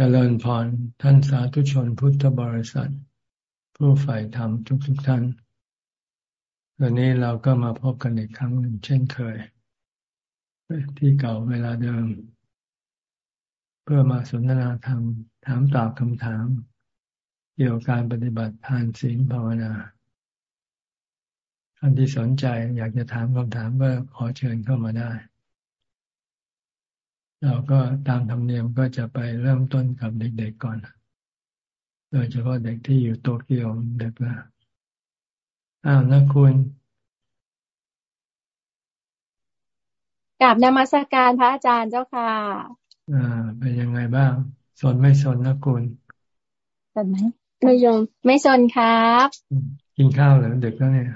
เจริญพรท่านสาธุชนพุทธบริษัท ผู้ฝ่ายธรรมทุกทุกท่านวันนี้เราก็มาพบกันอีกครั้งหนึ่งเช่นเคย ที่เก่าเวลาเดิม เพื่อมาสนทนาธรรมถามตอบคำถาม เกี่ยวกับการปฏิบัติทานศีลภาวนาท่านที่สนใจอยากจะถามคำถามก็ขอเชิญเข้ามาได้ เราก็ตามธรรมเนียมก็จะไปเริ่มต้นกับเด็กๆก่อน โดยเฉพาะเด็กที่อยู่โตเกียวเด็กนะอ้าวนะคุณกราบนมัสการพระอาจารย์เจ้าค่ะ อ่า เป็นยังไงบ้าง สนไม่สนนะคุณสนไหมไม่ยมไม่สนครับ กินข้าวหรือเด็กแล้วเนี่ย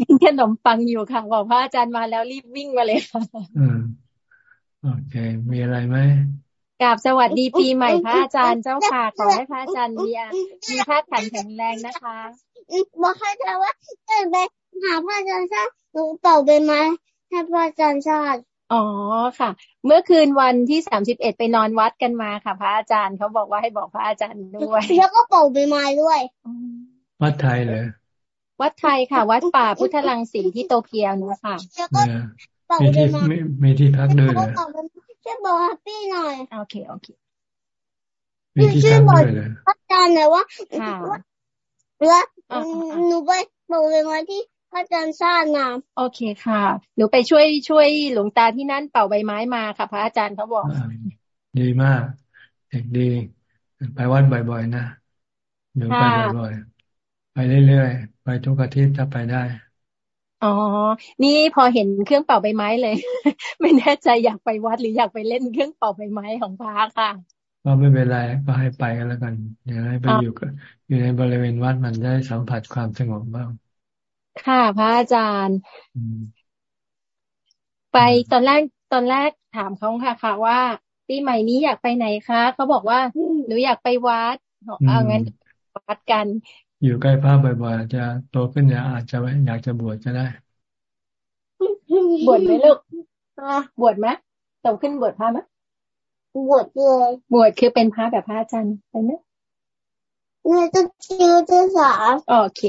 กินขนมปังอยู่ค่ะบอกพระอาจารย์มาแล้วรีบวิ่งมาเลยค่ะอืมโอเค มีอะไรไหมกราบสวัสดีปีใหม่พระอาจารย์เจ้าค่ะขอให้พระอาจารย์มีมีธาตุขันแข็งแรงนะคะบอกให้เธอว่าเดินไปหาพระอาจารย์ชาติหนูเป่าไปไหมให้พระอาจารย์ชาติอ๋อค่ะ เมื่อคืนวันที่สามสิบเอ็ดไปนอนวัดกันมาค่ะ พระอาจารย์เขาบอกว่าให้บอกพระอาจารย์ด้วย แล้วก็เป่าไปไม้ด้วย วัดไทยเลย วัดไทยค่ะ วัดป่าพุทธลังสีที่โตเกียวนี่ค่ะมีที่มีที่พักด้วยเลยช่วยบอกพี่หน่อย โอเคโอเคมีที่พักด้วยเลยอาจารย์เลยว่าแล้วหนูไปบอกเลยมาที่อาจารย์ชาตินะโอเคค่ะ หนูไปช่วยช่วยหลวงตาที่นั่นเป่าใบไม้มาค่ะ พระอาจารย์เขาบอก ดีมากเด็กดี ไปวัดบ่อยๆนะหนูไปบ่อยๆ ไปเรื่อยๆ ไปทุกอาทิตย์ถ้าไปได้ อ๋อ นี่พอเห็นเครื่องเป่าใบไม้เลย ไม่แน่ใจอยากไปวัดหรืออยากไปเล่นเครื่องเป่าใบไม้ของพระค่ะก็ไม่เป็นไรก็ให้ไปกันแล้วกันอย่างไรไปอยู่กับอยู่ในบริเวณวัดมันได้สัมผัสความสงบบ้าง ค่ะพระอาจารย์ ไปตอนแรกตอนแรกถามเขาค่ะค่ะ ว่าปีใหม่นี้อยากไปไหนคะเขาบอกว่าหนูอยากไปวัดเอางั้นวัดกัน อยู่ใกล้พระบ่อยๆจะโตขึ้นเนี่ยอาจจะอยากจะบวชก็ได้ บวชไหมลูกบวชไหมโตขึ้นบวชพระไหมบวชเลยบวชคือเป็นพระแบบพระอาจารย์ไปไหมเนี่ยจะชื่อจะสาโอเค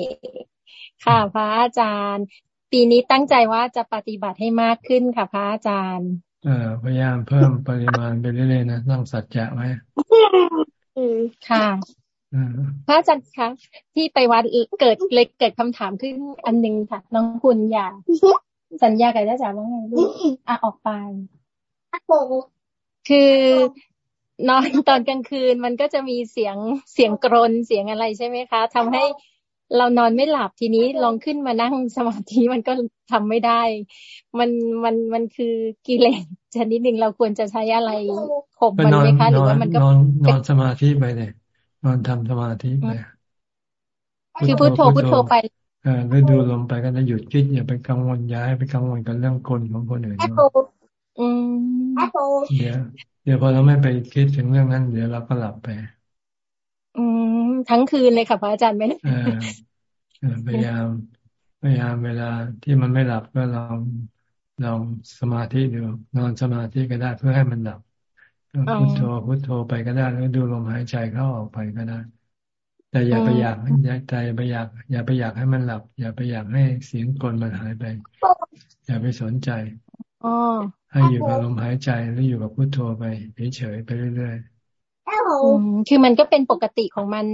ค่ะพระอาจารย์ ปีนี้ตั้งใจว่าจะปฏิบัติให้มากขึ้นค่ะพระอาจารย์ เออพยายามเพิ่มปริมาณไปเรื่อยๆนะต้องสัจจะไว้ค่ะ พระอาจารย์คะที่ไปวัดเกิดเลยเกิดคำถามขึ้นอันหนึ่งค่ะ น้องคุณอยากสัญญากับอาจารย์ว่าไงลูกอะออกไปคือนอนตอนกลางคืนมันก็จะมีเสียงเสียงกรนเสียงอะไรใช่ไหมคะทำให้เรานอนไม่หลับทีนี้ลองขึ้นมานั่งสมาธิมันก็ทำไม่ได้ มันมันมันคือกิเลสชนิดหนึ่งเราควรจะใช้อะไรข่มมันไหมคะหรือว่ามันก็นอนนอนสมาธิไปเลย นอนทำสมาธิไปคือพุทโธพุทโธไปเออแล้วดูลมไปก็จะหยุดคิดอย่าไปกังวลย้ายไปกังวลกับเรื่องคนของคนอื่นอืมเดี๋ยวเดี๋ยวพอเราไม่ไปคิดถึงเรื่องนั้น เดี๋ยวเราก็หลับไป อืมทั้งคืนเลยค่ะพระอาจารย์ไม่เออพยายามพยายามเวลาที่มันไม่หลับก็ลองลองสมาธิดูนอนสมาธิก็ได้เพื่อให้มันหลับ พุทโธพุทโธไปก็ได้แล้วดูลมหายใจเข้าออกไปก็ได้ แต่อย่าไปอยากอย่าใจไปอยาก อย่าไปอยากให้มันหลับ อย่าไปอยากให้เสียงกลมันหายไป อย่าไปสนใจให้อยู่กับลมหายใจแล้วอยู่กับพุทโธไปเฉยๆไปเรื่อยๆคือมันก็เป็นปกติของมัน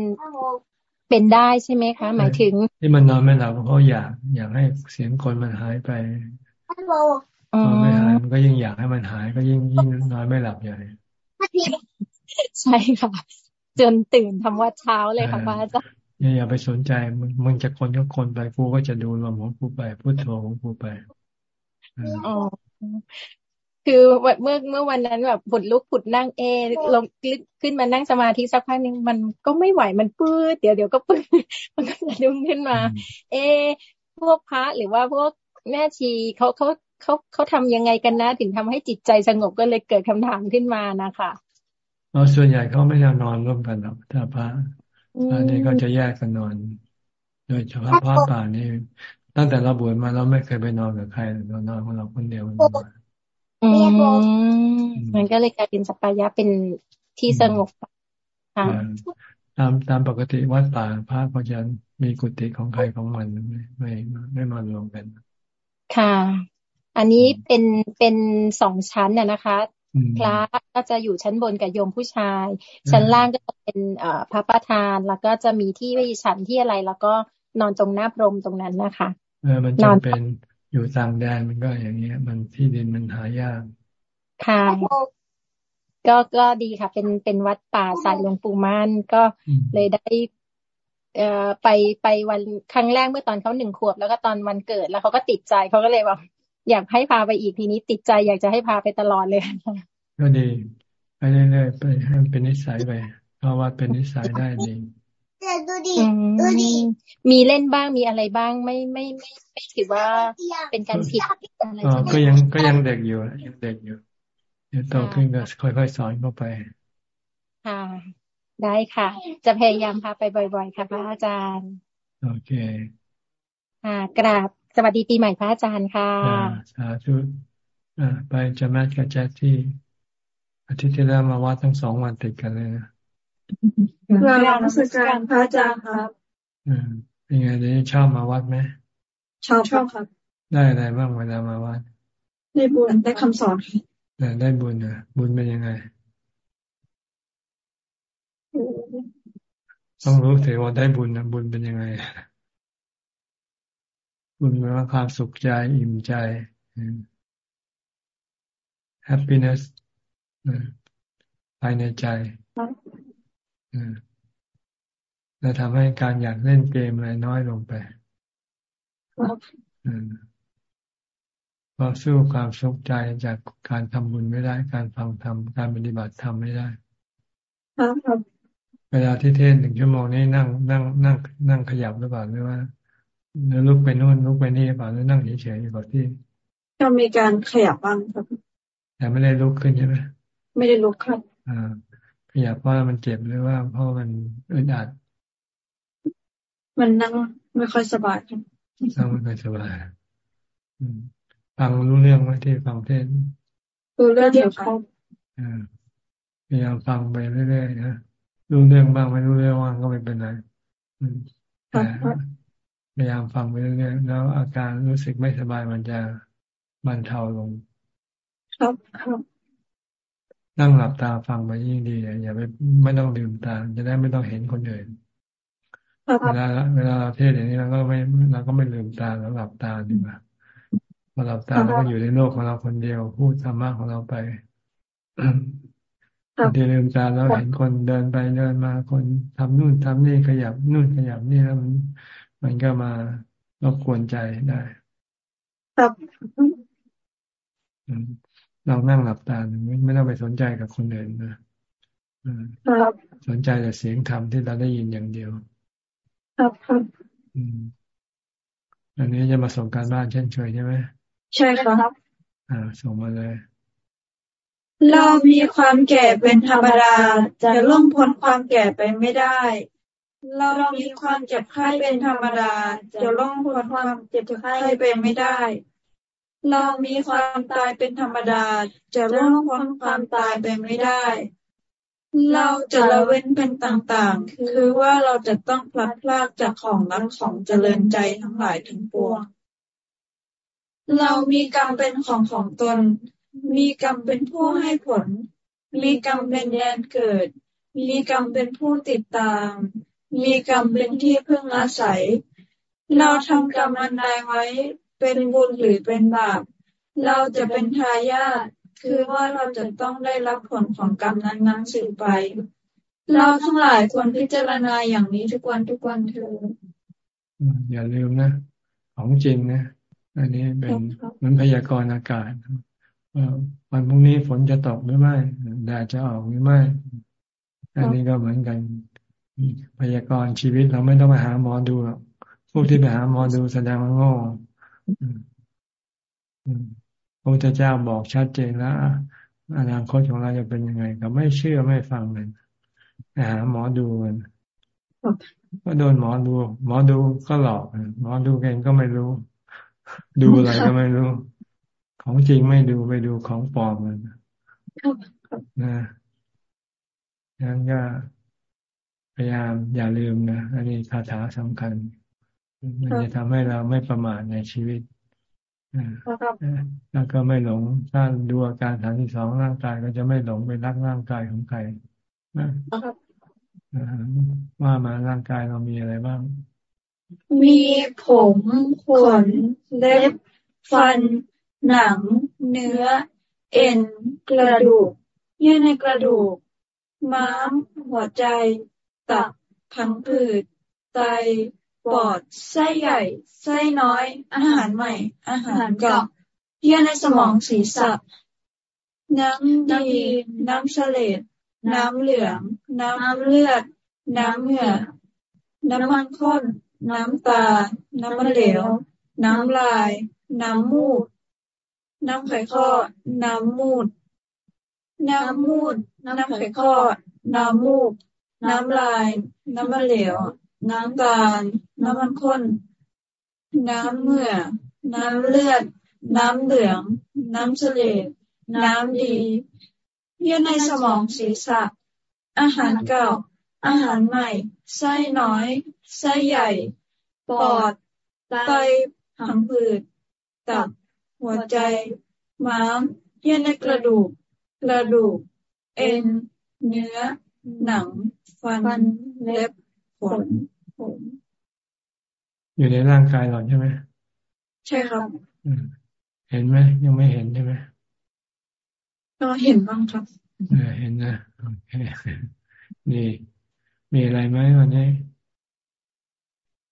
เป็นได้ใช่ไหมคะ หมายถึง ที่มันนอนไม่หลับเพราะอยากอยากให้เสียงคนมันหายไปนอนไม่หายมันก็ยิ่งอยากให้มันหายก็ยิ่งยิ่งนอนไม่หลับใหญ่ ใช่ค่ะจนตื่นทำวัดเช้าเลยค่ะพระอาจารย์อย่าไปสนใจมึงมึงจะคนก็คนไปกูก็จะดูลมของกูไปพูดโธของกูไปอ๋อคือเมื่อเมื่อวันนั้นแบบผุดลุกผุดนั่งเอลงขึ้นมานั่งสมาธิสักพักนึงมันก็ไม่ไหวมันปื้ดเดี๋ยวเดี๋ยวก็ปื้ดมันก็จะดุ้งขึ้นมา เอ พวกพระหรือว่าพวกแม่ชีเขาเขา เขาเขาทำยังไงกันนะ ถึงทำให้จิตใจสงบก็เลยเกิดคำถามขึ้นมานะคะเราส่วนใหญ่เขาไม่ได้นอนร่วมกันหรอกถ้าพระอันนี้ก็จะแยกกันนอน โดยเฉพาะพระป่านี่ตั้งแต่เราบวชมาเราไม่เคยไปนอนกับใครเรานอนของเราคนเดียวมีมันก็เลยกลายเป็นสัปปายะเป็นที่สงบค่ะตามตามปกติวัดป่าพระก็จะมีกุฏิของใครของมันไม่ไม่ไม่มารวมกัน ค่ะ อันนี้เป็นเป็นสองชั้นน่ะนะคะพระก็จะอยู่ชั้นบนกับโยมผู้ชาย ชั้นล่างก็จะเป็นพระประธานแล้วก็จะมีที่ชั้นที่อะไร แล้วก็นอนตรงหน้าพรมตรงนั้นนะคะเออมันจะเป็นอยู่ต่างแดนมันก็อย่างเงี้ย มันที่ดินมันหายากค่ะก็ก็ดีค่ะ เป็นเป็นวัดป่าสายหลวงปู่มั่นก็เลยได้เอ่อไปไปวันครั้งแรกเมื่อตอนเขาหนึ่งขวบ แล้วก็ตอนวันเกิดแล้วเขาก็ติดใจเขาก็เลยบอก อยากให้พาไปอีกทีนี้ติดใจอยากจะให้พาไปตลอดเลยก็ดีไปเรื่อยๆไปให้เป็นนิสัยไปเพราะว่าเป็นนิสัยได้ดีดูดิดูดิมีเล่นบ้างมีอะไรบ้างไม่ไม่ไม่ไม่ถือว่าเป็นการผิดอะไรก็ยังก็ยังเด็กอยู่ยังเด็กอยู่เดี๋ยวโตขึ้นก็ค่อยๆสอนเข้าไปค่ะได้ค่ะ จะพยายามพาไปบ่อย ๆ ค่ะพระอาจารย์ โอเค อ่ากราบ สวัสดีปีใหม่พระอาจารย์ค่ะสาธุไปจะแมทกับแจ๊ที่ อาทิตย์ที่แล้วมาวัดทั้งสองวันติดกันเลยนะกราบนมัสการพระอาจารย์ครับอืมเป็นไงนี้ชอบมาวัดไหมชอบชอบครับ ได้อะไรบ้างเวลามาวัดได้บุญได้คำสอนได้บุญนะบุญเป็นยังไงต้องรู้เถอะว่าได้บุญนะบุญเป็นยังไง บุญแปลว่าความสุขใจ อิ่มใจ happiness ภายในใจและทำให้การอยากเล่นเกมอะไรน้อยลงไปเพราะสู้ความสุขใจจากการทำบุญไม่ได้ การฟังธรรม การปฏิบัติธรรมไม่ได้ เวลาที่เทศหนึ่งชั่วโมงนี้นั่งนั่งนั่งนั่งขยับหรือเปล่าหรือว่า หรือลุกไปนู่นลุกไปนี่เปล่าหรือนั่งเฉยๆอยู่กับที่ก็มีการขยับบ้างครับ แต่ไม่ได้ลุกขึ้นใช่ไหมไม่ได้ลุกครับอ่าขยับว่ามันเจ็บหรือว่าเพราะมันอึดอัดมันนั่งไม่ค่อยสบายครับนั่งไม่ค่อยสบายฟังรู้เรื่องไหมที่ฟังเทศรู้เรื่องเดียวครับพยายามฟังไปเรื่อยๆนะรู้เรื่องบ้างไม่รู้เรื่องว่างก็ไม่เป็นไรแต่พ ยายามฟังไปเรื่อยๆแล้วอาการรู้สึกไม่สบายมันจะบรรเทาลง ครับครับนั่งหลับตาฟังไปยิ่งดีอย่าไปไม่ต้องลืมตา จะได้ไม่ต้องเห็นคนอื่นเวลาเวลาเราเทศอย่างนี้เราก็ไม่เราก็ไม่ลืมตาแล้วหลับตาดีกว่าพอหลับตาเราก็อยู่ในโลกของเราคนเดียวพูดธรรมะของเราไปบางทีลืมตาแล้วเห็นคนเดินไปเดินมาคนทำนู่นทำนี่ขยับนู่นขยับนี่แล้วมัน มันก็มารบกวนใจได้ครับเรานั่งหลับตาไม่ไม่ต้องไปสนใจกับคนอื่นนะสนใจแต่เสียงธรรมที่เราได้ยินอย่างเดียว ครับครับอันนี้จะมาส่งการบ้านเช่นเคยใช่ไหมใช่ครับ อ่า ส่งมาเลย เรามีความแก่เป็นธรรมดาจะล่วงพ้นความแก่ไปไม่ได้ เรามีความเจ็บไข้เป็นธรรมดา จะล่องพ้นความเจ็บไข้ไปไม่ได้ เรามีความตายเป็นธรรมดา จะล่องพ้นความตายไปไม่ได้ เราจะละเว้นเป็นต่างๆ คือว่าเราจะต้องพลัดพรากจากของรักของเจริญใจทั้งหลายทั้งปวง เรามีกรรมเป็นของของตน มีกรรมเป็นผู้ให้ผล มีกรรมเป็นแดนเกิด มีกรรมเป็นผู้ติดตาม มีกรรมเป็นที่พึ่งอาศัย เราทำกรรมอันใดไว้ เป็นบุญหรือเป็นบาป เราจะเป็นทายาทคือว่าเราจะต้องได้รับผลของกรรมนั้นๆสืบไป เราทั้งหลายควรพิจารณาอย่างนี้ทุกวันทุกวันเถอะอย่าลืมนะ ของจริงนะ อันนี้เป็นมันพยากรณ์อากาศวันพรุ่งนี้ฝนจะตกหรือไม่แดดจะออกหรือไม่ อันนี้ก็เหมือนกัน พยากรณ์ชีวิตเราไม่ต้องไปหาหมอดูหรอกพวกที่ไปหาหมอดูแสดงว่าโง่พระพุทธเจ้าบอกชัดเจนแล้วอนาคตของเราจะเป็นยังไง ก็ไม่เชื่อไม่ฟังเลยไปหาหมอดูกันก็โดนหมอดู หมอดูก็หลอกหมอดูเองก็ไม่รู้ ดูอะไรก็ไม่รู้ขของจริงไม่ดูไปดูของปลอมมันนะงั้นก็ พยายามอย่าลืมนะอันนี้คาถาสำคัญ มันจะทำให้เราไม่ประมาทในชีวิตแล้วก็ไม่หลงถ้าดูอาการฐานที่สองร่างกายก็จะไม่หลงไปรักร่างกายของใครนะว่ามาร่างกายเรามีอะไรบ้าง มีผมขนเล็บ ฟัน หนัง เนื้อ เอ็น กระดูก เยื่อในกระดูก ม้าม หัวใจ ตับพังผืด ไต ปอด ไส้ใหญ่ ไส้น้อย อาหารใหม่ อาหารเก่าเยื่อในสมองศีรษะ น้ำดี น้ำเสลดน้ำเหลือง น้ำเลือด น้ำเหงื่อ น้ำมันข้น น้ำตา น้ำมันเหลว น้ำลาย น้ำมูด น้ำไข่ข้อ น้ำมูด น้ำมูด น้ำไข่ข้อ น้ำมูก น้ำลาย น้ำมันเหลว น้ำตาล น้ำมันข้น น้ำเหงื่อ น้ำเลือด น้ำเหลือง น้ำเสลดน้ำดีเยื่อในสมองศีรษะ อาหารเก่า อาหารใหม่ ไส้น้อย ไส้ใหญ่ ปอด ไตผังผืด ตับ หัวใจ ม้าม เยื่อในกระดูก กระดูก เอ็น เนื้อ หนัง ฟันเล็บขนผมอยู่ในร่างกายเราใช่ไหมใช่ครับเห็นไหมยังไม่เห็นใช่ไหมก็เห็นบ้างครับเห็นนะโอเคนี่ มีอะไรไหมวันนี้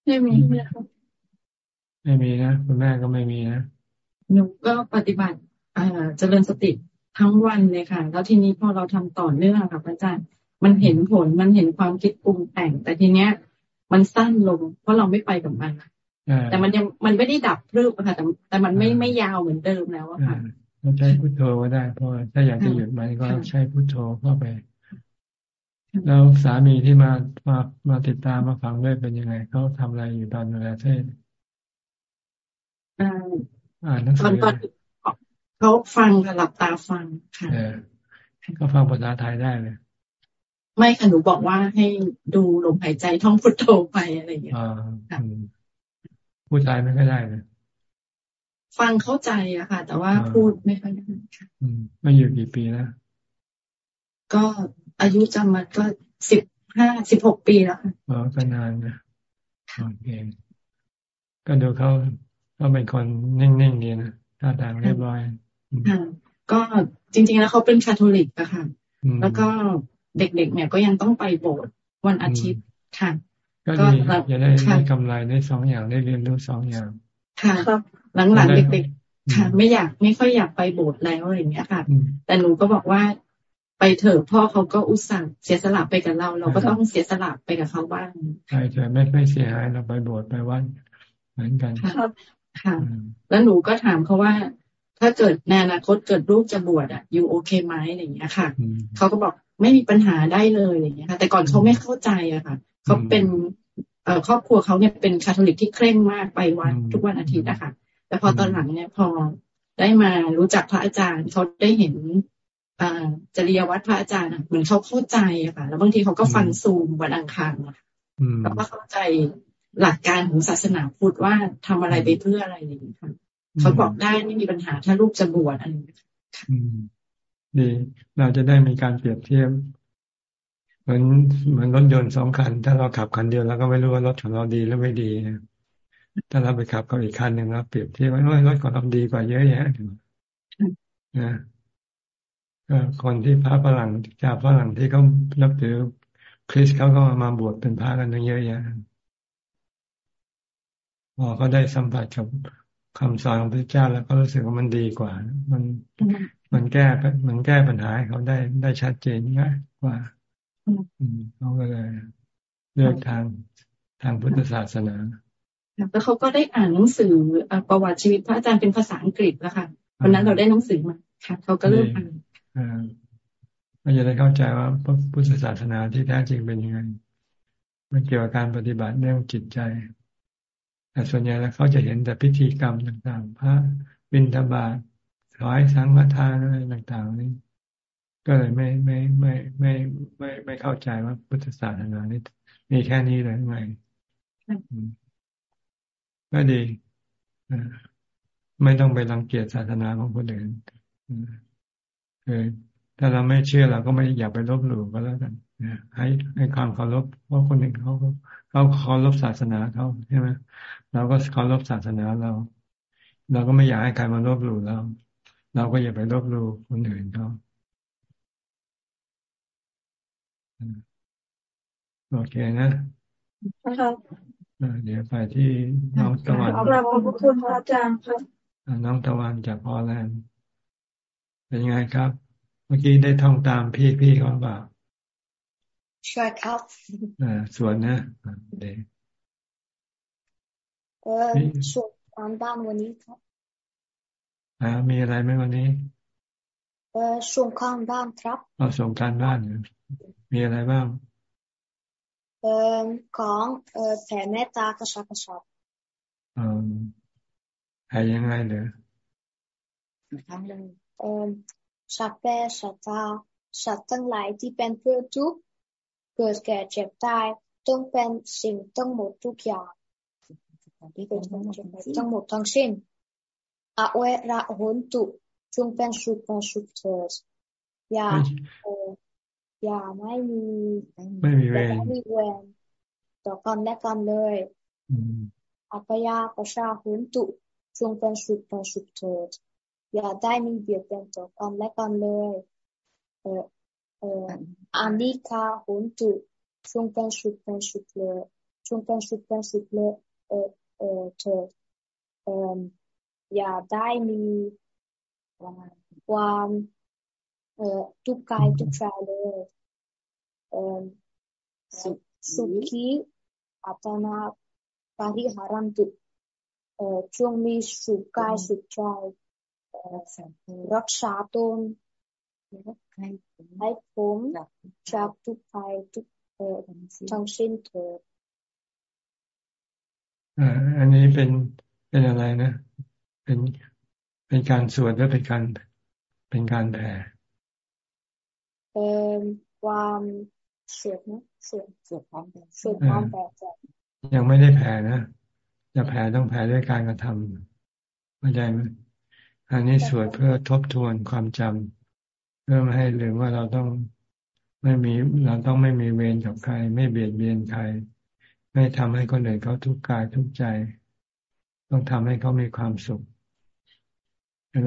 ไม่มีนะครับไม่มีนะคุณแม่ก็ไม่มีนะหนูก็ปฏิบัติ อ่าเจริญสติทั้งวันเลยค่ะ แล้วทีนี้พอเราทำต่อเนื่องค่ะอาจารย์ มันเห็นผลมันเห็นความคิดปรุงแต่ง แต่ทีเนี้ย มันสั้นลง เพราะเราไม่ไปกับมันแต่มันยังมันไม่ได้ดับรึบค่ะแต่แต่มันไม่ไม่ยาวเหมือนเดิมแล้วอะค่ะเราใช้พุทโธก็ได้เพราะถ้าอยากจะหยุดมันก็ใช้พุทโธเข้าไป แล้วสามีที่มามามาติดตามมาฟังด้วยเป็นยังไงเขาทำอะไรอยู่ตอนเวลาเทศอ่านหนังสือเขาฟังกับหลับตาฟังค่ะก็ฟังภาษาไทยได้เลย ไม่ค่ะหนูบอกว่าให้ดูลมหายใจท่องพุทโธไปอะไรอย่างเงี้ยผู้ชายไม่ค่อยได้เลยฟังเข้าใจอะค่ะ แต่ว่าพูดไม่ค่อยได้ค่ะมาอยู่กี่ปีแล้วก็อายุจำมาก็สิบห้าสิบหกปีแล้วค่ะอ๋อก็นานนะโอเคก็ดูเขาเขาเป็นคนนิ่งๆดีนะท่าทางเรียบร้อยค่ะก็จริงๆแล้วเขาเป็นคาทอลิกอะค่ะ แล้วก็ เด็กๆ เนี่ยก็ยังต้องไปโบสถ์วันอาทิตย์ค่ะ ก็ดีจะได้ได้กำไรได้สองอย่างได้เรียนรู้สองอย่าง ค่ะหลังๆเด็กๆค่ะ ไม่อยากไม่ค่อยอยากไปโบสถ์แล้วอะไรอย่างเงี้ยค่ะ แต่หนูก็บอกว่าไปเถอะพ่อเขาก็อุตส่าห์เสียสละไปกับเรา เราก็ต้องเสียสละไปกับเขาบ้างใช่ใช่ไม่ไม่เสียหายเราไปโบสถ์ไปวัดเหมือนกันครับค่ะ แล้วหนูก็ถามเขาว่า ถ้าเกิดในอนาคตเกิดลูกจะบวชอะอยู่โอเคไหมอะไรอย่างเงี้ยค่ะเขาก็บอก ไม่มีปัญหาได้เลยอย่างเงี้ยค่ะ แต่ก่อนเขาไม่เข้าใจอะค่ะเขาเป็นเอ่อครอบครัวเขาเนี่ยเป็นคาทอลิกที่เคร่งมากไปวัดทุกวันอาทิตย์นะคะแต่พอตอนหลังเนี่ยพอได้มารู้จักพระอาจารย์เขาได้เห็นอ่าจริยวัตรพระอาจารย์เหมือนเขาเข้าใจอะค่ะ แล้วบางทีเขาก็ฟังซูมวันอังคารแล้วก็เข้าใจหลักการของศาสนาพุทธว่าทำอะไรไปเพื่ออะไรอย่างนี้ค่ะเขาบอกได้ไม่มีปัญหาถ้าลูกจะบวชอะไรอย่างนี้ ดี เราจะได้มีการเปรียบเทียบ เหมือนเหมือนรถยนต์สองคัน ถ้าเราขับคันเดียวแล้วก็ไม่รู้ว่ารถของเราดีหรือไม่ดีถ้าเราไปขับกับอีกคันหนึ่งแล้วเปรียบเทียบว่ารถของเราดีกว่าเยอะแยะนะก็คนที่พระฝรั่งจากฝรั่งที่เขานับถือคริสเขาก็มาบวชเป็นพระกันตั้งเยอะแยะพอเขาได้สัมผัสกับคำสอนของพระเจ้าแล้วก็รู้สึกว่ามันดีกว่า มัน มันแก้มันแก้ปัญหาให้เขาได้ได้ชัดเจนง่ายกว่าเขาก็เลยเลือกทางทางพุทธศาสนาแล้วเขาก็ได้อ่านหนังสือประวัติชีวิตพระอาจารย์เป็นภาษาอังกฤษแล้วค่ะวันนั้นเราได้หนังสือมาค่ะเขาก็เริ่มอ่านก็จะได้เข้าใจว่าพุทธศาสนาที่แท้จริงเป็นยังไง มันเกี่ยวกับการปฏิบัติเรื่องจิตใจ แต่ส่วนใหญ่แล้วเขาจะเห็นแต่พิธีกรรมต่างๆ พระบิณฑบาต ถอยสังฆทานอะไรต่างๆนี่ก็เลยไม่ไม่ไม่ไม่ไม่ไม่เข้าใจว่าพุทธศาสนานี่มีแค่นี้เลยไงก็ดีไม่ต้องไปรังเกียจศาสนาของคนอื่นคือถ้าเราไม่เชื่อเราก็ไม่อยากไปลบหลู่ก็แล้วกันให้ให้ความเคารพเพราะคนหนึ่งเขาเขาเคารพศาสนาเขาใช่ไหมเราก็เคารพศาสนาเรา เราก็ไม่อยากให้ใครมาลบหลู่เรา เราก็อย่าไปลบหลู่คนอื่นเขาโอเคนะครับเดี๋ยวไปที่น้องตะวันขอบคุณพระอาจารย์ครับน้องตะวันจากพอแลนด์เป็นยังไงครับ เมื่อกี้ได้ท่องตามพี่พี่เขาเปล่าใช่ครับอ่าส่วนนะเด็กเออส่วนการบ้านวันนี้ครับ อ่ามีอะไรไหมวันนี้เออส่งการบ้านครับเราส่งการบ้านมีอะไรบ้างเออของเออแผ่เมตตากระชับกระชับอืมแผ่ยังไงเหรอทำเลยเออสัพเพสัตตาสัตว์ทั้งหลายที่เป็นเพื่อทุกข์เกิดแก่เจ็บตายต้องเป็นสิ่งทั้งหมดทุกอย่างเป็นทั้งหมดทั้งสิ้น อเวระหุนตุจงเป็นสุขเป็นสุขเถิดอย่าอย่าไม่มีไม่มีเวรไม่มีเวรต่อกันและกันเลยอัปยาประชาหุนตุจงเป็นสุขเป็นสุขเถิดอย่าได้มีเบียดเบียนต่อกันและกันเลย เออเอออานิคาหุนตุจงเป็นสุขเป็นสุขเลยจงเป็นสุขเป็นสุขเลยเออเออเถิดเออ อย่าได้มีความเออทุกกายทุกใจเลยเออสุขีอัตนาปาริหารันตุเออจงมีสุขกายสุขใจรักษาตนให้ผมจากทุกภัยทุกทั้งสิ้นเถิดอันนี้เป็นเป็นอะไรนะ เป็นเป็นการสวดหรือเป็นการเป็นการแผ่เป็นความสวดนะสวดสวดพร้อมกันสวดพร้อมแผ่ยังไม่ได้แผ่นะจะแผ่ต้องแผ่ด้วยการกระทำเข้าใจไหมอันนี้สวดเพื่อทบทวนความจำเพื่อไม่ให้ลืมว่าเราต้องไม่มีเราต้องไม่มีเวรกับใคร ไม่เบียดเบียนใคร ไม่ทำให้คนอื่นเขาทุกข์กายทุกข์ใจ ต้องทำให้เขามีความสุขเว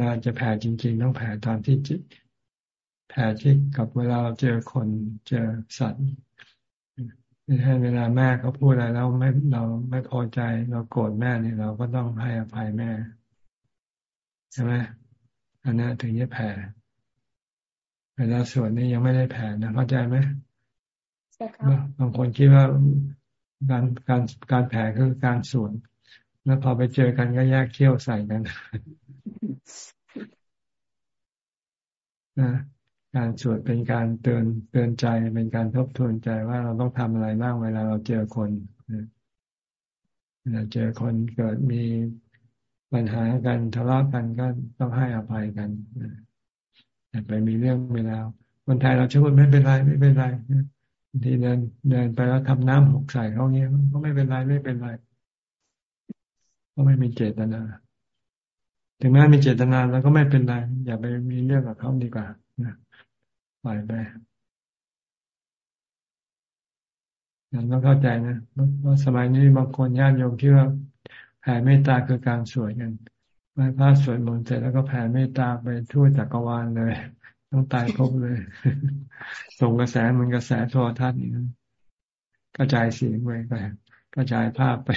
ลาจะแผ่จริง ๆ ต้องแผ่ตอนที่จิตแผ่ที่กับเวลาเราเจอคนเจอสัตว์ไม่ใช่เวลาแม่เขาพูดอะไรแล้วไม่เราไม่พอใจเราโกรธแม่เนี่ยเราก็ต้องให้อภัยแม่ ใช่ไหมอันนั้นถึงจะแผ่เวลาสวดนี่ยังไม่ได้แผ่นะเข้าใจไหมบางคนคิดว่าการการการแผ่คือการสวดแล้วพอไปเจอกันก็แยกเขี้ยวใส่กันนะ การสวดเป็นการเตือนเตือนใจเป็นการทบทวนใจว่าเราต้องทำอะไรบ้างเวลาเราเจอคนเวลาเจอคนเกิดมีปัญหากันทะเลาะกันก็ต้องให้อภัยกันแต่ไปมีเรื่องเวลาคนไทยเราช่วยไม่เป็นไรไม่เป็นไรบางทีเดินเดินไปแล้วทำน้ำหกใส่เขาเงี้ยก็ไม่เป็นไรไม่เป็นไร ก็ไม่มีเจตนา ถึงแม้มีเจตนาแล้วก็ไม่เป็นไร อย่าไปมีเรื่องกับเขาดีกว่านะปล่อยไปนั่นต้องเข้าใจนะว่าสมัยนี้บางคนญาติโยมคิดว่าแผ่เมตตาคือการสวดกันไหว้พระสวดมนต์เสร็จแล้วก็แผ่เมตตาไปทั่วจักรวาลเลย ต้องตายครบเลย ส่งกระแสมันกระแสโทรทัศน์นี่กระจายเสียงไปไปกระจายภาพไป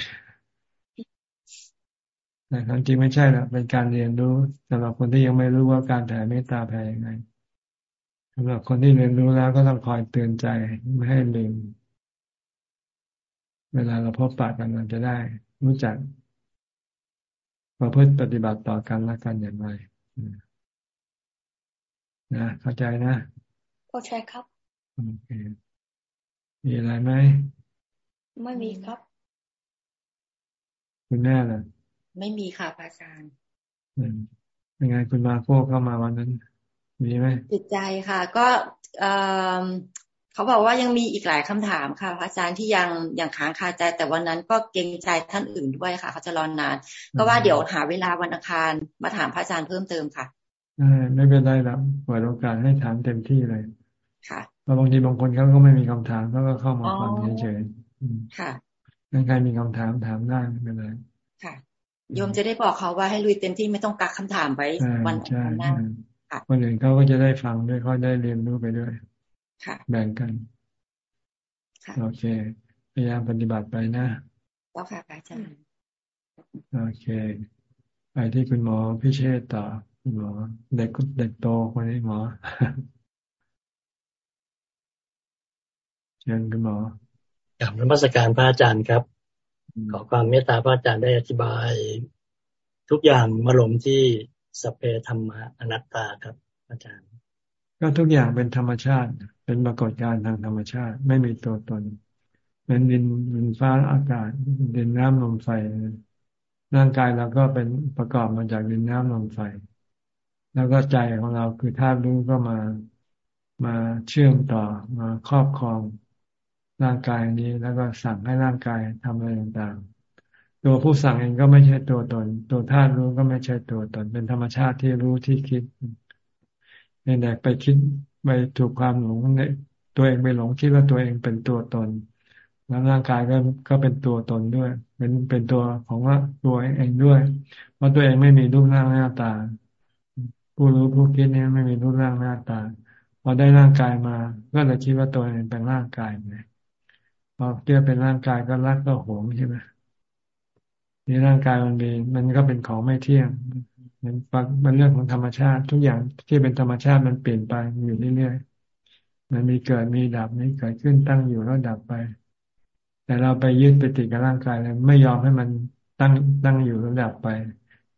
แต่ความจริงไม่ใช่หรอกเป็นการเรียนรู้สำหรับคนที่ยังไม่รู้ว่าการแผ่เมตตาแผ่ยังไงสำหรับคนที่เรียนรู้แล้วก็ต้องคอยเตือนใจไม่ให้ลืม เวลาเราพบปะกันเราจะได้ รู้จักประพฤติปฏิบัติต่อกันและกันอย่างไรนะเข้าใจนะเข้าใจครับโอเคมีอะไรไหมไม่มีครับ คุณแม่ล่ะ ไม่มีค่ะอาจารย์เป็นไงคุณมาโก้เข้ามาวันนั้น มีไหมติดใจค่ะ ก็เอเขาบอกว่ายังมีอีกหลายคำถามค่ะพระอาจารย์ที่ยังยังค้างคาใจ แต่วันนั้นก็เกรงใจท่านอื่นด้วยค่ะ เขาจะรอนาน ก็ว่าเดี๋ยวหาเวลาวันอังคารมาถามพระอาจารย์เพิ่มเติมค่ะไม่เป็นไรหรอกเปิดโอกาสให้ถามเต็มที่เลย ค่ะบางทีบางคนเขาก็ไม่มีคำถามเขาก็เข้ามาฟังเฉยๆค่ะใครมีคำถามถามได้ไม่เป็นไรค่ะ โยมจะได้บอกเขาว่าให้ลุยเต็มที่ไม่ต้องกักคำถามไว้วันหน้าคนอื่นเขาก็จะได้ฟังด้วยเขาได้เรียนรู้ไปด้วยแบ่งกันโอเค พยายามปฏิบัติไปนะต่อค่ะอาจารย์โอเค ไปที่คุณหมอพิเชษต่อคุณหมอเด็กเด็กโตคนนี้หมอเชิญคุณหมอกลับนมัสการพระอาจารย์ครับ ขอความเมตตาพระอาจารย์ได้อธิบาย ทุกอย่างมาลงที่สเปธรรมะอนัตตาครับ อาจารย์ ก็ทุกอย่างเป็นธรรมชาติ เป็นปรากฏการณ์ทางธรรมชาติ ไม่มีตัวตนเป็นดินดินฟ้าอากาศดินน้ำลมไฟร่างกายเราก็เป็นประกอบมาจากดินน้ำลมไฟ แล้วก็ใจของเราคือธาตุรู้ก็มามาเชื่อมต่อมาครอบครอง ร่างกายนี้แล้วก็สั่งให้ร่างกายทำอะไรต่างๆ ตัวผู้สั่งเองก็ไม่ใช่ตัวตน ตัวธาตุรู้ก็ไม่ใช่ตัวตน เป็นธรรมชาติที่รู้ที่คิดเนี่ยแไปคิดไปถูกความหลงเนี่ยตัวเองไปหลงคิดว่าตัวเองเป็นตัวตน แล้วร่างกายก็ก็เป็นตัวตนด้วย เป็นเป็นตัวของว่าตัวเองด้วยเพราะตัวเองไม่มีรูปร่างหน้าตา ผู้รู้ผู้คิดเนี่ยไม่มีรูปร่างหน้าตาพอได้ร่างกายมา ก็เลยคิดว่าตัวเองเป็นร่างกายไง พอเกี่ยวเป็นร่างกายก็รักก็หวงใช่ไหมนี่ร่างกายมันมีมันก็เป็นของไม่เที่ยง มันมันเรื่องของธรรมชาติ ทุกอย่างที่เป็นธรรมชาติมันเปลี่ยนไปอยู่เรื่อยๆมันมีเกิดมีดับมีเกิดขึ้นตั้งอยู่แล้วดับไป แต่เราไปยึดไปติดกับร่างกายเลยไม่ยอมให้มันตั้งตั้งอยู่แล้วดับไป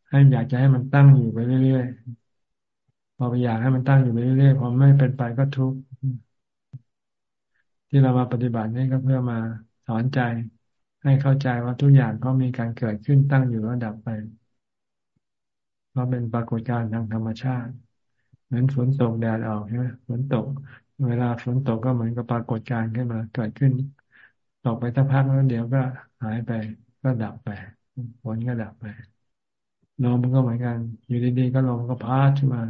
ให้อยากจะให้มันตั้งอยู่ไปเรื่อยๆพอไปอยากให้มันตั้งอยู่ไปเรื่อยๆพอไม่เป็นไปก็ทุกข์ ที่เรามาปฏิบัตินี่ก็เพื่อมาสอนใจ ให้เข้าใจว่าทุกอย่างก็มีการเกิดขึ้นตั้งอยู่แล้วดับไปเพราะเป็นปรากฏการณ์ทางธรรมชาติ เหมือนฝนตกแดดออกใช่ไหมฝนตก เวลาฝนตกก็เหมือนกับปรากฏการณ์ขึ้นมาเกิดขึ้นตกไปสักพักแล้วเดี๋ยวก็หายไปก็ดับไปฝนก็ดับไปลมมันก็เหมือนกัน อยู่ดีๆก็ลมก็พัดขึ้นมา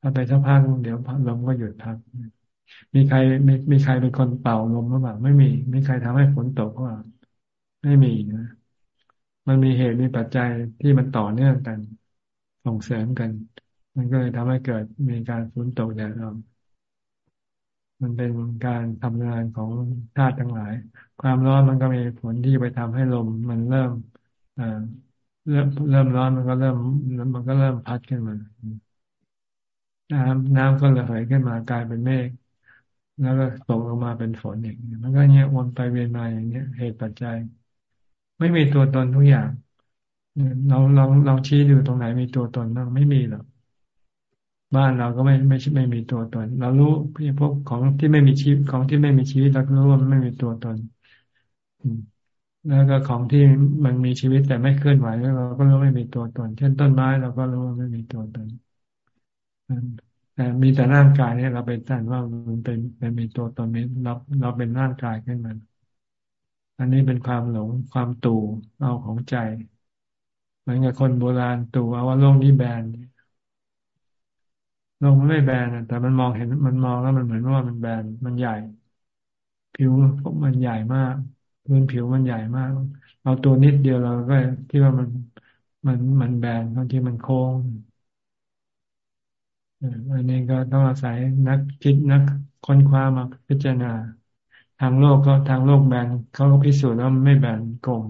ถ้าไปสักพักเดี๋ยวลมก็หยุดพัก มีใครมีมีใครเป็นคนเป่าลมหรือเปล่าไม่มีมีใครทำให้ฝนตกหรือเปล่าไม่มีนะมันมีเหตุมีปัจจัยที่มันต่อเนื่องกันส่งเสริมกัน มันก็เลยทำให้เกิดมีการฝนตกแดดร้อนมันเป็นการทำงานของธาตุทั้งหลาย ความร้อนมันก็มีผลที่ไปทำให้ลมมันเริ่มอ่าเริ่มเริ่มร้อนมันก็เริ่มมันก็เริ่มพัดขึ้นมาน้ำน้ำก็ระเหยขึ้นมากลายเป็นเมฆ แล้วก็ตกลงมาเป็นฝนอย่างนี้มันก็เนี้ยวนไปเวียนมาอย่างเนี้ยเหตุปัจจัย ไม่มีตัวตนทุกอย่างเราลองลองชี้ดูตรงไหนมีตัวตนบ้างไม่มีหรอกบ้านเราก็ไม่ไม่ไม่มีตัวตน เรารู้พวกของที่ไม่มีชีวิตของที่ไม่มีชีวิตเรารู้ว่ามันไม่มีตัวตนแล้วก็ของที่มันมีชีวิตแต่ไม่เคลื่อนไหวเราก็รู้ไม่มีตัวตน เช่นต้นไม้เราก็รู้ว่าไม่มีตัวตน มีแต่ร่างกายเนี่ยเราเป็นท่านว่ามันเป็นเป็นมีตัวตนนี้เราเราเป็นร่างกายขึ้นมาอันนี้เป็นความหลงความตู่เอาของใจ เหมือนกับคนโบราณตู่เอาว่าโลกนี้แบนโลกมันไม่แบนแต่มันมองเห็นมันมองแล้วมันเหมือนว่ามันแบนมันใหญ่ ผิวมันใหญ่มากพื้นผิวมันใหญ่มาก เอาตัวนิดเดียวเราก็ที่ว่ามันมันมันแบนบางทีมันโค้ง อันนี้ก็ต้องอาศัยนักคิดนักค้นคว้ามาพิจารณา ทางโลกก็ทางโลกแบนเขาก็พิสูจน์ว่าไม่แบนกลม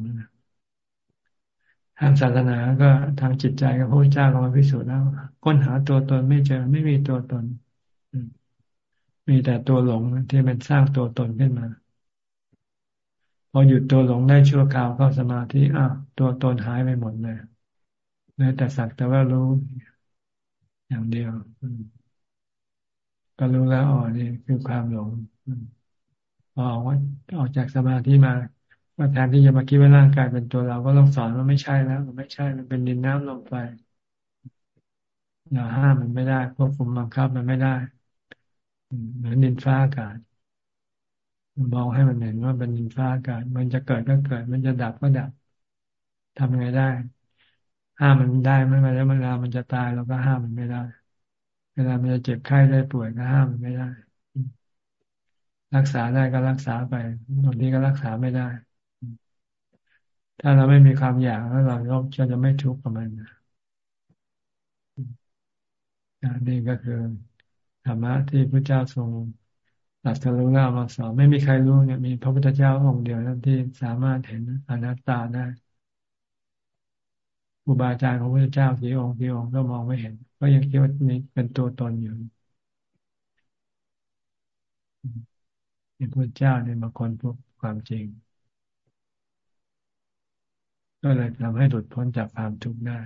ทางศาสนาก็ทางจิตใจกับพระเจ้าก็มาพิสูจน์แล้วค้นหาตัวตนไม่เจอไม่มีตัวตน มีแต่ตัวหลงที่มันสร้างตัวตนขึ้นมา พอหยุดตัวหลงได้ชั่วคราวก็สมาธิอ้าวตัวตนหายไปหมดเลยเลยแต่สักแต่ว่ารู้ อย่างเดียวก็รู้แล้วอ๋อนี่คือความหลงออกว่าออกจากสมาธิมาว่าแทนที่จะมาคิดว่าร่างกายเป็นตัวเรา ก็ต้องสอนว่าไม่ใช่แล้วมันไม่ใช่มันเป็นดินน้ำลมไฟเราห้ามมันไม่ได้ควบคุมบังคับมันไม่ได้เหมือนดินฟ้าอากาศมองให้มันเห็นว่าเป็นดินฟ้าอากาศ มันจะเกิดก็เกิด มันจะดับก็ดับทำยังไงได้ ห้ามมันได้ไม่มาแล้วเวลามันจะตายเราก็ห้ามมันไม่ได้ เวลามันจะเจ็บไข้ได้ป่วยก็ห้ามมันไม่ได้ รักษาได้ก็รักษาไปบางทีก็รักษาไม่ได้ ถ้าเราไม่มีความอยากแล้วเราก็จะไม่ทุกข์กับมันนี่ก็คือธรรมะที่พระเจ้าทรงตัสรู้แล้วมาสอนไม่มีใครรู้เนี่ยมีพระพุทธเจ้าองค์เดียวนั้นที่สามารถเห็นอนัตตาได้ ครูบาอาจารย์ของพระเจ้ากี่องค์กี่องค์ก็มองไม่เห็น ก็ยังคิดว่านี่เป็นตัวตนอยู่พระเจ้าเนี่ยมาคนพบความจริง ก็เลยทำให้หลุดพ้นจากความทุกข์ได้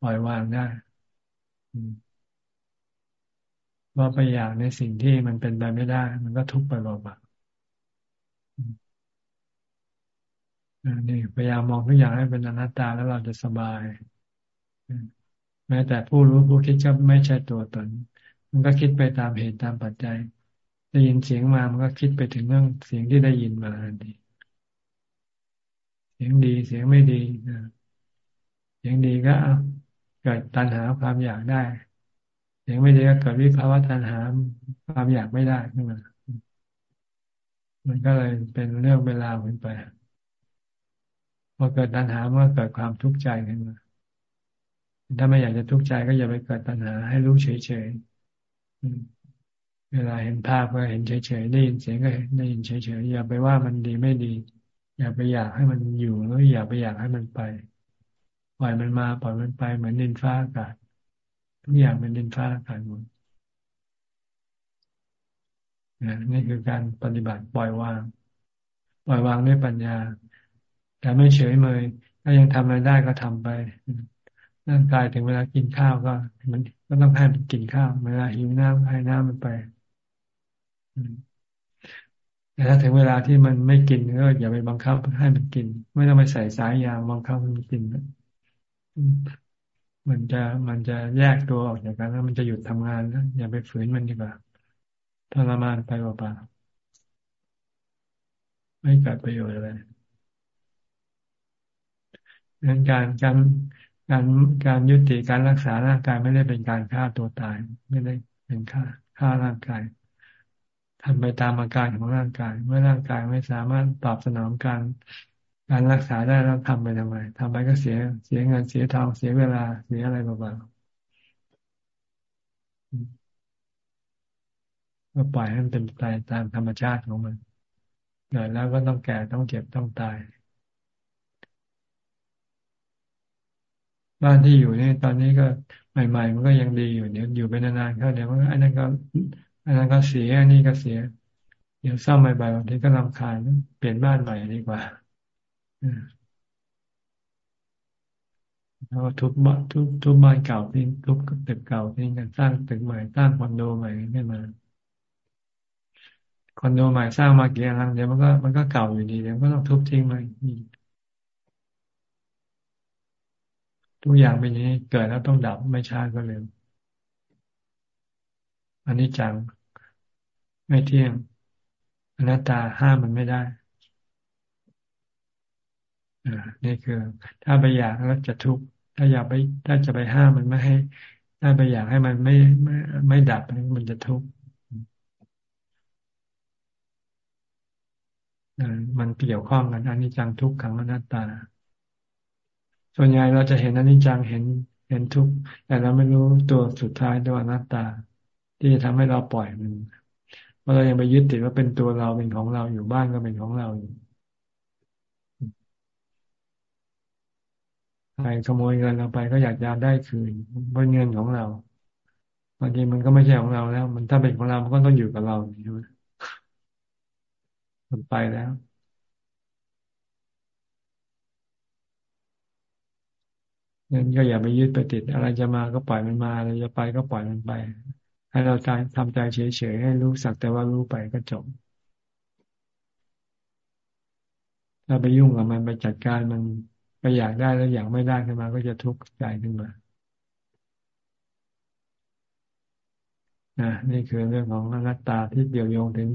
ปล่อยวางได้ว่าไปอยากในสิ่งที่มันเป็นไปไม่ได้ มันก็ทุกข์ไปเบาๆ นี่พยายามมองทุกอย่างให้เป็นอนัตตาแล้วเราจะสบาย แม้แต่ผู้รู้ผู้คิดก็ไม่ใช่ตัวตน มันก็คิดไปตามเหตุตามปัจจัย ได้ยินเสียงมา มันก็คิดไปถึงเรื่องเสียงที่ได้ยินมาดีเสียงดีเสียงไม่ดีเสียงดีก็เกิดตัณหาความอยากได้ เสียงไม่ดีก็เกิดวิภาวะตัณหาความอยากไม่ได้ขึ้นมามันก็เลยเป็นเรื่องเวลาขึ้นไป พอเกิดตัณหาเมื่อเกิดความทุกข์ใจขึ้นมาถ้าไม่อยากจะทุกข์ใจก็อย่าไปเกิดตัณหาให้รู้เฉยๆเวลาเห็นภาพก็เห็นเฉยๆได้ยินเสียงก็ได้ยินเฉยๆอย่าไปว่ามันดีไม่ดี อย่าไปอยากให้มันอยู่หรืออย่าไปอยากให้มันไปปล่อยมันมาปล่อยมันไปเหมือนดินฟ้าอากาศทุกอย่างเป็นดินฟ้าอากาศหมดนี่คือการปฏิบัติปล่อยวาง ปล่อยวางด้วยปัญญา แต่ไม่เฉยเมยถ้ายังทำอะไรได้ก็ทำไปร่างกายถึงเวลากินข้าวก็ มันก็ต้องให้มันกินข้าวเวลาหิวน้ำให้น้ำมันไปแต่ถ้าถึงเวลาที่มันไม่กินก็อย่าไปบังคับให้มันกิน ไม่ต้องไปใส่สายยางบังคับมันกิน มันจะมันจะแยกตัวออกจากกันแล้วมันจะหยุดทำงานแล้วอย่าไปฝืนมันดีกว่าทรมานไปเปล่าๆไม่เกิดประโยชน์อะไร ดังนั้นการการการการยุติการรักษาร่างกายไม่ได้เป็นการฆ่าตัวตาย ไม่ได้เป็นฆ่าฆ่าร่างกายทำไปตามอาการของร่างกาย เมื่อร่างกายไม่สามารถตอบสนองการการรักษาได้แล้วทำไปทำไมทำไปก็เสียเสียเงินเสียทองเสียเวลาเสียอะไรบ้างก็ปล่อยให้มันเป็นไปตามธรรมชาติของมันเกิดแล้วก็ต้องแก่ต้องเจ็บต้องตาย บ้านที่อยู่นี่ตอนนี้ก็ใหม่ ๆ มันก็ยังดีอยู่เดี๋ยวอยู่ไปนานๆเข้าเดี๋ยวมันอันนั้นก็อันนั้นก็เสียอันนี้ก็เสีย เดี๋ยวซ่อมใหม่ๆบางทีก็รำคาญเปลี่ยนบ้านใหม่ดีกว่าแล้วทุบบ้านทุบทุบบ้านเก่าทิ้งทุบตึกเก่าทิ้งกันสร้างตึกใหม่สร้างคอนโดใหม่ขึ้นมาคอนโดใหม่สร้างมากี่ครั้งเดี๋ยวมันก็มันก็เก่าอยู่ดีเดี๋ยวก็ต้องทุบทิ้งใหม่ ทุกอย่างเป็นอย่างนี้เกิดแล้วต้องดับไม่ช้าก็เร็วอันนี้จังไม่เที่ยงอนัตตาห้ามมันไม่ได้อ่านี่คือ ถ้าไปอยากแล้วจะทุกข์ถ้าอยากไป ถ้าจะไปห้ามมันไม่ให้ ถ้าไปอยากให้มันไม่ไม่ไม่ดับมันจะทุกข์มันเกี่ยวข้องกันอนิจจังทุกขังอนัตตา ส่วนใหญ่เราจะเห็นอนิจจังเห็นเห็นทุกข์แต่เราไม่รู้ตัวสุดท้ายตัวอนัตตา ที่จะทำให้เราปล่อยมันเพราะเรายังไปยึดติดว่าเป็นตัวเราเป็นของเราอยู่บ้านก็เป็นของเราอยู่ใครขโมยเงินเราไปก็อยากจะได้คืนเพราะเงินของเราบางทีมันก็ไม่ใช่ของเราแล้ว มันถ้าเป็นของเรา มันก็ต้องอยู่กับเราใช่ไหมมันไปแล้ว งินก็อย่าไปยึดไปติด อะไรจะมาก็ปล่อยมันมาอะไรจะไปก็ปล่อยมันไป ให้เราใจทำใจเฉยๆให้รู้สักแต่ว่ารู้ไปก็จบถ้าไปยุ่งกับมันไปจัดการมันไปอยากได้แล้วอยากไม่ได้ขึ้นมาก็จะทุกข์ใจขึ้นมานะนี่คือเรื่องของอนัตตาที่เกี่ยวโยงถึง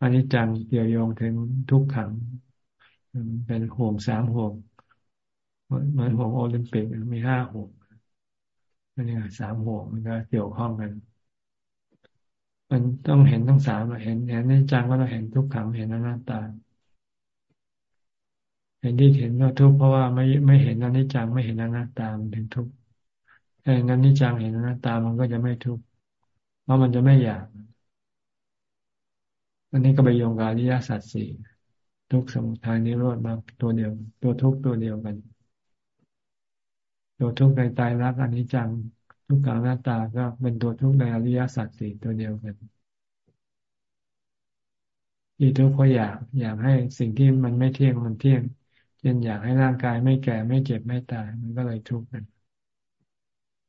อนิจจังเกี่ยวโยงถึงทุกขัง เป็นห่วงสามห่วง เหมือนห่วงโอลิมปิกมีห้าห่วงนี่สามห่วงมันก็เกี่ยวข้องกัน มันต้องเห็นทั้งสามเห็นเห็นอนิจจังก็ต้องเห็นทุกขังเห็นอนัตตาเห็นที่เห็นว่าทุกข์เพราะว่าไม่ไม่เห็นอนิจจังไม่เห็นอนัตตามันถึงทุกข์แต่อนิจจังเห็นอนัตตามันก็จะไม่ทุกข์เพราะมันจะไม่อยากอันนี้ก็ไปโยงกับอริยสัจสี่ทุกสมุทัยนิโรธมาตัวเดียว ตัวทุกตัวเดียวกัน ตัวทุกข์ในตายรักอันิจจังทุกขังหน้าตาก็เป็นตัวทุกข์ในอริยสัจสี่ตัวเดียวกันที่ทุกข์เพราะอยากอยากให้สิ่งที่มันไม่เที่ยงมันเที่ยงเช่นอยากให้ร่างกายไม่แก่ไม่เจ็บไม่ตาย มันก็เลยทุกข์กัน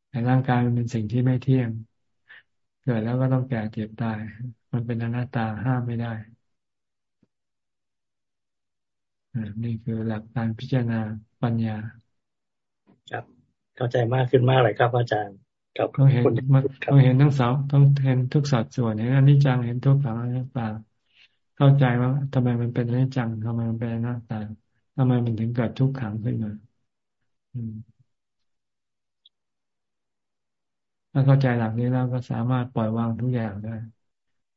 แต่ร่างกายมันเป็นสิ่งที่ไม่เที่ยง เกิดแล้วก็ต้องแก่เจ็บตาย มันเป็นอนัตตาห้ามไม่ได้นี่คือหลักการพิจารณาปัญญา เข้าใจมากขึ้นมากเลยครับอาจารย์ครับต้องเห็นต้องเห็นทั้งสองต้องเห็นทุกสัดส่วนเห็นอนิจจังเห็นทุกขังอนัตตาเข้าใจว่าทำไมมันเป็นอนิจจังทำไมมันเป็นอนัตตาทำไมมันถึงเกิดทุกขังขึ้นมาถ้าเข้าใจหลักนี้แล้วก็สามารถปล่อยวางทุกอย่างได้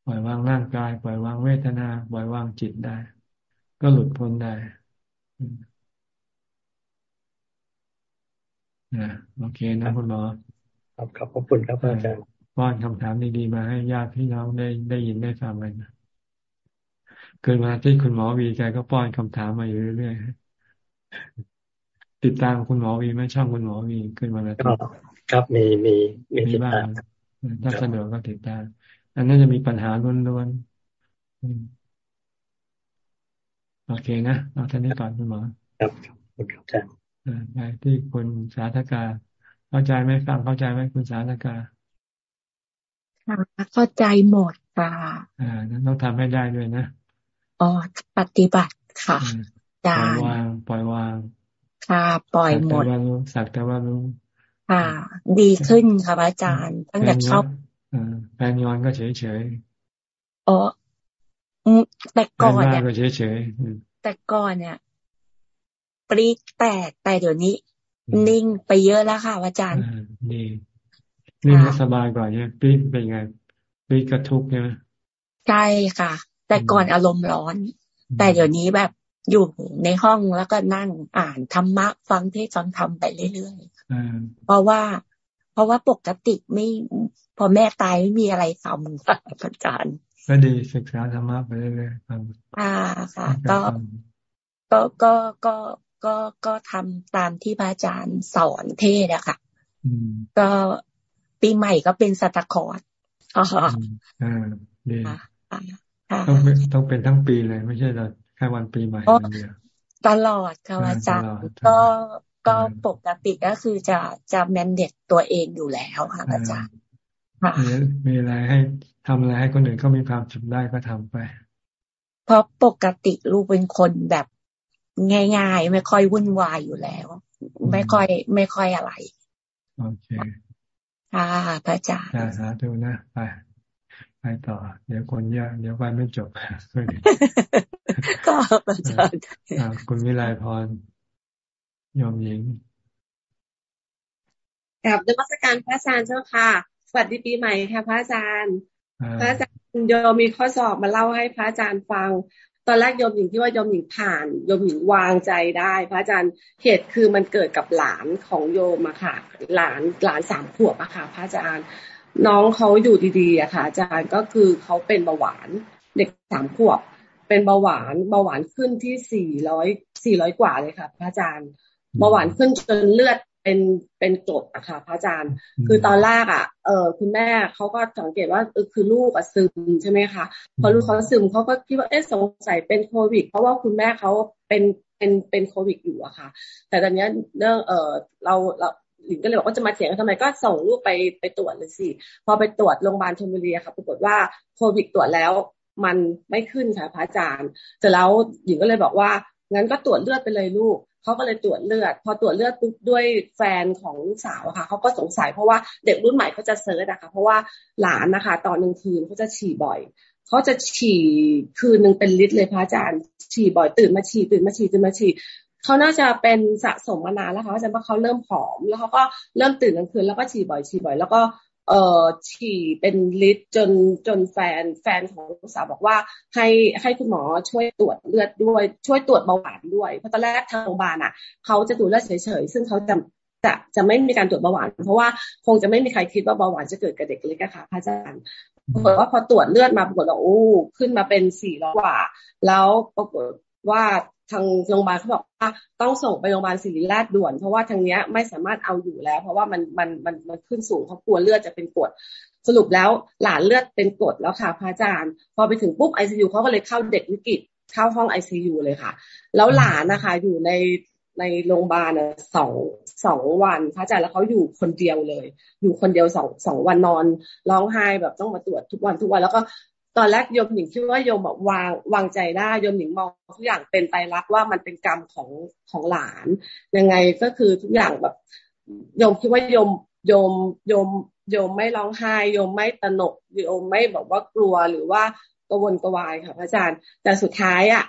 ปล่อยวางร่างกาย ปล่อยวางเวทนา ปล่อยวางจิตได้ ก็หลุดพ้นได้ นะโอเคนะคุณหมอครับขอบคุณครับอาจารย์ป้อนคำถามดีๆมาให้ญาติพี่น้องได้ได้ยินได้ฟังเลยนะเกิดมาที่คุณหมอวีแกก็ป้อนคำถามมาอยู่เรื่อยๆติดตามคุณหมอวีไม่ช่องคุณหมอวีขึ้นมาแล้วครับมีมีมีติดตามถ้าสะดวกก็ติดตามอันนั้นจะมีปัญหาล้วนๆโอเคนะเอาท่านี้ก่อนคุณหมอครับคุณครับอาจารย์ ไปที่คุณสาธกา เข้าใจไหมฟังเข้าใจไหมคุณสาธกาค่ะเข้าใจหมดค่ะอ่านั้นต้องทำให้ได้ด้วยนะอ๋อปฏิบัติค่ะปล่อยวางปล่อยวาง ค่ะปล่อยหมดสักแต่ว่ารู้ค่ะ ดีขึ้นค่ะอาจารย์ตั้งแต่เข้าแฟนยอนก็เฉยเฉยอ๋อแต่ก่อนเนี่ยเฉยเฉยแต่ก่อนเนี่ย ปรีกแตกแต่เดี๋ยวนี้ นิ่งไปเยอะแล้วค่ะอาจารย์ดีนิ่งสบายกว่าเนี่ยปรีกเป็นไงปรีกกระทุกใช่ไหมใช่ค่ะ แต่ก่อนอารมณ์ร้อน แต่เดี๋ยวนี้แบบอยู่ในห้องแล้วก็นั่งอ่านธรรมะฟังเทศฟังธรรมไปเรื่อยๆเพราะว่า เพราะว่าปกติไม่พอแม่ตายไม่มีอะไรทำค่ะอาจารย์ก็ดีศึกษาธรรมะไปเรื่อยๆอ่าค่ะ ก็ก็ก็ก็ ก็ก็ทำตามที่พระอาจารย์สอนเทศอะค่ะก็ปีใหม่ก็เป็นสัตคอร์ดอ๋ออ่าดีต้องเป็นต้องเป็นทั้งปีเลย ไม่ใช่เราแค่วันปีใหม่เดียวตลอดค่ะอาจารย์ก็ก็ปกติก็คือจะจะแมนเด็ดตัวเองอยู่แล้วค่ะอาจารย์มีอะไรให้ทำอะไรให้คนอื่นเขามีความสุขได้ก็ทำไป เพราะปกติลูกเป็นคนแบบ ง่าย ๆ ไม่ค่อยวุ่นวายอยู่แล้ว ไม่ค่อย ไม่ค่อยอะไรโอเคค่ะพระอาจารย์สาธุนะไปไปต่อ เดี๋ยวคนเยอะเดี๋ยวไปไม่จบก็อาจารย์คุณวิไลพรยอมหญิงกับนมัสการพระอาจารย์เจ้าค่ะ สวัสดีปีใหม่ค่ะ พระอาจารย์ พระอาจารย์โยมมีข้อสอบมาเล่าให้พระอาจารย์ฟัง ตอนแรกโยมหญิงที่ว่าโยมหญิงผ่านโยมหญิงวางใจได้ พระอาจารย์เหตุคือมันเกิดกับหลานของโยมอะค่ะ หลานหลานสามขวบอะค่ะ พระอาจารย์ น้องเขาอยู่ดีๆอะค่ะ อาจารย์ก็คือเขาเป็นเบาหวานเด็กสามขวบ เป็นเบาหวานเบาหวานขึ้นที่สี่ร้อยสี่ร้อยกว่าเลยค่ะ พระอาจารย์เบาหวานขึ้นจนเลือด เป็นเป็นกรดอะค่ะพระอาจารย์ คือตอนแรกอะเออคุณแม่เขาก็สังเกตว่าเออคือลูกอะซึมใช่ไหมคะพอลูกเขาซึมเขาก็คิดว่าเอ๊ะสงสัยเป็นโควิด เพราะว่าคุณแม่เขาเป็นเป็นเป็นโควิดอยู่อะค่ะ แต่ตอนนี้เรื่องเออเราเราหลิงก็เลยบอกว่าจะมาเถียงกันทำไมก็ส่งลูกไปไปตรวจเลยสิพอไปตรวจโรงพยาบาลชลบุรีค่ะปรากฏว่าโควิดตรวจแล้วมันไม่ขึ้นค่ะพระอาจารย์เสร็จแล้วหญิงก็เลยบอกว่างั้นก็ตรวจเลือดไปเลยลูก เขาก็เลยตรวจเลือด พอตรวจเลือดปุ๊บด้วยแฟนของลูกสาวค่ะเขาก็สงสัยเพราะว่าเด็กรุ่นใหม่เขาจะเซิร์ชนะคะ เพราะว่าหลานนะคะ ตอนหนึ่งคืนเขาจะฉี่บ่อยเขาจะฉี่คืนหนึ่งเป็นลิตรเลยพระอาจารย์ฉี่บ่อยตื่นมาฉี่ตื่นมาฉี่ตื่นมาฉี่เขาน่าจะเป็นสะสมมานานแล้วค่ะอาจารย์ว่าเขาเริ่มผอม แล้วเขาก็เริ่มตื่นกลางคืนแล้วก็ฉี่บ่อยฉี่บ่อย แล้วก็ เอ่อฉี่เป็นลิตรจนจนแฟนแฟนของลูกสาวบอกว่า ให้ให้คุณหมอช่วยตรวจเลือดด้วย ช่วยตรวจเบาหวานด้วยเพราะตอนแรกทางโรงพยาบาลอะเขาจะตรวจเลือดเฉยๆซึ่งเขาจะจะจะไม่มีการตรวจเบาหวาน เพราะว่าคงจะไม่มีใครคิดว่าเบาหวานจะเกิดกับเด็กเล็กค่ะพระอาจารย์ปรากฏว่าพอตรวจเลือดมาปรากฏว่าโอ้ขึ้นมาเป็นสี่ร้อยกว่า แล้วปรากฏว่า ทางโรงพยาบาลเขาบอกว่าต้องส่งไปโรงพยาบาลศิริราชด่วน เพราะว่าทางเนี้ยไม่สามารถเอาอยู่แล้ว เพราะว่ามันมันมันมันขึ้นสูงเขากลัวเลือดจะเป็นกรดสรุปแล้วหลานเลือดเป็นกรดแล้วค่ะพระอาจารย์ พอไปถึงปุ๊บไอซียูเขาก็เลยเข้าเด็กวิกฤตเข้าห้องไอซียูเลยค่ะ แล้วหลานนะคะอยู่ในในโรงพยาบาลสองสองวันพระอาจารย์แล้วเขาอยู่คนเดียวเลย อยู่คนเดียวสองสองวันนอนร้องไห้แบบต้องมาตรวจทุกวันทุกวัน แล้วก็ ตอนแรกโยมหญิงคิดว่าโยมแบบวางวางใจได้โยมหญิงมองทุกอย่างเป็นไตรักว่ามันเป็นกรรมของของหลานยังไงก็คือทุกอย่างแบบโยมคิดว่าโยมโยมโยมโยมไม่ร้องไห้โยมไม่ตนกโยมไม่บอกว่ากลัวหรือว่ากวนกวายค่ะพระอาจารย์ แต่สุดท้ายอะ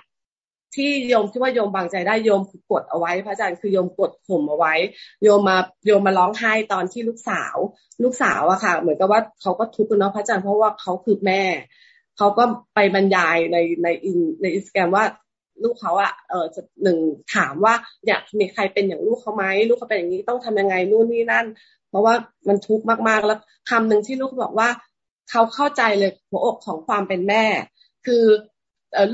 ที่โยมคิดว่าโยมบางใจได้โยมกดเอาไว้ พระอาจารย์คือโยมกดข่มเอาไว้ โยมมาโยมมาร้องไห้ตอนที่ลูกสาว ลูกสาวอะค่ะ เหมือนกับว่าเขาก็ทุกข์เนาะพระอาจารย์เพราะว่าเขาคือแม่ เขาก็ไปบรรยายในในอินในอินสตาแกรมว่าลูกเขาอะเออจะหนึ่งถามว่าอยากมีใครเป็นอย่างลูกเขาไหมลูกเขาเป็นอย่างนี้ต้องทำยังไงนู่นนี่นั่น เพราะว่ามันทุกข์มากๆแล้วคำหนึ่งที่ลูกบอกว่า เขาเข้าใจเลยหัวอกของความเป็นแม่ คือ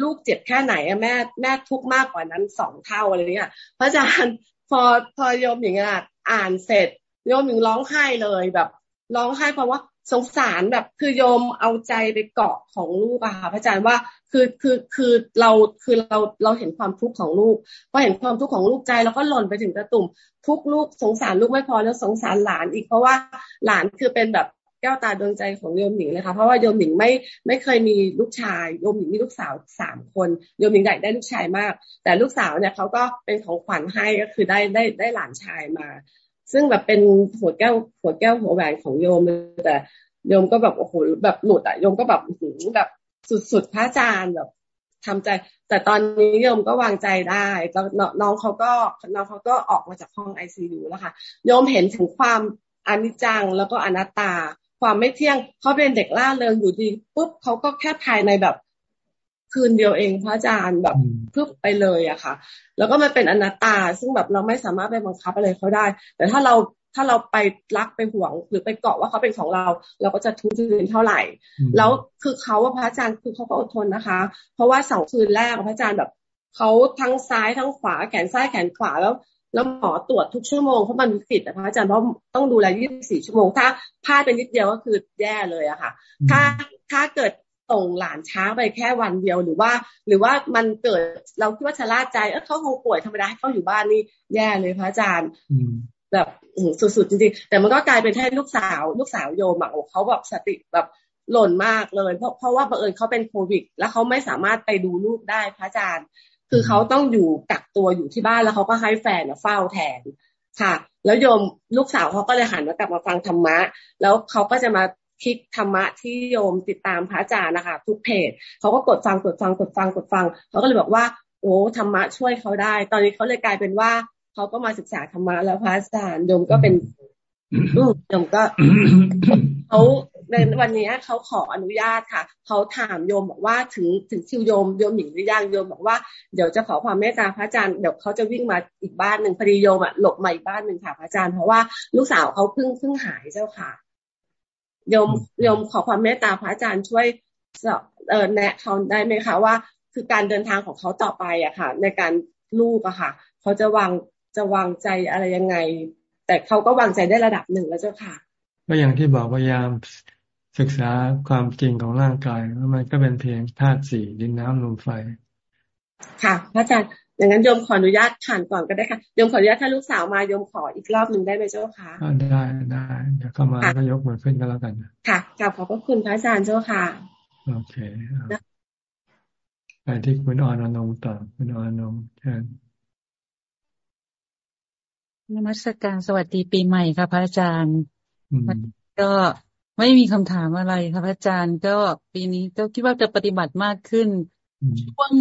ลูกเจ็บแค่ไหนอะแม่แม่ทุกข์มากกว่านั้นสองเท่าอะไรเงี้ยพระอาจารย์พอพอโยมอย่างเงี้ยอ่านเสร็จโยมถึงร้องไห้เลยแบบ ร้องไห้เพราะว่า สงสารแบบคือโยมเอาใจไปเกาะของลูกอะค่ะพระอาจารย์ว่าคือคือคือเราคือเราเราเห็นความทุกข์ของลูกพอเห็นความทุกข์ของลูกใจเราก็หล่นไปถึงกระตุ่ม ทุกลูกสงสารลูกไม่พอแล้วสงสารหลานอีกเพราะว่าหลานคือเป็นแบบแก้วตาดวงใจของโยมหนิงเลยค่ะเพราะว่าโยมหนิงไม่ไม่เคยมีลูกชายโยมหนิงมีลูกสาวสามคนโยมหนิงอยากได้ลูกชายมาก แต่ลูกสาวเนี่ยเขาก็เป็นของขวัญให้ก็คือได้ได้ได้หลานชายมา ซึ่งแบบเป็นหัวแก้วหัวแก้วหัวแหวนของโยมแต่โยมก็แบบโอ้โหแบบหลุดอะโยมก็แบบหืแบบสุดๆพระอาจารย์แบบทำใจ แต่ตอนนี้โยมก็วางใจได้แล้วน้องเขาก็น้องเขาก็ออกมาจากห้องไอซียูแล้วค่ะโยมเห็นถึงความอนิจจังแล้วก็อนัตตา ความไม่เที่ยงเขาเป็นเด็กล่าเริงอยู่ดีปุ๊บเขาก็แค่ภายในแบบ คืนเดียวเองพระอาจารย์แบบพึบไปเลยอะค่ะ แล้วก็มันเป็นอนัตตา ซึ่งแบบเราไม่สามารถไปบังคับอะไรเขาได้ แต่ถ้าเราถ้าเราไปรักไปห่วงหรือไปเกาะว่าเขาเป็นของเรา เราก็จะทุกข์คืนเท่าไหร่ แล้วคือเขาว่าพระอาจารย์คือเขาก็อดทนนะคะ เพราะว่าสองคืนแรกพระอาจารย์แบบเขาทั้งซ้ายทั้งขวาแขนซ้ายแขนขวาแล้วแล้วหมอตรวจทุกชั่วโมงเพราะมันมีสิทธิ์พระอาจารย์เพราะต้องดูแล 24 ชั่วโมง ถ้าพลาดเป็นนิดเดียวก็คือแย่เลยอะค่ะ ถ้าถ้าเกิด ส่งหลานช้าไปแค่วันเดียวหรือว่า หรือว่ามันเกิดเราคิดว่าชะล่าใจเออเขาคงป่วยธรรมดาให้เขาอยู่บ้านนี่แย่เลยพระอาจารย์แบบสุดๆจริงๆแต่มันก็กลายเป็นแค่ลูกสาว ลูกสาวโยมอะเขาแบบสติแบบหล่นมากเลย เพราะเพราะว่าบังเอิญเขาเป็นโควิด แล้วเขาไม่สามารถไปดูลูกได้พระอาจารย์ คือเขาต้องอยู่กักตัวอยู่ที่บ้านแล้วเขาก็ให้แฟนเฝ้าแทนค่ะ แล้วโยมลูกสาวเขาก็เลยหันมากลับมาฟังธรรมะ แล้วเขาก็จะมา คลิกธรรมะที่โยมติดตามพระอาจารย์นะคะทุกเพจเขาก็กดฟังกดฟังกดฟังกดฟังเขาก็เลยบอกว่า โอ้ธรรมะช่วยเขาได้ ตอนนี้เขาเลยกลายเป็นว่าเขาก็มาศึกษาธรรมะแล้วพระอาจารย์โยมก็เป็นโยมก็เขาในวันนี้เขาขออนุญาตค่ะเขาถามโยมบอกว่าถึงถึงคิวโยมโยมหญิงหรือยังโยมบอกว่าเดี๋ยวจะขอความเมตตาพระอาจารย์เดี๋ยวเขาจะวิ่งมาอีกบ้านหนึ่งพอดีโยมอะหลบมาอีกบ้านหนึ่งค่ะพระอาจารย์เพราะว่าลูกสาวเขาเพิ่งเพิ่งหายเจ้าค่ะ โยมโยมขอความเมตตาพระอาจารย์ช่วยเออแนะเขาได้ไหมคะว่า คือการเดินทางของเขาต่อไปอะค่ะ ในการลูกอะค่ะ เขาจะวางจะวางใจอะไรยังไง แต่เขาก็วางใจได้ระดับหนึ่งแล้วเจ้าค่ะ ก็อย่างที่บอกพยายามศึกษาความจริงของร่างกายแล้วมันก็เป็นเพียงธาตุสี่ดินน้ำลมไฟ ค่ะ พระอาจารย์ อย่างนั้นโยมขออนุญาตผ่านก่อนก็ได้ค่ะโยมขออนุญาตถ้าลูกสาวมาโยมขออีกรอบหนึ่งได้ไหมเจ้าค่ะได้ได้เดี๋ยวเข้ามาก็ยกมือขึ้นก็แล้วกันค่ะกลับขอบพระคุณพระอาจารย์เจ้าค่ะโอเคไปที่คุณออนอนงต่อคุณออนงเชิญนมัสการสวัสดีปีใหม่ค่ะพระอาจารย์ก็ไม่มีคำถามอะไรค่ะพระอาจารย์ก็ปีนี้ก็คิดว่าจะปฏิบัติมากขึ้นช่วง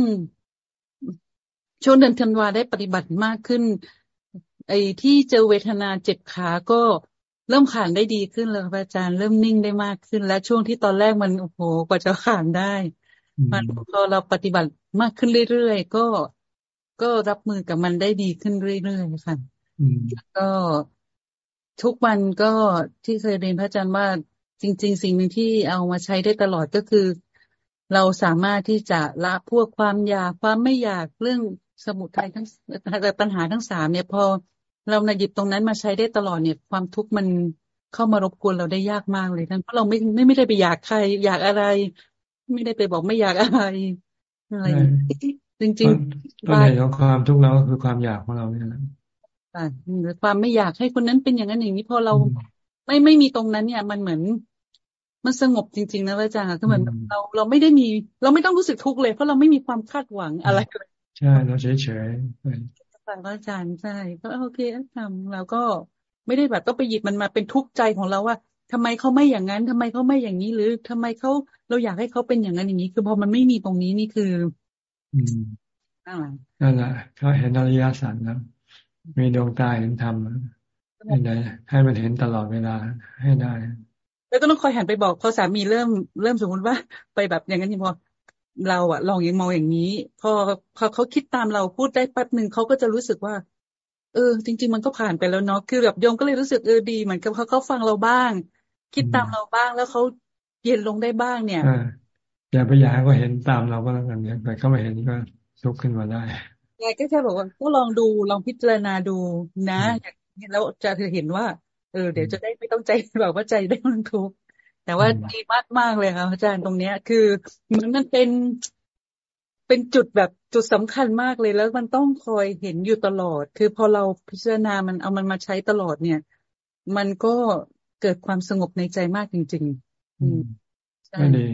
ช่วงเดือนธันวาได้ปฏิบัติมากขึ้น ไอ้ที่เจอเวทนาเจ็บขาก็เริ่มขานได้ดีขึ้นแล้วพระอาจารย์เริ่มนิ่งได้มากขึ้น และช่วงที่ตอนแรกมันโอ้โหกว่าจะขานได้ มันพอเราปฏิบัติมากขึ้นเรื่อยๆก็ก็รับมือกับมันได้ดีขึ้นเรื่อยๆค่ะก็ทุกวันก็ที่เคยเรียนพระอาจารย์ว่าจริง ๆ สิ่งหนึ่งที่เอามาใช้ได้ตลอดก็คือ เราสามารถที่จะละพวกความอยากความไม่อยากเรื่อง สมุทัยทั้งปัญหาทั้งสามเนี่ยพอเราหยิบตรงนั้นมาใช้ได้ตลอดเนี่ย ความทุกข์มันเข้ามารบกวนเราได้ยากมากเลยท่านเพราะเราไม่ไม่ไม่ได้ไปอยากใคร อยากอะไร ไม่ได้ไปบอกไม่อยากอะไรอะไรจริงๆตัวใหญ่ของความทุกข์เราก็คือความอยากของเราเนี่ยแหละความไม่อยากให้คนนั้นเป็นอย่างนั้นอย่างนี้พอเราไม่ไม่มีตรงนั้นเนี่ย มันเหมือนมันสงบจริง ๆ นะอาจารย์ก็เหมือนเราเราไม่ได้มี เราไม่ต้องรู้สึกทุกข์เลย เพราะเราไม่มีความคาดหวังอะไรเลย ใช่เราเฉยเฉยฟังอาจารย์ใช่ก็โอเคทำเราก็ไม่ได้แบบต้องไปหยิบมันมาเป็นทุกข์ใจของเราว่าทำไมเขาไม่อย่างนั้นทำไมเขาไม่อย่างนี้หรือทำไมเขาเราอยากให้เขาเป็นอย่างนั้นอย่างนี้ คือพอมันไม่มีตรงนี้นี่คือ อืมนั่นแหละเขาเห็นอริยสัจแล้วมีดวงตาเห็นธรรมให้ได้ให้มันเห็นตลอดเวลาให้ได้แล้วก็ต้องคอยหันไปบอกพอสามีเริ่มเริ่มสมมติว่า ไปแบบอย่างนั้นพอ เราอะลองยังมองอย่างนี้ พอพอเขาคิดตามเราพูดได้แป๊บหนึ่งเขาก็จะรู้สึกว่า เออ จริง ๆ มันก็ผ่านไปแล้วเนาะคือแบบโยมก็เลยรู้สึกเออดีเหมือนกับเขาเขาฟังเราบ้าง คิดตามเราบ้างแล้วเขาเย็นลงได้บ้างเนี่ยอย่าไปอยากให้เขาเห็นตามเราก็แล้วกันเนี่ยแต่เขาไม่เห็นก็ลุกขึ้นมาได้ไงก็แค่บอกว่าก็ลองดูลองพิจารณาดูนะอย่างแล้วจะเห็นว่า เออ เดี๋ยวจะได้ไม่ต้องใจแบบว่าใจได้มันทุก แต่ว่าดีมากมากเลยค่ะอาจารย์ตรงเนี้ย คือมันมันเป็นเป็นจุดแบบจุดสำคัญมากเลยแล้วมันต้องคอยเห็นอยู่ตลอด คือพอเราพิจารณามันเอามันมาใช้ตลอดเนี่ย มันก็เกิดความสงบในใจมากจริง ๆ อืมก็ดี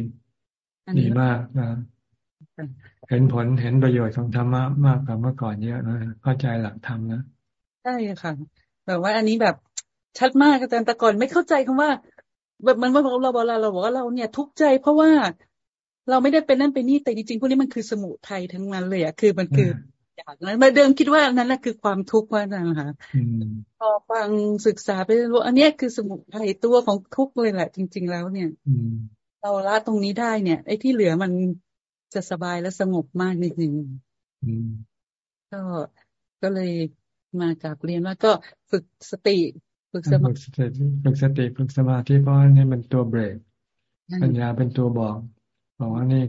ดีมากนะเห็นผลเห็นประโยชน์ของธรรมะมากกว่าเมื่อก่อนเยอะนะเข้าใจหลักธรรมนะใช่ค่ะแบบว่าอันนี้แบบชัดมากอาจารย์แต่ก่อนไม่เข้าใจคำว่า แบบมันว่าเราบอกเราเราบอกว่าเราเนี่ยทุกข์ใจเพราะว่าเราไม่ได้เป็นนั่นเป็นนี่แต่จริงๆพวกนี้มันคือสมุทัยทั้งนั้นเลยอะคือมันคืออย่างนั้นมาเดิมคิดว่านั่นแหละคือความทุกข์ว่านั่นค่ะพอฟังศึกษาไปรู้อันนี้คือสมุทัยตัวของทุกข์เลยแหละ จริง ๆ แล้วเนี่ยเราละตรงนี้ได้เนี่ย ไอ้ที่เหลือมันจะสบายและสงบมากนิดนึงก็ก็เลยมากับเรียนว่าก็ฝึกสติ ฝึกสมาธิฝึกสติฝึกสมาธิเพราะนี่มันตัวเบรก ปัญญาเป็นตัวบอก บอกว่านี่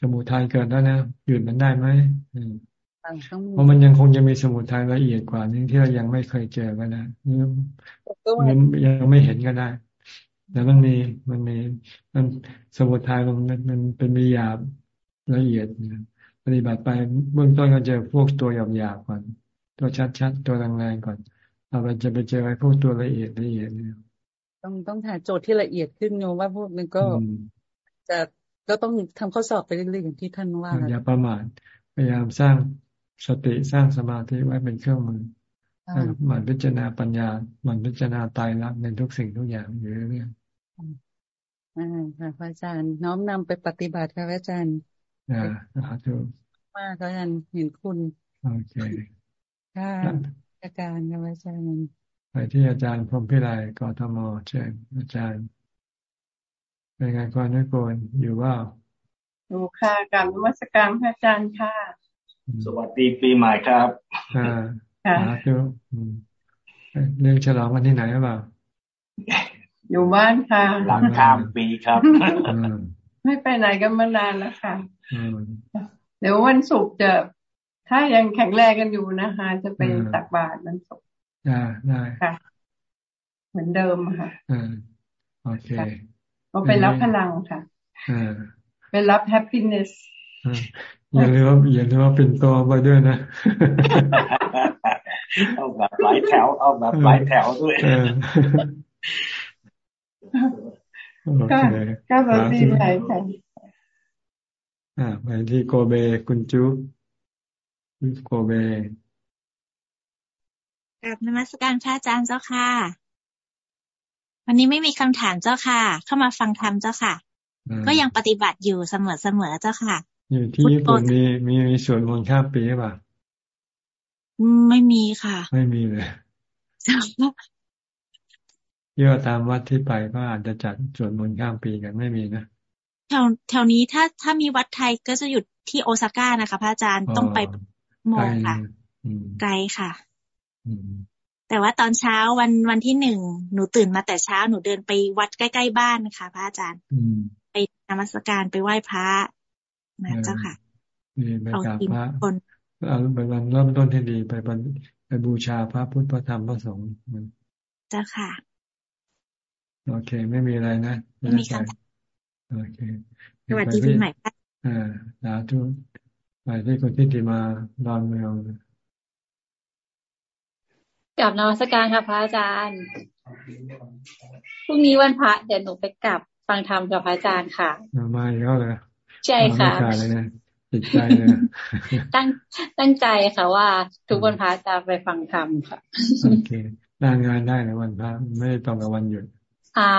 สมุทัยเกิดแล้วนะหยุดมันได้ไหมเพราะมันยังคงจะมีสมุทัยละเอียดกว่านี้ที่เรายังไม่เคยเจอกันนะยังยังไม่เห็นก็ได้แต่มันมีมันมีมันสมุทัยมันมันเป็นมีหยาบละเอียดปฏิบัติไปเบื้องต้นก็เจอพวกตัวหยาบหยาบก่อน ตัวชัดๆตัวแรงๆก่อน เราไปจะไปเจอไอ้พวกตัวละเอียดละเอียดเนี่ยต้องต้องหาโจทย์ที่ละเอียดขึ้นโยว่าพวกนึงก็จะก็ต้องทำข้อสอบไปเรื่อยๆอย่างที่ท่านว่าอย่าประมาทพยายามสร้างสติสร้างสมาธิไว้เป็นเครื่องมือมันพิจารณาปัญญา มันพิจารณาตายรักในทุกสิ่งทุกอย่างอยู่เรื่อยๆอ่าค่ะพระอาจารย์ น้อมนำไปปฏิบัติค่ะพระอาจารย์อ่าสาธุมากอาจารย์เห็นคุณโอเคค่ะ อาจารย์ครับอาจารย์ไปที่อาจารย์พรมพิไลกทมเชิญอาจารย์เป็นไงก่อนนักโกนอยู่ว่าอยู่ค่ะกับนมัสการพระอาจารย์ค่ะ สวัสดีปีใหม่ครับอ่าสาธุเรื่องฉลองกันที่ไหนหรือเปล่าอยู่บ้านค่ะหลังข้ามปีครับ ไม่ไปไหนกันมานานแล้วค่ะเดี๋ยววันศุกร์จะ ถ้ายังแข็งแรงกันอยู่นะคะ จะไปตักบาตรวันศุกร์ได้ได้ค่ะ เหมือนเดิมค่ะอ่าโอเคก็ไปรับพลังค่ะไปรับแฮปปี้เนสอย่าลืมว่าอย่าลืมว่าเป็นตัวไปด้วยนะ เอาแบบหลายแถว เอาแบบหลายแถวด้วยก็ก็แบบดีใจค่ะอ่าไปที่โกเบคุณจุ๊บ โกเบกับนมัสการพระอาจารย์เจ้าค่ะ วันนี้ไม่มีคำถามเจ้าค่ะ เข้ามาฟังธรรมเจ้าค่ะ ก็ยังปฏิบัติอยู่เสมอเสมอเจ้าค่ะ อยู่ที่ญี่ปุ่นมีมีมีส่วนมนต์ข้ามปีป่ะไม่มีค่ะ ไม่มีเลยเยอะตามวัดที่ไปก็อาจจะจัดส่วนมนต์ข้ามปีกันไม่มีนะแถวแถวนี้ถ้าถ้ามีวัดไทยก็จะหยุดที่โอซาก้านะคะ พระอาจารย์ต้องไป โมงค่ะไกลค่ะแต่ว่าตอนเช้าวันวันที่หนึ่งหนูตื่นมาแต่เช้าหนูเดินไปวัดใกล้ๆบ้านค่ะพระอาจารย์ไปนมัสการไปไหว้พระนะเจ้าค่ะไปกราบพระเอาเป็นวันเริ่มต้นที่ดีไปไปบูชาพระพุทธพระธรรมพระสงฆ์เจ้าค่ะ โอเค ไม่มีอะไรนะไม่มีคำโอเคสวัสดีปีใหม่ค่ะอ่าสาธุ ไปที่คนที่ติมาดอนเมืองกับนวัตการค่ะพระอาจารย์พรุ่งนี้วันพระเดี๋ยวหนูไปกลับฟังธรรมกับพระอาจารย์ค่ะมาอีกแล้วเลยใช่ค่ะติดใจเลยตั้งตั้งใจค่ะว่า ทุกวันพระจะไปฟังธรรมค่ะโอเคลางานได้ในวันพระไม่ตรงกับวันหยุดอ่า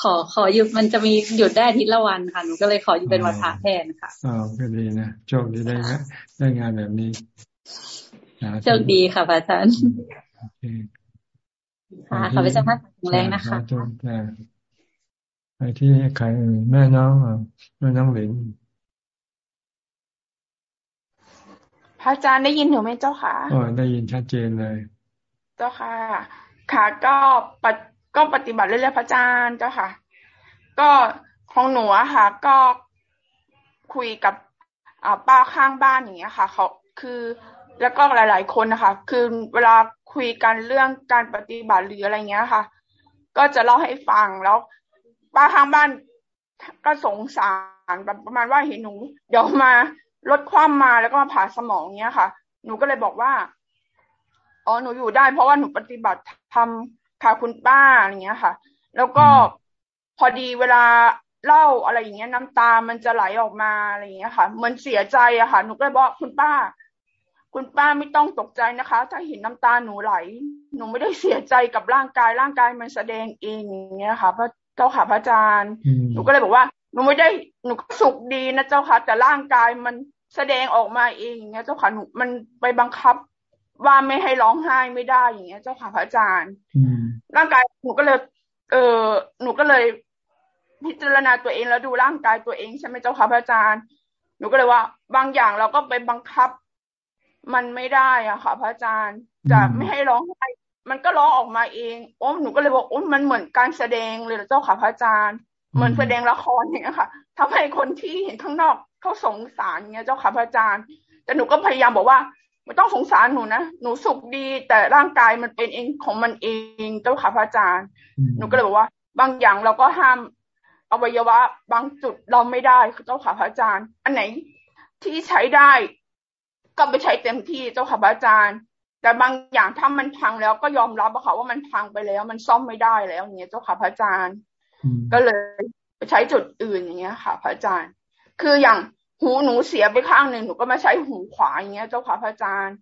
ขอขอหยุดมันจะมีหยุดได้ทีละวันค่ะหนูก็เลยขออยู่เป็นวันพระแทนค่ะอ๋อก็ดีนะโชคดีได้ได้งานแบบนี้โชคดีค่ะพระอาจารย์ค่ะขอไปสัมภาษณ์แข็งแรงนะคะไปที่ใครแม่น้องแม่น้องหลินพระอาจารย์ได้ยินหนูไหมเจ้าค่ะอ๋อได้ยินชัดเจนเลย เจ้าค่ะ ค่ะก็ป ก็ปฏิบัติเรื่อยๆพระอาจารย์เจ้าค่ะ ก็ของหนูอะค่ะ ก็คุยกับป้าข้างบ้านอย่างเงี้ยค่ะเขาคือแล้วก็หลาย ๆ คนนะคะ คือเวลาคุยกันเรื่องการปฏิบัติหรืออะไรเงี้ยค่ะ ก็จะเล่าให้ฟังแล้วป้าข้างบ้านก็สงสารแบบประมาณว่าเห็นหนู เดี๋ยวมาลดความมาแล้วก็มาผ่าสมองเงี้ยค่ะ หนูก็เลยบอกว่า อ๋อ หนูอยู่ได้เพราะว่าหนูปฏิบัติทำ ค่ะ คุณป้าอย่างเงี้ยค่ะ แล้วก็พอดีเวลาเล่าอะไรอย่างเงี้ยน้ำตามันจะไหลออกมาอะไรอย่างเงี้ยค่ะ เหมือนเสียใจอะค่ะ หนูก็เลยบอกคุณป้า คุณป้าไม่ต้องตกใจนะคะ ถ้าเห็นน้ำตาหนูไหล หนูไม่ได้เสียใจกับร่างกาย ร่างกายมันแสดงเองอย่างเงี้ยค่ะ พระเจ้าค่ะพระอาจารย์ หนูก็เลยบอกว่าหนูไม่ได้หนูสุขดีนะเจ้าค่ะ แต่ร่างกายมันแสดงออกมาเองอย่างเงี้ย เจ้าค่ะหนูมันไปบังคับว่าไม่ให้ร้องไห้ไม่ได้อย่างเงี้ย เจ้าค่ะพระอาจารย์ ร่างกายหนูก็เลย เออหนูก็เลย พิจารณาตัวเองแล้วดูร่างกายตัวเองใช่ไหมเจ้าค่ะพระอาจารย์ หนูก็เลยว่า บางอย่างเราก็ไปบังคับ มันไม่ได้อะค่ะ พระอาจารย์จะไม่ให้ร้องไห้มันก็ร้องออกมาเองโอ้หนูก็เลยบอกโอ้มันเหมือนการแสดงเลยเจ้าค่ะพระอาจารย์ เหมือนแสดงละครอย่างเงี้ยค่ะทำให้คนที่เห็นข้างนอกเขาสงสารเงี้ยเจ้าค่ะพระอาจารย์ แต่หนูก็พยายามบอกว่า ไม่ต้องสงสารหนูนะหนูสุขดี แต่ร่างกายมันเป็นเองของมันเองเจ้าค่ะพระอาจารย์ หนูก็เลยบอกว่า บางอย่างเราก็ห้ามอวัยวะ บางจุดเราไม่ได้เจ้าค่ะพระอาจารย์ อันไหนที่ใช้ได้ ก็ไปใช้เต็มที่เจ้าค่ะอาจารย์ แต่บางอย่างถ้ามันพังแล้วก็ยอมรับอะค่ะว่ามันพังไปแล้ว มันซ่อมไม่ได้แล้วอย่างเงี้ยเจ้าค่ะพระอาจารย์ ก็เลยไปใช้จุดอื่นอย่างเงี้ยค่ะ พระอาจารย์ คืออย่าง หูหนูเสียไปข้างหนึ่งหนูก็มาใช้หูขวาอย่างเงี้ย เจ้าค่ะพระอาจารย์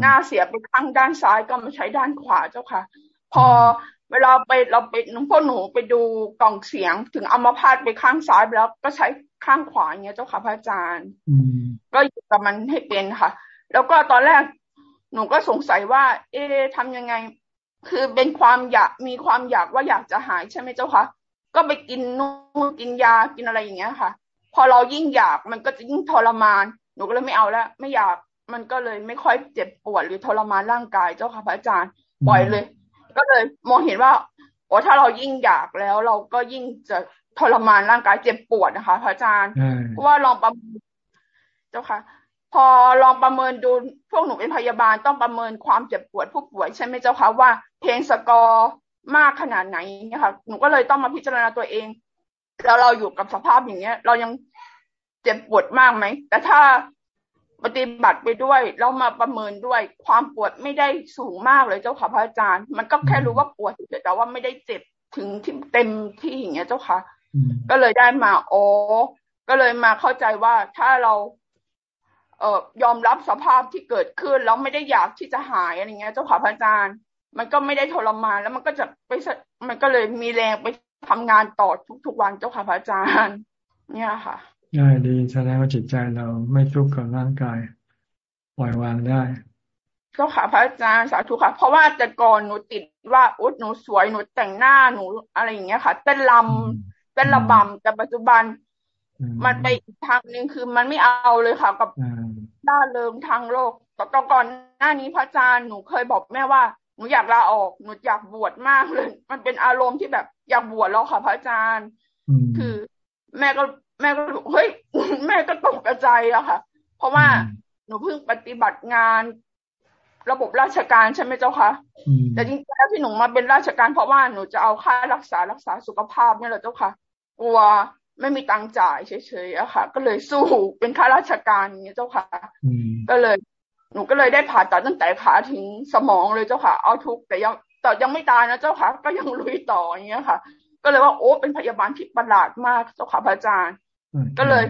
หน้าเสียไปข้างด้านซ้ายก็มาใช้ด้านขวาเจ้าค่ะ พอเวลาไปเราไปน้องพ่อหนูไปดูกล่องเสียงถึงเอามาพาดไปข้างซ้ายไปแล้วก็ใช้ข้างขวาอย่างเงี้ยเจ้าค่ะพระอาจารย์ก็อยู่กับมันให้เป็นค่ะ แล้วก็ตอนแรกหนูก็สงสัยว่า เอ๊ทำยังไง คือเป็นความอยากมีความอยากว่าอยากจะหายใช่ไหมเจ้าคะก็ไปกินนู่นกินยากินอะไรอย่างเงี้ยค่ะ พอเรายิ่งอยากมันก็จะยิ่งทรมาน หนูก็เลยไม่เอาแล้วไม่อยากมันก็เลยไม่ค่อยเจ็บปวดหรือทรมานร่างกายเจ้าค่ะพระอาจารย์ปล่อยเลย ก็เลยมองเห็นว่าโอ้ถ้าเรายิ่งอยากแล้ว เราก็ยิ่งจะทรมานร่างกายเจ็บปวดนะคะพระอาจารย์เพราะว่าลองประเมินเจ้าค่ะ พอลองประเมินดูพวกหนูเป็นพยาบาลต้องประเมินความเจ็บปวดผู้ป่วยใช่ไหมเจ้าค่ะว่าเพนสกอร์มากขนาดไหนเนี่ยค่ะหนูก็เลยต้องมาพิจารณาตัวเอง แล้วเราอยู่กับสภาพอย่างเงี้ย เรายังเจ็บปวดมากไหม แต่ถ้าปฏิบัติไปด้วยเรามาประเมินด้วยความปวดไม่ได้สูงมากเลยเจ้าค่ะพระอาจารย์ มันก็แค่รู้ว่าปวดแต่ว่าไม่ได้เจ็บถึงที่เต็มที่อย่างเงี้ยเจ้าค่ะ ก็เลยได้มาโอ้ก็เลยมาเข้าใจว่าถ้าเราเอ่อยอมรับสภาพที่เกิดขึ้นแล้วไม่ได้อยากที่จะหายอะไรเงี้ย เจ้าค่ะพระอาจารย์ มันก็ไม่ได้ทรมานแล้วมันก็จะไปมันก็เลยมีแรงไป ทำงานต่อทุกๆวันเจ้าค่ะพระอาจารย์ เนี่ยค่ะได้ดีแสดงว่าจิตใจเราไม่ทุกข์กับร่างกาย ปล่อยวางได้เจ้าค่ะพระอาจารย์สาธุค่ะ เพราะว่าแต่ก่อนหนูติดว่าอุ๊ดหนูสวยหนูแต่งหน้าหนูอะไรอย่างเงี้ยค่ะเต้นลำเต้นระบำแต่ปัจจุบัน มันไปอีกทางหนึ่งคือมันไม่เอาเลยค่ะ กับด้านเริงทางโลกแต่ก่อนหน้านี้พระอาจารย์หนูเคยบอกแม่ว่าห นูอยากลาออกหนูอยากบวชมากเลย มันเป็นอารมณ์ที่แบบอยากบวชแล้วค่ะพระอาจารย์ คือ แม่ก็แม่ก็เฮ้ยแม่ก็ตกกระใจอะค่ะ เพราะว่าหนูเพิ่งปฏิบัติงานระบบราชการใช่ไหมเจ้าคะแต่จริงๆแล้วที่หนูมาเป็นราชการเพราะว่าหนูจะเอาค่ารักษารักษาสุขภาพนี่แหละเจ้าค่ะกลัวไม่มีตังจ่ายเฉยๆอะค่ะ ก็เลยสู้เป็นข้าราชการอย่างเงี้ยเจ้าค่ะ ก็เลย หนูก็เลยได้ผ่าตัดตั้งแต่ขาถึงสมองเลยเจ้าค่ะ เอาทุกแต่ยังแต่ยังไม่ตายนะเจ้าค่ะ ก็ยังลุยต่ออย่างเงี้ยค่ะ ก็เลยว่าโอ้เป็นพยาบาลที่ประหลาดมากเจ้าค่ะพระอาจารย์ ก็เลย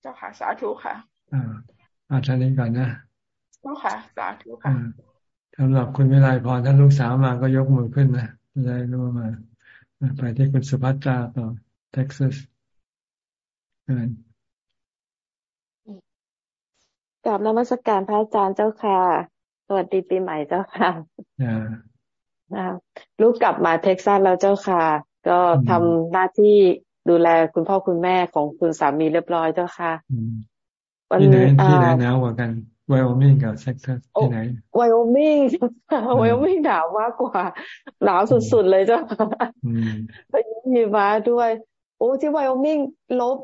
เจ้าค่ะสาธุค่ะ อ่าอาจารย์นี้ก่อนนะเจ้าค่ะ สาธุค่ะสำหรับคุณวิไลพรถ้าลูกสาวมาก็ยกมือขึ้นนะได้รู้มา ไปที่คุณสุภัตราต่อเท็กซัส กลับนมัสการพระอาจารย์เจ้าค่ะ สวัสดีปีใหม่เจ้าค่ะลูกกลับมาเท็กซัสแล้วเจ้าค่ะ ก็ทำหน้าที่ดูแลคุณพ่อคุณแม่ของคุณสามีเรียบร้อยเจ้าค่ะที่ไหนที่ไหนหนาวกว่ากันไวโอมิงกับเท็กซัสที่ไหนไวโอมิงไวโอมิงหนาวมากกว่าหนาวสุดๆเลยเจ้าค่ะพายุหิมะด้วย โอ้ที่ไวโอมิงลบ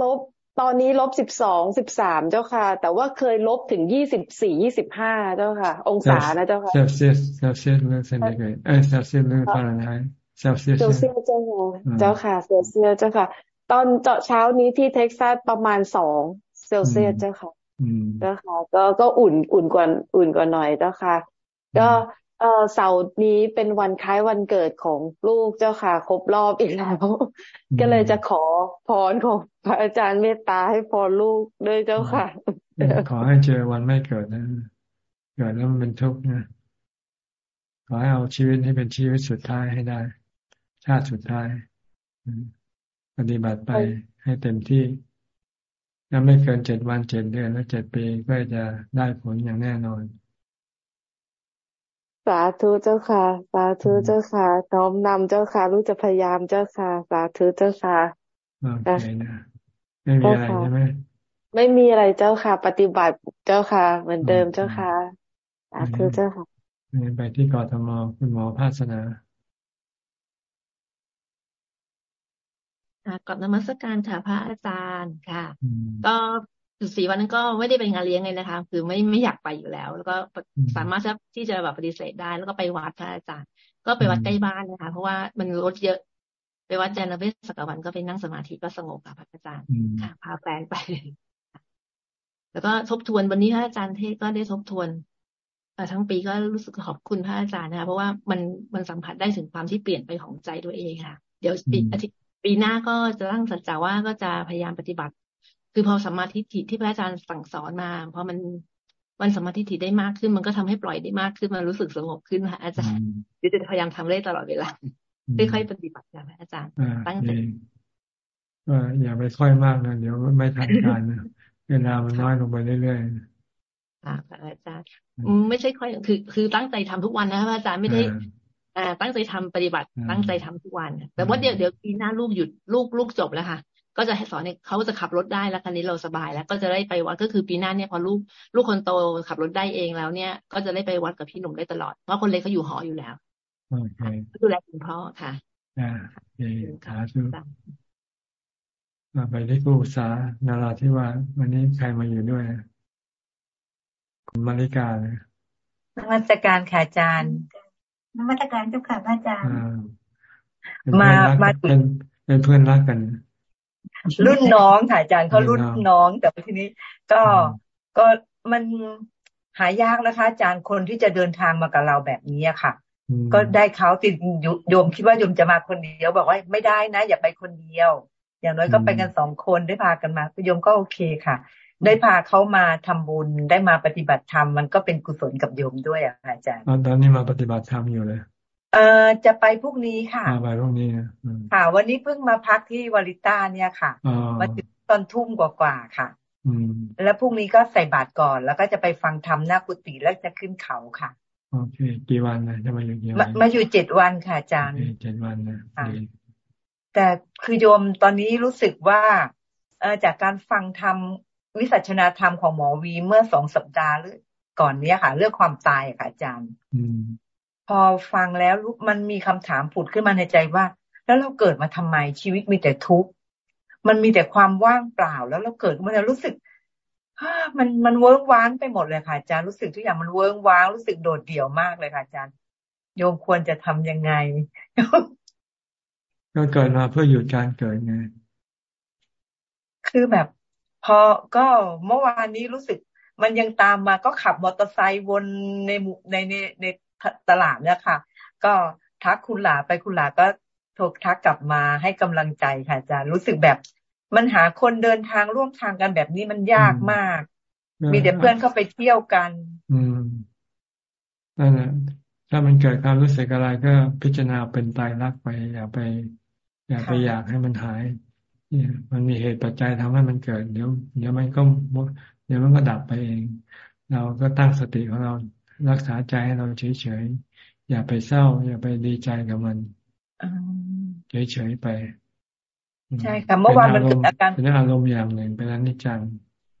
ลบ ตอนนี้ลบสิบสองสิบสามเจ้าค่ะ แต่ว่าเคยลบถึงยี่สิบสี่ยี่สิบห้าเจ้าค่ะ องศานะเจ้าค่ะเซลเซียสเซลเซียสเรื่องเซนติเกรดเออเซลเซียสเรื่องฟาเรนไฮต์เซลเซียสเซลเซียสเจ้าค่ะเจ้าค่ะเซลเซียสเจ้าค่ะ ตอนเช้านี้ที่เท็กซัสประมาณสองเซลเซียสเจ้าค่ะเจ้าค่ะ ก็ก็อุ่นอุ่นกว่าอุ่นกว่าหน่อยเจ้าค่ะ ก็ เออเสาร์นี้เป็นวันคล้ายวันเกิดของลูกเจ้าค่ะ ครบรอบอีกแล้ว ก็เลยจะขอพรของพระอาจารย์เมตตาให้พรลูกด้วยเจ้าค่ะ ขอให้เจอวันไม่เกิดนะเกิดแล้วมันเป็นทุกข์นะขอให้เอาชีวิตให้เป็นชีวิตสุดท้ายให้ได้ ชาติสุดท้ายปฏิบัติไปให้เต็มที่ถ้าไม่เกินเจ็ดวันเจ็ดเดือนและเจ็ดปีก็จะได้ผลอย่างแน่นอน สาธุเจ้าค่ะ สาธุเจ้าค่ะ น้อมนำเจ้าค่ะ รู้จะพยายามเจ้าค่ะ สาธุเจ้าค่ะโอเคนะไม่มีอะไรใช่ไหมไม่มีอะไรเจ้าค่ะ ปฏิบัติเจ้าค่ะ เหมือนเดิมเจ้าค่ะ สาธุเจ้าค่ะไปที่กอทมคุณหมอภาสนากับนมัสการค่ะพระอาจารย์ค่ะ ก็จุด สีวันนั้นก็ไม่ได้เป็นงานเลี้ยงเลยนะคะ คือไม่ไม่อยากไปอยู่แล้ว แล้วก็สามารถที่จะแบบปฏิเสธได้ แล้วก็ไปวัดพระอาจารย์ ก็ไปวัดใกล้บ้านนะคะ เพราะว่ามันรถเยอะ ไปวัดจานเวสสกวันก็ไปนั่งสมาธิก็สงบค่ะพระอาจารย์ค่ะ พาแฟนไป แล้วก็ทบทวนวันนี้พระอาจารย์เทศก็ได้ทบทวนทั้งปีก็รู้สึกขอบคุณพระอาจารย์นะคะ เพราะว่ามันมันสัมผัสได้ถึงความที่เปลี่ยนไปของใจตัวเองค่ะ เดี๋ยวปีอาทิตย์ปีหน้าก็จะตั้งสัจจาว่าก็จะพยายามปฏิบัติ คือพอสมาธิิที่พระอาจารย์สั่งสอนมาพอมันมันสมาธิิได้มากขึ้น มันก็ทำให้ปล่อยได้มากขึ้นมันรู้สึกสงบขึ้นค่ะอาจารย์เดี๋ยวจะพยายามทำเรื่อยตลอดเวลาค่อยๆปฏิบัติค่ะอาจารย์ ตั้งใจอย่าไปค่อยมากนะเดี๋ยวไม่ทันการนะเวลามันน้อยลงไปเรื่อยๆค่ะอาจารย์ไม่ใช่ค่อยคือ คือตั้งใจทำทุกวันนะพระอาจารย์ไม่ได้อ่าตั้งใจทำปฏิบัติตั้งใจทำทุกวัน แต่ว่าเดี๋ยวเดี๋ยวปีหน้าลูกหยุดลูกลูกจบแล้วค่ะ ก็จะให้สอนให้เขาจะขับรถได้แล้วคันนี้เราสบายแล้ว ก็จะได้ไปวัดก็คือปีหน้าเนี่ยพอลูกลูกคนโตขับรถได้เองแล้วเนี่ย ก็จะได้ไปวัดกับพี่หนุ่มได้ตลอด เพราะคนเล็กเขาอยู่หออยู่แล้วโอเคดูแลคุณพ่อค่ะอ่าโอเคขาสุไปที่กู้สานาราที่ว่า วันนี้ใครมาอยู่ด้วยคุณมาริกาเลยนมัสการค่ะอาจารย์นมัสการเจ้าค่ะพระอาจารย์ มามาเป็นเป็นเพื่อนรักกัน รุ่นน้องค่ะอาจารย์เขารุ่นน้องแต่ทีนี้ก็ก็มันหายากนะคะ อาจารย์คนที่จะเดินทางมากับเราแบบนี้ค่ะ ก็ได้เขาติดโยมคิดว่าโยมจะมาคนเดียวบอกว่าไม่ได้นะ อย่าไปคนเดียว อย่างน้อยก็ไปกันสองคนได้พากันมาโยมก็โอเคค่ะ ได้พาเขามาทำบุญได้มาปฏิบัติธรรมมันก็เป็นกุศลกับโยมด้วยอะอาจารย์ตอนนี้มาปฏิบัติธรรมอยู่เลย เอ่อจะไปพรุ่งนี้ค่ะไปพรุ่งนี้ค่ะ วันนี้เพิ่งมาพักที่วาริต้าเนี่ยค่ะมาถึงตอนทุ่มกว่าๆค่ะแล้วพรุ่งนี้ก็ใส่บาตรก่อน แล้วก็จะไปฟังธรรมหน้ากุฏิแล้วจะขึ้นเขาค่ะโอเค กี่วันนะจะมาอยู่กี่วันมาอยู่เจ็ดวันค่ะอาจารย์เจ็ดวันนะแต่คือโยมตอนนี้รู้สึกว่าเอจากการฟังธรรมวิสัชนาธรรมของหมอวีเมื่อสองสัปดาห์หรือก่อนเนี้ยค่ะ เรื่องความตายค่ะอาจารย์ พอฟังแล้วมันมีคำถามผุดขึ้นมาในใจว่า แล้วเราเกิดมาทำไมชีวิตมีแต่ทุกข์มันมีแต่ความว่างเปล่า แล้วเราเกิดมาแล้วรู้สึกมันมันเวิ้งว้างไปหมดเลยค่ะอาจารย์รู้สึกทุกอย่างมันเวิ้งว้างรู้สึกโดดเดี่ยวมากเลยค่ะอาจารย์ โยมควรจะทำยังไงก็เกิดมาเพื่อหยุดการเกิดไงคือแบบพอก็เมื่อวานนี้รู้สึก มันยังตามมาก็ขับมอเตอร์ไซค์วนในหมู่ในในใน ตลาดเนี่ยค่ะ ก็ทักคุณหลาไปคุณหลาก็โทรทักกลับมาให้กำลังใจค่ะอาจารย์รู้สึกแบบมันหาคนเดินทางร่วมทางกันแบบนี้มันยากมาก มีแต่เพื่อนเข้าไปเที่ยวกัน อืมนั่นแหละถ้ามันเกิดความรู้สึกอะไรก็พิจารณาเป็นตายรักไป อย่าไป อย่าไปอยากให้มันหายเนี่ยมันมีเหตุปัจจัยทำให้มันเกิด เดี๋ยว เดี๋ยวมันก็เดี๋ยวมันก็ดับไปเอง เราก็ตั้งสติของเรา รักษาใจให้เราเฉยๆ อย่าไปเศร้า อย่าไปดีใจกับมันเฉยๆไป ใช่ค่ะเมื่อวานมันเกิดอาการเป็นอารมณ์อย่างหนึ่งเป็นอนิจจัง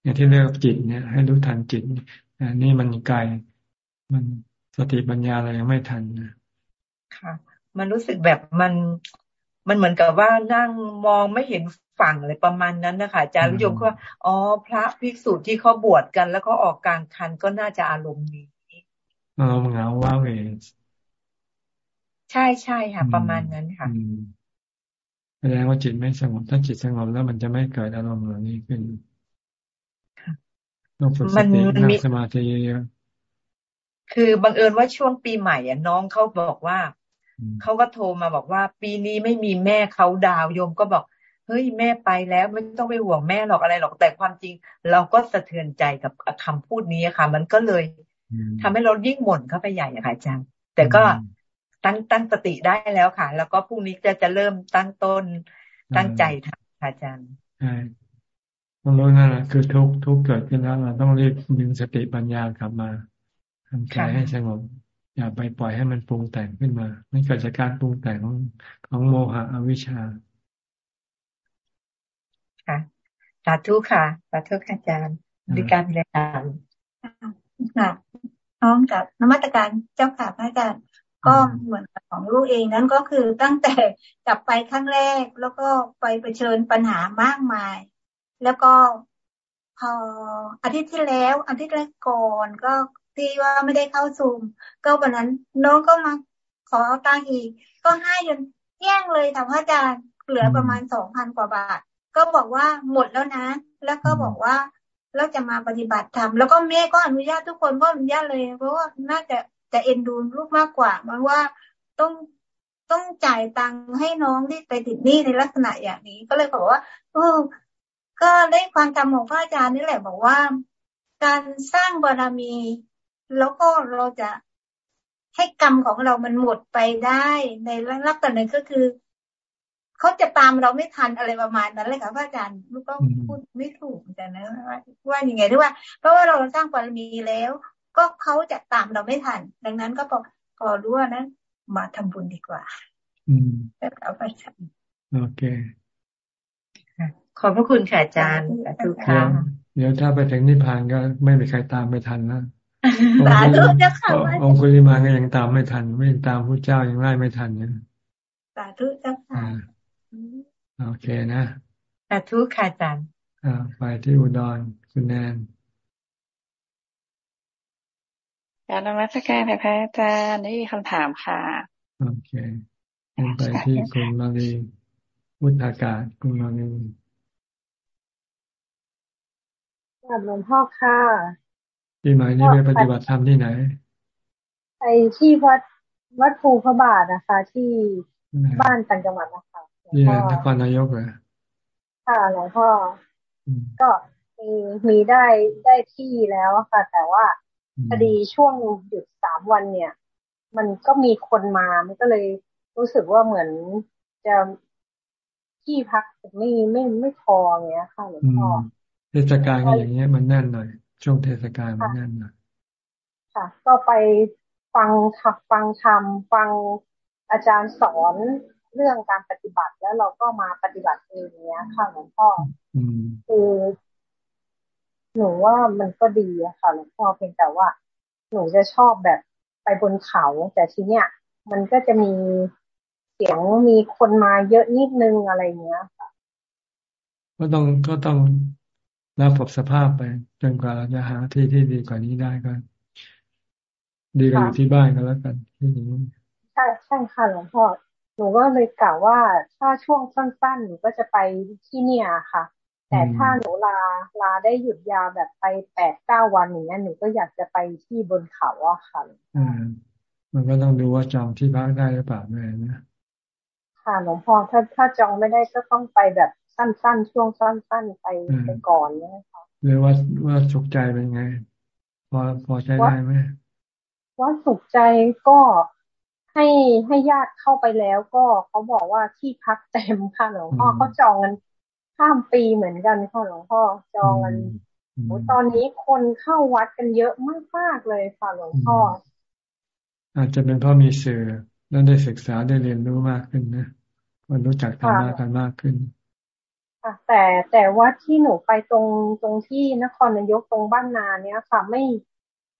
อย่างที่เรียกจิตเนี่ย ให้รู้ทันจิตนี่มันไกลมันสติปัญญาอะไรยังไม่ทันนะค่ะ มันรู้สึกแบบมันมันเหมือนกับว่านั่งมองไม่เห็นฝั่งอะไรประมาณนั้นนะคะอาจารย์รู้ยมว่าอ๋อ พระภิกษุที่เขาบวชกัน แล้วก็ออกกลางคันก็น่าจะอารมณ์นี้ อารมณ์เหงาว่าเวใช่ใช่ค่ะ ประมาณนั้นค่ะแสดงว่าจิตไม่สงบถ้าจิตสงบแล้วมันจะไม่เกิดอารมณ์เหล่านี้ขึ้นต้องฝึกสตินั่งสมาธิเยอะคือบังเอิญว่าช่วงปีใหม่อะน้องเขาบอกว่าเขาก็โทรมาบอกว่า ปีนี้ไม่มีแม่เขาดาวโยมก็บอกเฮ้ยแม่ไปแล้วไม่ต้องไปห่วงแม่หรอกอะไรหรอกแต่ความจริง เราก็สะเทือนใจกับคำพูดนี้ค่ะ มันก็เลย ทำให้เรายิ่งหม่นเข้าไปใหญ่อะค่ะอาจารย์ แต่ก็ตั้งตั้งสติได้แล้วค่ะ แล้วก็พรุ่งนี้จะจะเริ่มตั้งต้นตั้งใจทำอาจารย์ใช่ต้องรู้นั่นแหละคือทุกทุกเกิดขึ้นแล้วเราต้องรีบดึงสติปัญญากลับมาทำใจให้สงบอย่าไปปล่อยให้มันปรุงแต่งขึ้นมาไม่เกิดจากการปรุงแต่งของของโมหะอวิชชาค่ะสาธุค่ะสาธุอาจารย์ดิการเรียนค่ะ น้องกับนมัตการเจ้าค่ะพระอาจารย์ก็เหมือนของลูกเองนั้นก็คือตั้งแต่กลับไปครั้งแรก แล้วก็ไปเผชิญปัญหามากมาย แล้วก็พออาทิตย์ที่แล้วอาทิตย์แรกก่อนก็ที่ว่าไม่ได้เข้าซูม ก็วันนั้นน้องก็มาขอตังอีก ก็ให้จนแย่งเลยแต่พระอาจารย์เหลือประมาณสองพันกว่าบาท ก็บอกว่าหมดแล้วนะ แล้วก็บอกว่า เราจะมาปฏิบัติธรรมแล้วก็แม่ก็อนุญาตทุกคนก็อนุญาตเลย เพราะว่าน่าจะจะเอ็นดูลูกมากกว่ามันว่าต้องต้องจ่ายตังค์ให้น้องที่ไปติดหนี้ในลักษณะอย่างนี้ ก็เลยบอกว่าเออก็ได้ความจำของพระอาจารย์นี่แหละบอกว่า การสร้างบารมี แล้วก็เราจะให้กรรมของเรามันหมดไปได้ในลักษณะนึงก็คือ เขาจะตามเราไม่ทันอะไรประมาณนั้นเลยค่ะพระอาจารย์ลูกก็พูดไม่ถูกแต่นะว่าอย่างไงที่ว่า เพราะว่าเราสร้างบารมีแล้ว ก็เขาจะตามเราไม่ทัน ดังนั้นก็พอพอรู้ว่านั้นมาทำบุญดีกว่า อืมแบบเอาไปทำโอเคขอบพระคุณค่ะอาจารย์ทุกท่านเดี๋ยวถ้าไปถึงนิพพานก็ไม่มีใครตามไม่ทันนะสาธุเจ้าค่ะองคุลิมาก็ยังตามไม่ทันไม่ตามพระเจ้ายังไล่ไม่ทันเนี่ยสาธุเจ้าค่ะ โอเคนะสาธุค่ะอาจารย์อ่าไปที่อุดรคุณแนนการนมัสการพระอาจารย์นี่คำถามค่ะโอเคไปที่คุณมาลีวุฒากาศคุณมาลีกราบหลวงพ่อค่ะที่หมายนี้ไปปฏิบัติธรรมที่ไหนไปที่วัดวัดภูพระบาทนะคะ ที่บ้านต่างจังหวัดนะคะ ที่นครนายกเหรอค่ะหลวงพ่อ ก็มีมีได้ได้ที่แล้วค่ะ แต่ว่าพอดีช่วงหยุดสามวันเนี่ย มันก็มีคนมา มันก็เลยรู้สึกว่าเหมือนจะที่พักไม่ไม่ไม่พอเงี้ยค่ะหลวงพ่อเทศกาลก็อย่างเงี้ยมันแน่นหน่อย ช่วงเทศกาลมันแน่นหน่อยค่ะ ก็ไปฟังขับฟังธรรมฟังอาจารย์สอน เรื่องการปฏิบัติแล้วเราก็มาปฏิบัติเองเนี้ยค่ะหลวงพ่อคือหนูว่ามันก็ดีอะค่ะหลวงพ่อเพียงแต่ว่า หนูจะชอบแบบไปบนเขา แต่ทีเนี้ยมันก็จะมีเสียงมีคนมาเยอะนิดนึงอะไรเงี้ยค่ะก็ต้องก็ต้องรับผบสภาพไปจนกว่าเราจะหาที่ที่ดีกว่านี้ได้ก็ดีกว่าอยู่ที่บ้านก็แล้วกันที่นี้ใช่ใช่ค่ะหลวงพ่อ หนูก็เลยกล่าวว่าถ้าช่วงสั้นๆหนูก็จะไปที่เนี่ยค่ะ แต่ถ้าหนูลาลาได้หยุดยาแบบไปแปดเก้าวันอย่างเงี้ยหนูก็อยากจะไปที่บนเขาอะค่ะอืมมันก็ต้องดูว่าจองที่พักได้หรือเปล่าแม่นะค่ะหลวงพ่อถ้าถ้าจองไม่ได้ก็ต้องไปแบบสั้นๆ ช่วงสั้น ๆ ไปไปก่อนนะคะหรือว่าว่าสุขใจเป็นไง พอพอใช้ได้ไหมว่าสุขใจก็ ให้ให้ญาติเข้าไปแล้วก็เขาบอกว่าที่พักเต็มค่ะหลวงพ่อเขาจองกันข้ามปีเหมือนกันค่ะหลวงพ่อจองกันโอ้ตอนนี้คนเข้าวัดกันเยอะมากมากเลยค่ะหลวงพ่อ อาจจะเป็นเพราะมีสื่อแล้วได้ศึกษาได้เรียนรู้มากขึ้นนะคนรู้จักธรรมะกันมากขึ้นค่ะแต่แต่ว่าที่หนูไปตรงตรงที่นครนายกตรงบ้านนาเนี้ยค่ะไม่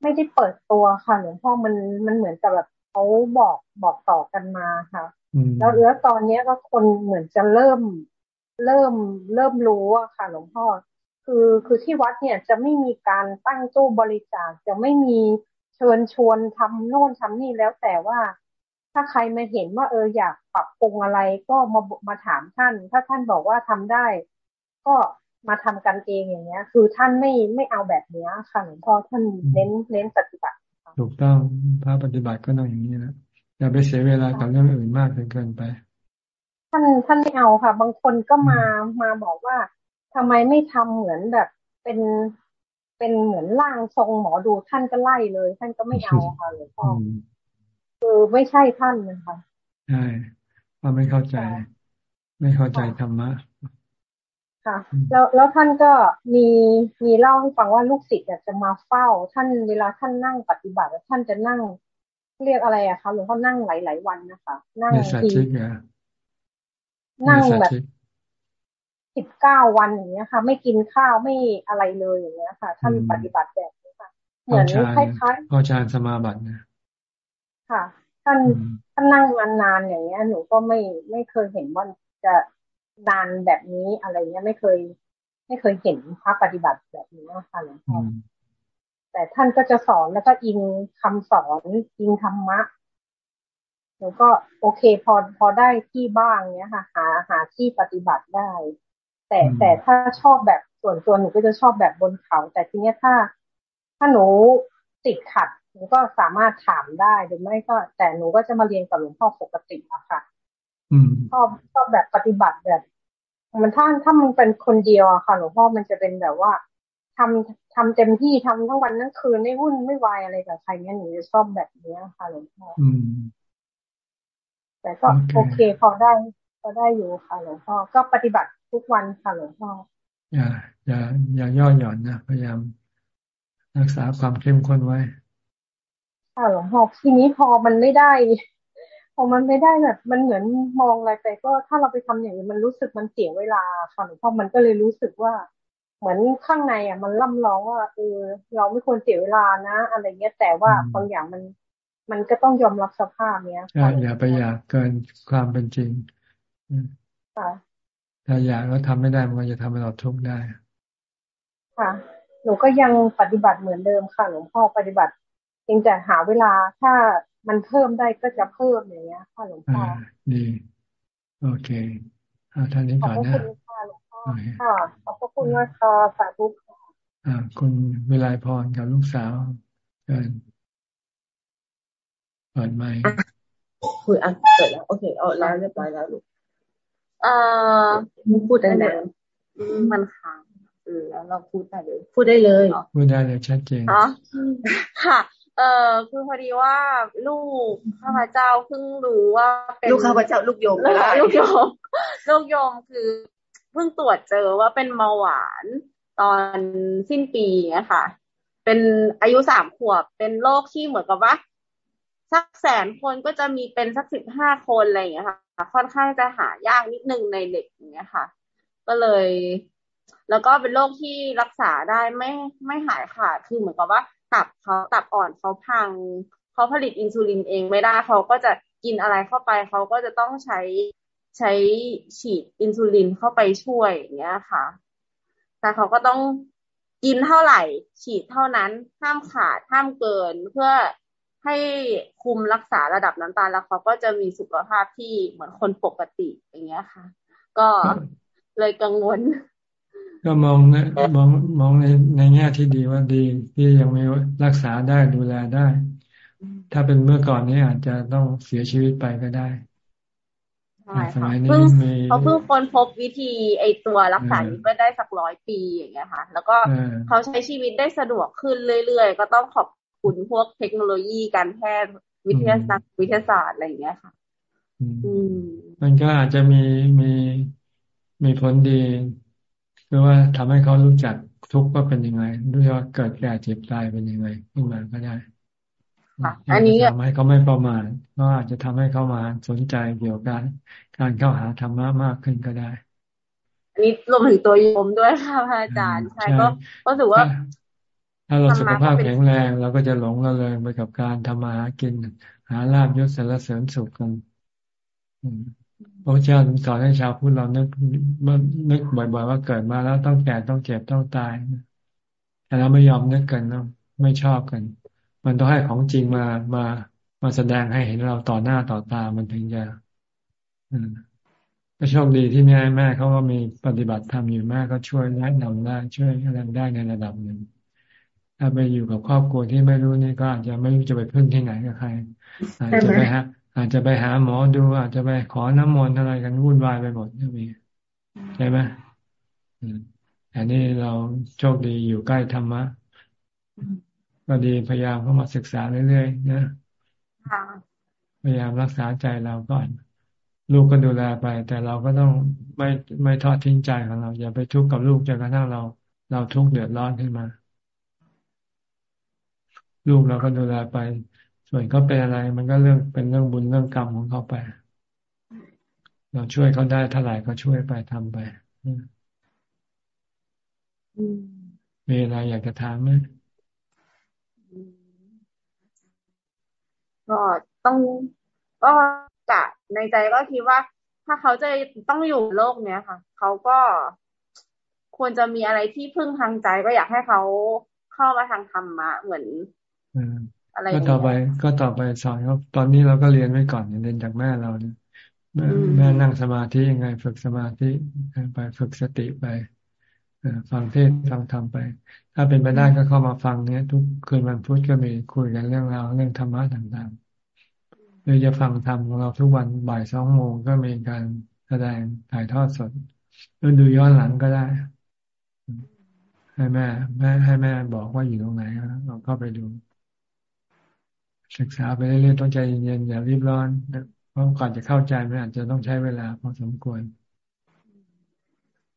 ไม่ได้เปิดตัวค่ะหลวงพ่อมันมันเหมือนกับแบบ เขาบอกบอกต่อกันมาค่ะ แล้วเอื้อตอนนี้ก็คนเหมือนจะเริ่มเริ่มเริ่มรู้อะค่ะ หลวงพ่อ คือคือที่วัดเนี่ยจะไม่มีการตั้งตู้บริจาคจะไม่มีเชิญชวนทำโน่นทำนี่แล้วแต่ว่าถ้าใครมาเห็นว่าเอออยากปรับปรุงอะไรก็มามาถามท่าน ถ้าท่านบอกว่าทำได้ ก็มาทำกันเองอย่างเงี้ย คือท่านไม่ไม่เอาแบบเนี้ยค่ะหลวงพ่อท่านเน้นเน้นปฏิบัติ ถูกต้องพระปฏิบัติก็ต้องอย่างนี้นะอย่าไปเสียเวลากับเรื่องอื่นมากจนเกินไป ท่านท่านไม่เอาค่ะ บางคนก็มามาบอกว่าทำไมไม่ทำเหมือนแบบเป็นเป็นเหมือนร่างทรงหมอดูท่านก็ไล่เลย ท่านก็ไม่เอาค่ะหลวงพ่อคือไม่ใช่ท่านนะคะใช่เพราะไม่เข้าใจ ไม่เข้าใจธรรมะ ค่ะ แล้วแล้วท่านก็มีมีเล่าให้ฟังว่าลูกศิษย์จะมาเฝ้า ท่านเวลาท่านนั่งปฏิบัติท่านจะนั่งเรียกอะไรอะคะหลวงพ่อนั่งหลายๆวันนะคะนั่งทีนั่งแบบสิบเก้าวันอย่างเงี้ยค่ะ ไม่กินข้าวไม่อะไรเลยอย่างเงี้ยค่ะ ท่านปฏิบัติแบบนี้ค่ะเหมือนคล้ายๆพอฌานสมาบัตินะค่ะ ท่านท่านนั่งนานๆอย่างเงี้ย หนูก็ไม่ไม่เคยเห็นว่าจะ นานแบบนี้อะไรเงี้ยไม่เคย ไม่เคยเห็นพระปฏิบัติแบบนี้นะคะหลวงพ่อแต่ท่านก็จะสอนแล้วก็อิงคำสอนอิงธรรมะหนูก็โอเคพอพอได้ที่บ้างเนี้ยค่ะ หาหาที่ปฏิบัติได้ แต่แต่ถ้าชอบแบบส่วนตัวหนูก็จะชอบแบบบนเขา แต่ทีเนี้ยถ้า ถ้าหนูติดขัดหนูก็สามารถถามได้หรือไม่ก็ แต่หนูก็จะมาเรียนกับหลวงพ่อปกติอะค่ะ ชอบชอบแบบปฏิบัติแบบ มันถ้าถ้ามันเป็นคนเดียวอะค่ะหลวงพ่อมันจะเป็นแบบว่าทำทำเต็มที่ทำทั้งวันทั้งคืนไม่วุ่นไม่วายอะไรกับใครเนี้ยหนูจะชอบแบบนี้ค่ะหลวงพ่อแต่ก็โอเคพอได้ก็ได้อยู่ค่ะหลวงพ่อก็ปฏิบัติทุกวันค่ะหลวงพ่ออย่าอย่าอย่าย่อหย่อนนะพยายามรักษาความเข้มข้นไว้ค่ะหลวงพ่อทีนี้พอมันไม่ได้ พอมันไม่ได้แบบ มันเหมือนมองอะไรไปก็ถ้าเราไปทำอย่างนี้มันรู้สึกมันเสียเวลาค่ะหลวงพ่อมันก็เลยรู้สึกว่า เหมือนข้างในอะ มันล่ำร้องว่าเออเราไม่ควรเสียเวลานะ อะไรเงี้ยแต่ว่าบางอย่างมัน มันก็ต้องยอมรับสภาพเนี้ยอย่าไปอยากเกินความเป็นจริงถ้าอยากแล้วทำไม่ได้มันก็จะทำให้เราทุกข์ได้ค่ะหนูก็ยังปฏิบัติเหมือนเดิมค่ะหลวงพ่อปฏิบัติเพียงแต่หาเวลาถ้า มันเพิ่มได้ก็จะเพิ่มอย่างเงี้ยค่ะหลวงพ่อดี โอเคเอาท่านนี้ก่อนนะค่ะขอบพระคุณมากค่ะสาธุอ่าคุณวิไลพรกับลูกสาวเกินเปิดไมค์คุยอะเปิดแล้วโอเคเอาแล้วเรียบร้อยแล้วลูกเอ่อพูดได้แล้วมันค้างแล้วเราพูดได้เลย พูดได้เลยพูดได้เลยชัดเจนอ๋อค่ะ เออคือพอดีว่าลูกข้าพเจ้าเพิ่งรู้ว่าเป็นลูกข้าพเจ้าลูกโยมลูกโยมลูกโยมคือเพิ่งตรวจเจอว่าเป็นเบาหวานตอนสิ้นปีนะคะเป็นอายุสามขวบเป็นโรคที่เหมือนกับว่าสักแสนคนก็จะมีเป็นสักสิบห้าคนอะไรอย่างเงี้ยค่ะ ค่อนข้างจะหายากนิดนึงในเด็กอย่างเงี้ยค่ะ ก็เลย แล้วก็เป็นโรคที่รักษาได้ไม่ไม่หายขาดคือเหมือนกับว่า ตับเขาตับอ่อนเขาพังเขาผลิตอินซูลินเองไม่ได้เขาก็จะกินอะไรเข้าไปเขาก็จะต้องใช้ใช้ฉีดอินซูลินเข้าไปช่วยอย่างเงี้ยค่ะ แต่เขาก็ต้องกินเท่าไหร่ ฉีดเท่านั้นห้ามขาดห้ามเกินเพื่อให้คุมรักษาระดับน้ำตาลแล้วเขาก็จะมีสุขภาพที่เหมือนคนปกติอย่างเงี้ยค่ะ ก็เลยกังวล ก็มองนะมองมองในในแง่ที่ดีว่าดี ที่ยังมีรักษาได้ดูแลได้ ถ้าเป็นเมื่อก่อนนี้อาจจะต้องเสียชีวิตไปก็ได้ใช่ค่ะเพิ่งเขาเพิ่งค้นพบวิธีไอตัวรักษานี้ก็ได้สักร้อยปีอย่างเงี้ยค่ะ แล้วก็เขาใช้ชีวิตได้สะดวกขึ้นเรื่อยๆ ก็ต้องขอบคุณพวกเทคโนโลยีการแพทย์วิทยาศาสตร์วิทยาศาสตร์อะไรอย่างเงี้ยค่ะมันก็อาจจะมีมีมีผลดี คือว่าทำให้เขารู้จักทุกข์ว่าเป็นยังไงด้วยว่าเกิดแก่เจ็บตายเป็นยังไงขึ้นมาก็ได้อันนี้ทำให้เขาไม่ประมาทก็อาจจะทำให้เขามาสนใจเกี่ยวกับการเข้าหาธรรมะมากขึ้นก็ได้ อันนี้รวมถึงตัวโยมด้วยค่ะพระอาจารย์ใช่ก็ก็ถือว่า ถ้าเราสุขภาพแข็งแรงเราก็จะหลงระเริงไปกับการทำมาหากิน หาลาบยศสารเสริญสุขกันพ ระเจ้าสอนให้ชาวพุทธเรานึกนึกบ่อยๆว่าเกิดมาแล้วต้องแก่ต้องเจ็บต้องตายแต่เราไม่ยอมนึกกันนะไม่ชอบกัน มันต้องให้ของจริงมามามาแสดงให้เห็นเราต่อหน้าต่อตามันถึงจะก็โชคดีที่แม่แม่เขาก็มีปฏิบัติธรรมอยู่แม่ก็ช่วยแนะนำได้ช่วยอะไรได้ในระดับหนึ่งถ้าไปอยู่กับครอบครัวที่ไม่รู้นี่ก็อาจจะไม่รู้จะไปพึ่งที่ไหนกับใครอาจจะไปฮะ อาจจะไปหาหมอดู อาจจะไปขอน้ำมนต์อะไรกันวุ่นวายไปหมดก็มีใช่ไหมอันนี้เราโชคดีอยู่ใกล้ธรรมะก็ดีพยายามเข้ามาศึกษาเรื่อยๆนะพยายามรักษาใจเราก่อน ลูกก็ดูแลไป แต่เราก็ต้องไม่ไม่ทอดทิ้งใจของเรา อย่าไปทุกข์กับลูกจนกระทั่งเรา เราทุกข์เดือดร้อนขึ้นมา ลูกเราก็ดูแลไป ส่วนเขาเป็นอะไร มันก็เรื่องเป็นเรื่องบุญเรื่องกรรมของเขาไป เราช่วยเขาได้เท่าไหร่ก็ช่วยไปทำไปมีอะไรอยากจะถามไหมก็ต้องก็กะในใจก็คิดว่า ถ้าเขาจะต้องอยู่โลกเนี้ยค่ะ เขาก็ควรจะมีอะไรที่พึ่งทางใจก็อยากให้เขาเข้ามาทางธรรมะเหมือน อะไรก็ต่อไปก็ต่อไปสอนเขาตอนนี้เราก็เรียนไว้ก่อนเรียนจากแม่เราเนี่ยแม่นั่งสมาธิยังไงฝึกสมาธิไปฝึกสติไปฟังเทศฟังธรรมไป ถ้าเป็นไปได้ก็เข้ามาฟังเนี้ย ทุกคืนวันพุธก็มีคุยกันเรื่องราวเรื่องธรรมะต่างๆหรือจะฟังธรรมของเราทุกวันบ่ายสองโมงก็มีการแสดงถ่ายทอดสดหรือดูย้อนหลังก็ได้ ให้แม่ แม่ให้แม่บอกว่าอยู่ตรงไหนเราเข้าไปดู ศึกษาไปเรื่อยๆต้องใจเย็นๆอย่ารีบร้อนเพราะก่อนจะเข้าใจมันอาจจะต้องใช้เวลาพอสมควร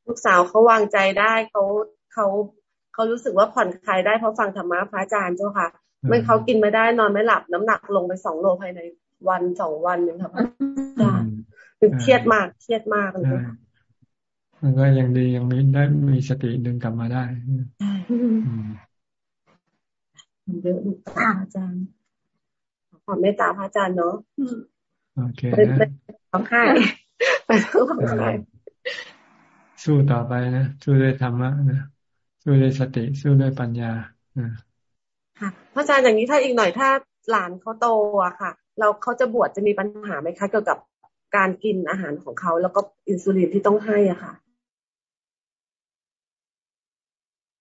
ลูกสาวเขาวางใจได้เขาเขาเขารู้สึกว่าผ่อนคลายได้เพราะฟังธรรมะพระอาจารย์เจ้าค่ะไม่เขากินไม่ได้นอนไม่หลับน้ำหนักลงไปสองโลภายในวันสองวันนึงค่ะพระอาจารย์เครียดมากเครียดมากเลยค่ะมันก็ยังดียังมีได้มีสติดึงกลับมาได้เยอะลูกตาอาจารย์ ขอเมตตาพระอาจารย์เนาะโอเคนะร้องไห้ไปร้องไห้สู้ต่อไปนะสู้ด้วยธรรมะนะสู้ด้วยสติสู้ด้วยปัญญาค่ะพระอาจารย์อย่างนี้ถ้าอีกหน่อยถ้าหลานเขาโตอะค่ะ เราเขาจะบวชจะมีปัญหาไหมคะ เกี่ยวกับการกินอาหารของเขาแล้วก็อินซูลินที่ต้องให้อะค่ะ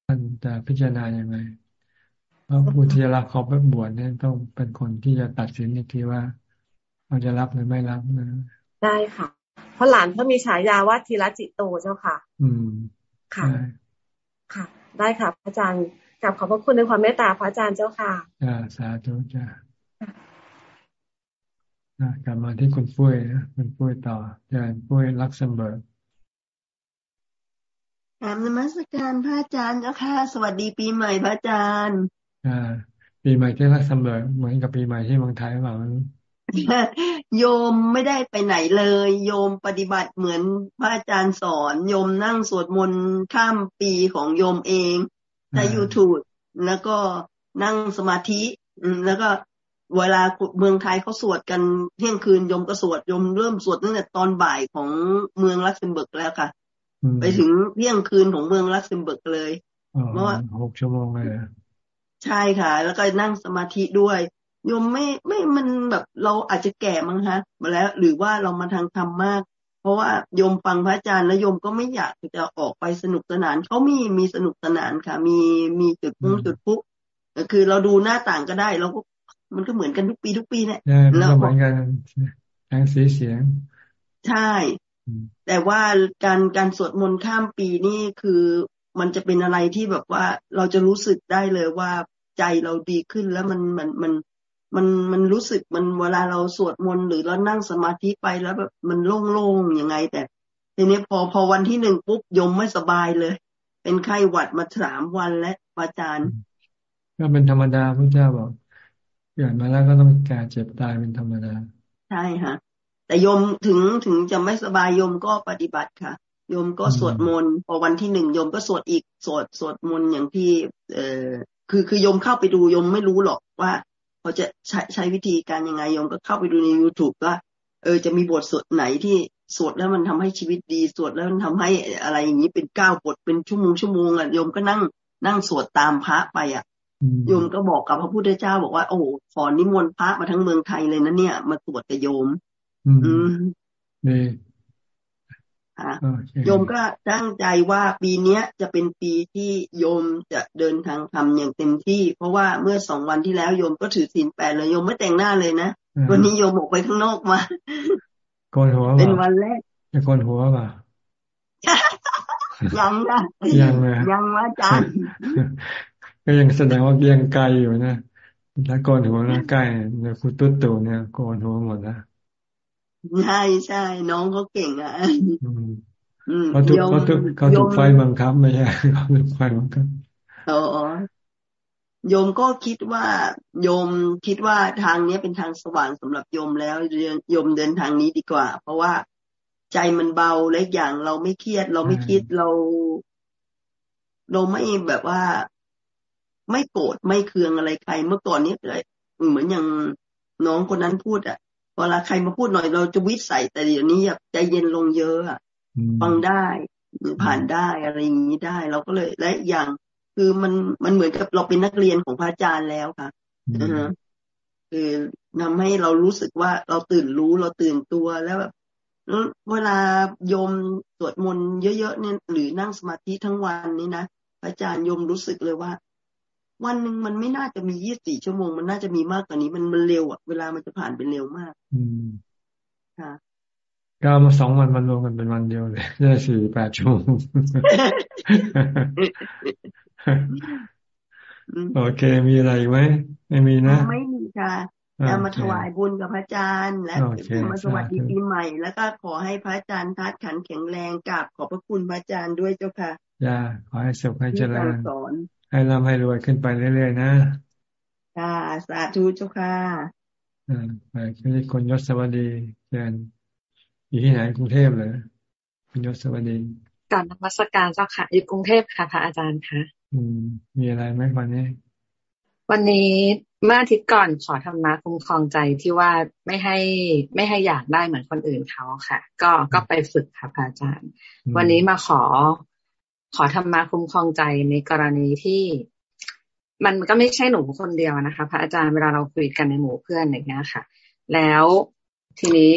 มันจะพิจารณาอย่างไรเพราะผู้ที่จะรับเขาไปบวชเนี่ยต้องเป็นคนที่จะตัดสินอีกทีว่าเขาจะรับหรือไม่รับนะได้ค่ะ เพราะหลานเขามีฉายาว่าทีละจิตโตเจ้าค่ะ อืมค่ะ ค่ะ ได้ค่ะพระอาจารย์กราบขอบพระคุณในความเมตตาพระอาจารย์เจ้าค่ะจ้าสาธุจ้ากลับมาที่คุณปุ้ยนะคุณปุ้ยต่ออาจารย์ปุ้ยลักเซมเบิร์กกราบนมัสการพระอาจารย์เจ้าค่ะ สวัสดีปีใหม่พระอาจารย์ อ่า ปีใหม่ที่ลักเซมเบิร์กเหมือนกับปีใหม่ที่เมืองไทยหรือเปล่าโยมไม่ได้ไปไหนเลย โยมปฏิบัติเหมือนพระอาจารย์สอน โยมนั่งสวดมนต์ข้ามปีของโยมเองในยูทูบแล้วก็นั่งสมาธิแล้วก็เวลาเมืองไทยเขาสวดกันเที่ยงคืนโยมก็สวดโยมเริ่มสวดตั้งแต่ตอนบ่ายของเมืองลักเซมเบิร์กแล้วค่ะ ไปถึงเที่ยงคืนของเมืองลักเซมเบิร์กเลยเพราะว่าหกชั่วโมงเลย ใช่ค่ะ แล้วก็นั่งสมาธิด้วยโยมไม่ไม่มันแบบเราอาจจะแก่มั้งฮะมาแล้ว หรือว่าเรามาทางธรรมมาก เพราะว่าโยมฟังพระอาจารย์แล้วโยมก็ไม่อยากจะออกไปสนุกสนานเขามีมีสนุกสนานค่ะ มีมีจุดพุ่งจุดพุกคือเราดูหน้าต่างก็ได้เราก็มันก็เหมือนกันทุกปีทุกปีเนี่ยเราเหมือนกันทั้งสีเสียง ใช่ แต่ว่าการการสวดมนต์ข้ามปีนี่คือ มันจะเป็นอะไรที่แบบว่าเราจะรู้สึกได้เลยว่าใจเราดีขึ้นแล้วมันมันมันมันมันรู้สึกมันเวลาเราสวดมนต์หรือเรานั่งสมาธิไปแล้วแบบมันโล่งๆยังไง แต่ทีนี้พอพอวันที่หนึ่งปุ๊บยมไม่สบายเลย เป็นไข้หวัดมาสามวันและอาจารย์ ก็เป็นธรรมดาพระเจ้าบอกเกิดมาแล้วก็ต้องแก่เจ็บตายเป็นธรรมดา ใช่ค่ะแต่ยมถึงถึงจะไม่สบายยมก็ปฏิบัติค่ะ ยมก็สวดมนต์พอวันที่หนึ่งยมก็สวดอีกสวดสวดมนต์อย่างที่ เออคือคือยมเข้าไปดูยมไม่รู้หรอกว่าเขาจะใช้ใช้วิธีการยังไงโยมก็เข้าไปดูใน youtube ว่า เออจะมีบทสวดไหนที่สวดแล้วมันทำให้ชีวิตดีสวดแล้วมันทำให้อะไรอย่างนี้เป็นเก้าบทเป็นชั่วโมงชั่วโมงอะโยมก็นั่งนั่งสวดตามพระไปอะโยมก็บอกกับพระพุทธเจ้าบอกว่าโอ้ขอนิมนต์พระมาทั้งเมืองไทยเลยนะเนี่ย มาสวดกับโยม อืม โยมก็ตั้งใจว่าปีเนี้ยจะเป็นปีที่โยมจะเดินทางทำอย่างเต็มที่ เพราะว่าเมื่อสองวันที่แล้วโยมก็ถือศีลแปดเลยโยมไม่แต่งหน้าเลยนะวันนี้โยมออกไปข้างนอกมาโกนหัวเป็นวันแรกจะโกนหัวป่ะยังนะยังเลยยังว่าจานก็ยังแสดงว่ายังไกลอยู่นะถ้าโกนหัวแล้วใกล้เนี่ยคุณตุ๊ดตู่เนี่ยโกนหัวหมดนะ ใช่ใช่น้องเขาเก่งอะเขาถูกเขาถูกเขาถูกไฟบังคับไม่ใช่เขาถูกไฟบังคับอ๋อโยมก็คิดว่าโยมคิดว่าทางนี้เป็นทางสว่างสำหรับโยมแล้วโยมเดินทางนี้ดีกว่า เพราะว่าใจมันเบาและอย่างเราไม่เครียด เราไม่คิดเรา เราไม่แบบว่า ไม่โกรธไม่เคืองอะไรใคร เมื่อก่อนนี้เลยเหมือนอย่างน้องคนนั้นพูดอะ เวลาใครมาพูดหน่อยเราจะวิสัยแต่เดี๋ยวนี้อยากใจเย็นลงเยอะอะฟังได้หรือผ่านได้อะไรอย่างนี้ได้ เราก็เลยและอย่างคือมันมันเหมือนกับเราเป็นนักเรียนของพระอาจารย์แล้วค่ะคือทำให้เรารู้สึกว่าเราตื่นรู้เราตื่นตัวแล้วแบบเวลาโยมสวดมนต์เยอะๆเนี่ยหรือนั่งสมาธิทั้งวันนี้นะพระอาจารย์โยมรู้สึกเลยว่า วันหนึ่งมันไม่น่าจะมียี่สิบสี่ชั่วโมง มันน่าจะมีมากกว่านี้ มันมันเร็วอะ เวลามันจะผ่านไปเร็วมาก อืมค่ะก็มาสองวันมันรวมกันเป็นวันเดียวเลยได้สี่แปดชั่วโมงโอเค มีอะไรไหมไม่มีนะ ไม่มีค่ะจะมาถวายบุญกับพระอาจารย์ และมาสวัสดีปีใหม่ แล้วก็ขอให้พระอาจารย์ทัดขันแข็งแรงกับขอบพระคุณพระอาจารย์ด้วยเจ้าค่ะย่าขอให้สุขให้เจริญสอน ให้ร่ำให้รวยขึ้นไปเรื่อยๆนะค่ะสาธุเจ้าค่ะอ่าไปที่คนยศสวัสดีเชิญอยู่ที่ไหนกรุงเทพเลยคุณยศสวัสดีการนมัสการเจ้าค่ะอยู่กรุงเทพค่ะพระอาจารย์ค่ะ อืม มีอะไรไหมวันนี้ วันนี้เมื่ออาทิตย์ก่อนขอธรรมะคุ้มครองใจที่ว่าไม่ให้ไม่ให้อยากได้เหมือนคนอื่นเขาค่ะ ก็ก็ไปฝึกค่ะพระอาจารย์ วันนี้มาขอ ขอธรรมะคุ้มครองใจในกรณีที่มันก็ไม่ใช่หนูคนเดียวนะคะ พระอาจารย์เวลาเราคุยกันในหมู่เพื่อนอย่างเงี้ยค่ะ แล้วทีนี้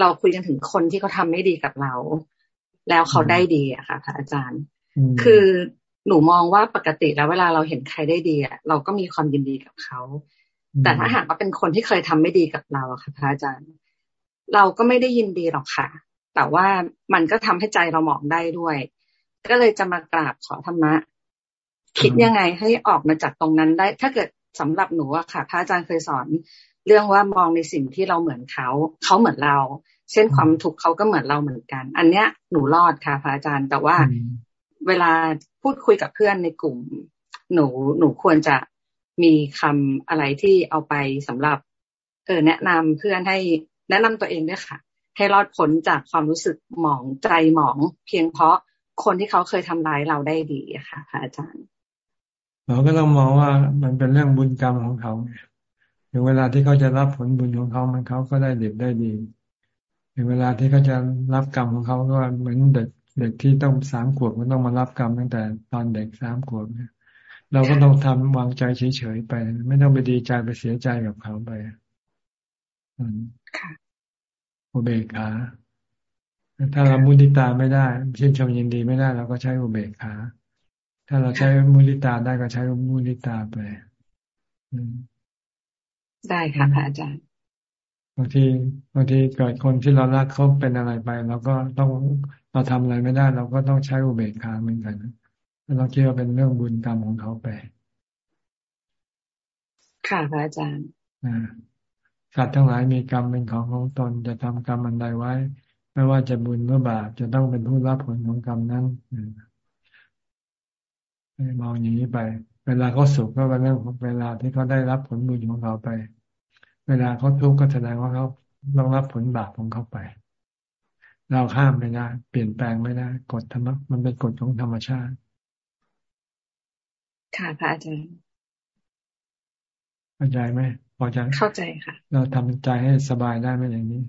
เราคุยกันถึงคนที่เขาทาไม่ดีกับเรา แล้วเขาได้ดีอะค่ะพระอาจารย์ คือหนูมองว่าปกติแล้วเวลาเราเห็นใครได้ดีอะเราก็มีความยินดีกับเขาแต่ถ้าหากว่าเป็นคนที่เคยทำไม่ดีกับเราค่ะพระอาจารย์ เราก็ไม่ได้ยินดีหรอกค่ะ แต่ว่ามันก็ทำให้ใจเราหมองได้ด้วย ก็เลยจะมากราบขอธรรมะ คิดยังไงให้ออกมาจากตรงนั้นได้ ถ้าเกิดสำหรับหนูอะค่ะ พระอาจารย์เคยสอน เรื่องว่ามองในสิ่งที่เราเหมือนเขาเขาเหมือนเรา เช่นความทุกข์เขาก็เหมือนเราเหมือนกัน อันเนี้ยหนูรอดค่ะพระอาจารย์แต่ว่าเวลาพูดคุยกับเพื่อนในกลุ่ม หนูหนูควรจะมีคำอะไรที่เอาไปสำหรับ เออแนะนำเพื่อนให้แนะนำตัวเองด้วยค่ะ ให้รอดพ้นจากความรู้สึกหมองใจหมอง เพียงเพราะ คนที่เขาเคยทำร้ายเราได้ดีอะค่ะพระอาจารย์เราก็ต้องมองว่ามันเป็นเรื่องบุญกรรมของเขาถึงเวลาที่เขาจะรับผลบุญของเขามันเขาก็ได้เด็กได้ดีถึงเวลาที่เขาจะรับกรรมของเขาก็เหมือนเด็กเด็กที่ต้องสามขวบมันต้องมารับกรรมตั้งแต่ตอนเด็กสามขวบเนี่ยเราก็ต้องทำวางใจเฉยๆไป ไม่ต้องไปดีใจไปเสียใจกับเขาไปค่ะอุเบกขา ถ้าเรามุติตาไม่ได้ชื่นชมยินดีไม่ได้เราก็ใช้อุเบกขาถ้าเราใช้มุติตาได้ก็ใช้มุติตาไปได้ค่ะพระอาจารย์บางทีบางทีเกิดคนที่เรารักเขาเป็นอะไรไปเราก็ต้องเราทำอะไรไม่ได้ เราก็ต้องใช้อุเบกขาเหมือนกันเราคิดว่าเป็นเรื่องบุญกรรมของเขาไป ค่ะพระอาจารย์สัตว์ทั้งหลายมีกรรมเป็นของของตนจะทำกรรมอันใดไว้ ไม่ว่าจะบุญหรือบาปจะต้องเป็นผู้รับผลของกรรมนั้นมองอย่างนี้ไป เวลาเขาสุขก็เป็นเรื่องของเวลาที่เขาได้รับผลบุญของเขาไป เวลาเขาทุกข์ก็แสดงว่าเขาต้องรับผลบาปของเขาไป เราข้ามไม่ได้เปลี่ยนแปลงไม่ได้กฎธรรมมันเป็นกฎของธรรมชาติค่ะพระอาจารย์เข้าใจไหมพอจะเข้าใจค่ะ เราทำใจให้สบายได้ไหมอย่างนี้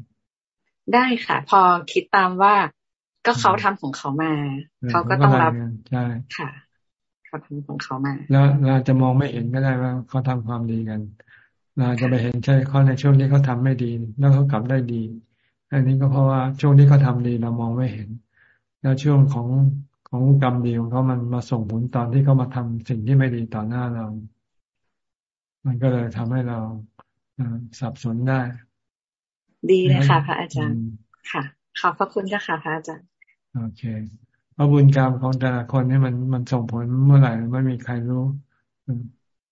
ได้ค่ะ พอคิดตามว่าก็เขาทำของเขามา เขาก็ต้องรับใช่ค่ะ เขาทำของเขามา แล้วเราจะมองไม่เห็นก็ได้ว่าเขาทำความดีกัน เราจะไปเห็นใช่เขาในช่วงที่เขาทาไม่ดี แล้วเขากลับได้ดี อันนี้ก็เพราะว่าช่วงที่เขาทาดีเรามองไม่เห็น แล้วช่วงของของกรรมดีของเขามันมาส่งผลตอนที่เขามาทำสิ่งที่ไม่ดีต่อหน้าเรา มันก็เลยทำให้เราสับสนได้ ดีเลยค่ะ พระอาจารย์ค่ะ ขอบพระคุณค่ะพระอาจารย์ โอเคเพราะบุญกรรมของแต่ละคนนี่มันมันส่งผลเมื่อไหร่ไม่มีใครรู้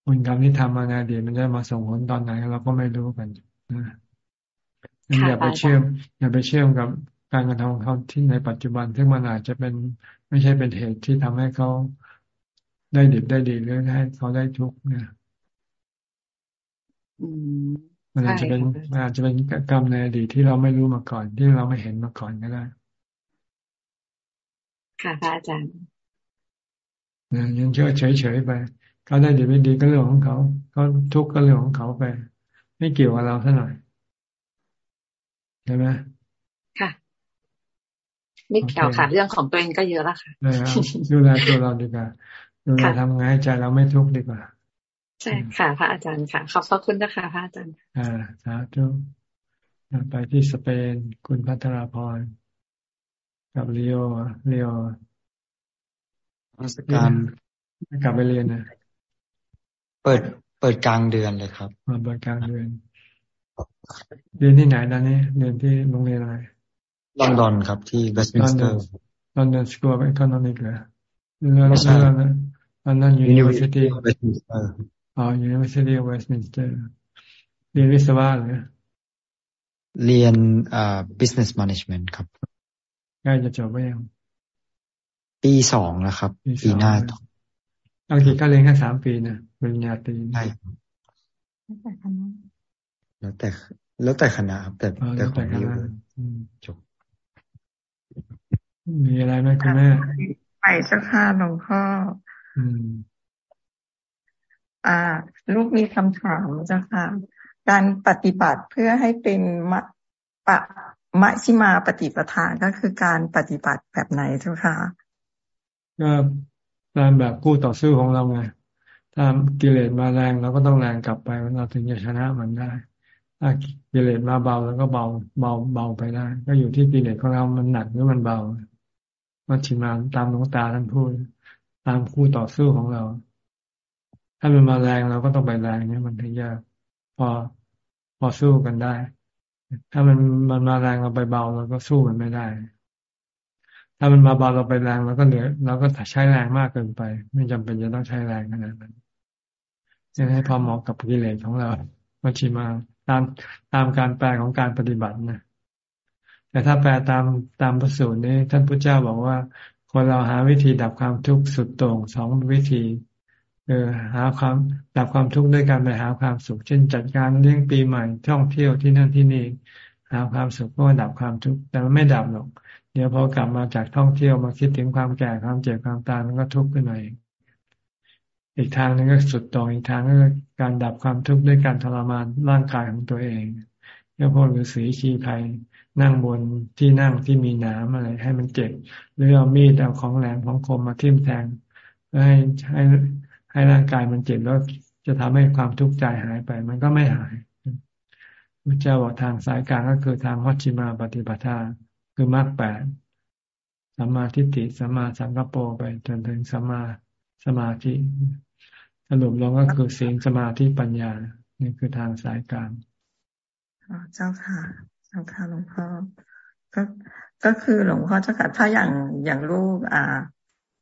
บุญกรรมที่ทำมาในอดีตมันจะมาส่งผลตอนไหนเราก็ไม่รู้กันนะอย่าไปเชื่อม อย่าไปเชื่อมกับการกระทำของเขาที่ในปัจจุบันซึ่งมันอาจจะเป็นไม่ใช่เป็นเหตุที่ทำให้เขาได้ดีได้ดีหรือให้เขาได้ทุกข์เนี่ยมั นอาจจะเป็นมันอาจจะเป็นกรรมในอดีตที่เราไม่รู้มาก่อน ที่เราไม่เห็นมาก่อนก็ได้ค่ะพระอาจารย์ยังเชื่อเฉยๆไปเขาได้ดีไม่ดีก็เรื่องของเขาเขาทุกข์ก็เรื่องของเขาไป ไม่เกี่ยวกับเราเท่าไหร่ใช่ไหมค่ะไม่เกี่ยวค่ะ เรื่องของตัวเองก็เยอะแล้วค่ะดูแลตัวเราดีกว่าดูแลทำไงใจเราไม่ทุกข์ดีกว่า ใช่ค่ะ พระอาจารย์ค่ะ ขอบพระคุณนะคะพระอาจารย์ อ่าสาธุไปที่สเปน คุณพัทราพรกับเลียวเลียวนมัสการกลับไปเรียนนะเปิดเปิดกลางเดือนเลยครับมาเปิดกลางเดือน เรียนที่ไหนตอนนี้เรียนที่โรงเรียนอะไรลอนดอนครับที่เวสต์มินสเตอร์ London School of Economics เหรอเรื่องเรื่องลอนดอนยูนิเวอร์ซิตี้ เวสต์มินสเตอร์อ๋อ University of Westminster เรียนวิศวะเหรอเรียนอ่า business management ครับใกล้จะจบไปยังปีสองแล้วครับ ปีหน้าบางทีก็เรียนแค่สามปีนะปริญญาตรีใช่แล้วแต่แล้วแต่คณะครับแต่แต่ของนี้จบมีอะไรไหมคุณแม่ไปสักค่าหลวงพ่อ อ่า ลูกมีคำถามจ้ะค่ะ การปฏิบัติเพื่อให้เป็นมะปะมะชิมาปฏิปทานก็คือการปฏิบัติแบบไหนเจ้าค่ะก็ตามแบบคู่ต่อสู้ของเราไงถ้ากิเลสมาแรงเราก็ต้องแรงกลับไปเราถึงจะชนะมันได้ ถ้ากิเลสมาเบาแล้วก็เบาเบาเบาไปได้ ก็อยู่ที่กิเลสของเรา มันหนักหรือมันเบามัชิมาตามหลวงตาท่านพูดตามคู่ต่อสู้ของเรา ถ้ามันมาแรงเราก็ต้องไปแรงเนี่ยมันถึงจะพอพอสู้กันได้ ถ้ามันมันมาแรงเราไปเบาเราก็สู้มันไม่ได้ ถ้ามันมาเบาเราไปแรงเราก็เหลือเราก็ใช้แรงมากเกินไป ไม่จำเป็นจะต้องใช้แรงขนาดนั้นจะให้พอเหมาะกับกิเลสของเรามัชิมาตามตามการแปลของการปฏิบัตินะแต่ถ้าแปลตามตามพระสูตรนี้ ท่านพระเจ้าบอกว่า คนเราหาวิธีดับความทุกข์สุดโต่งสองวิธี ออหาความดับความทุกข์ด้วยการไปหาความสุข เช่น จัดการเลี้ยงปีใหม่ท่องเที่ยวที่นั่นที่นี่หาความสุขก็ดับความทุกข์แต่มันไม่ดับหรอก เดี๋ยวพอกลับมาจากท่องเที่ยวมาคิดถึงความแก่ความเจ็บความตายมันก็ทุกข์ขึ้นมาเองอีกทางนึงก็สุดตรงอีกทางก็การดับความทุกข์ด้วยการทรมานร่างกายของตัวเองเรียกพวกฤาษีชีภัยนั่งบนที่นั่งที่มีน้ำอะไร ให้มันเจ็บหรือเอามีดเอาของแหลมของคมมาทิ่มแทงเพื่อให้ให้ ให้ร่างกายมันเจ็บแล้วจะทำให้ความทุกข์ใจหายไป มันก็ไม่หายพระเจ้าบอกทางสายกลางก็คือทางวัชิมาปฏิปทาคือมรรคแปดสัมมาทิฏฐิสัมมาสังกปรไปจนถึงสัมมาสมาธิสรุปลงก็คือสีงสมาธิปัญญา นี่คือทางสายกลางเจ้าค่ะเจ้าค่ะหลวงพ่อก็ก็คือหลวงพ่อเจ้าค่ะถ้าอย่างอย่างลูกอ่า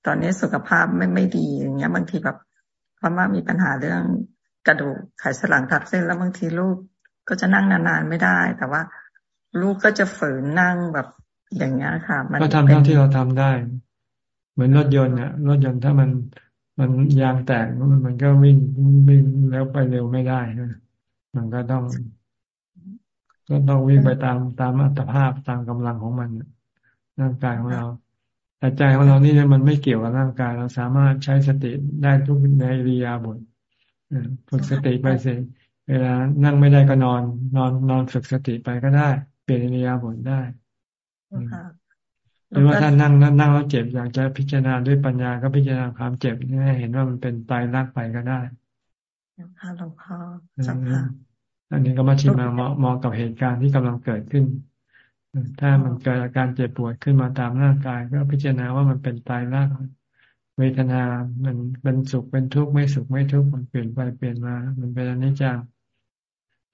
ตอนนี้สุขภาพไม่ไม่ดีอย่างเงี้ยบางทีแบบ เพราะว่ามีปัญหาเรื่องกระดูกไขสันหลังทับเส้นแล้วบางทีลูกก็จะนั่งนานๆไม่ได้ แต่ว่าลูกก็จะฝืนนั่งแบบอย่างเงี้ยค่ะ มันก็ทำเท่าที่เราทำได้ เหมือนรถยนต์เนี่ยรถยนต์ถ้ามันมันยางแตกมันก็วิ่งวิ่งแล้วไปเร็วไม่ได้นะมันก็ต้อง ก็ต้องวิ่งไปตามตามอัตภาพตามกำลังของมันร่างกายของเรา แต่ใจของเรานี่มันไม่เกี่ยวกับร่างกาย เราสามารถใช้สติได้ทุกในริยาบทฝึกสติไปเสร็จเวลานั่งไม่ได้ก็นอน นอนนอนฝึกสติไปก็ได้ เปลี่ยนริยาบทได้หรือว่าถ้านั่งนั่งแล้วเจ็บอยากจะพิจารณาด้วยปัญญาก็พิจารณาความเจ็บนี่ให้เห็นว่ามันเป็นตายรักไปก็ได้ค่ะหลวงพ่อจังค่ะอันนี้ก็มาชิมามามองกับเหตุการณ์ที่กำลังเกิดขึ้น ถ้ามันเกิดอาการเจ็บปวดขึ้นมาตามร่างกาย ก็พิจารณาว่ามันเป็นตายรักเวทนา มันเป็นสุขเป็นทุกข์ไม่สุขไม่ทุกข์มันเปลี่ยนไปเปลี่ยนมา มันเป็นอนิจจัง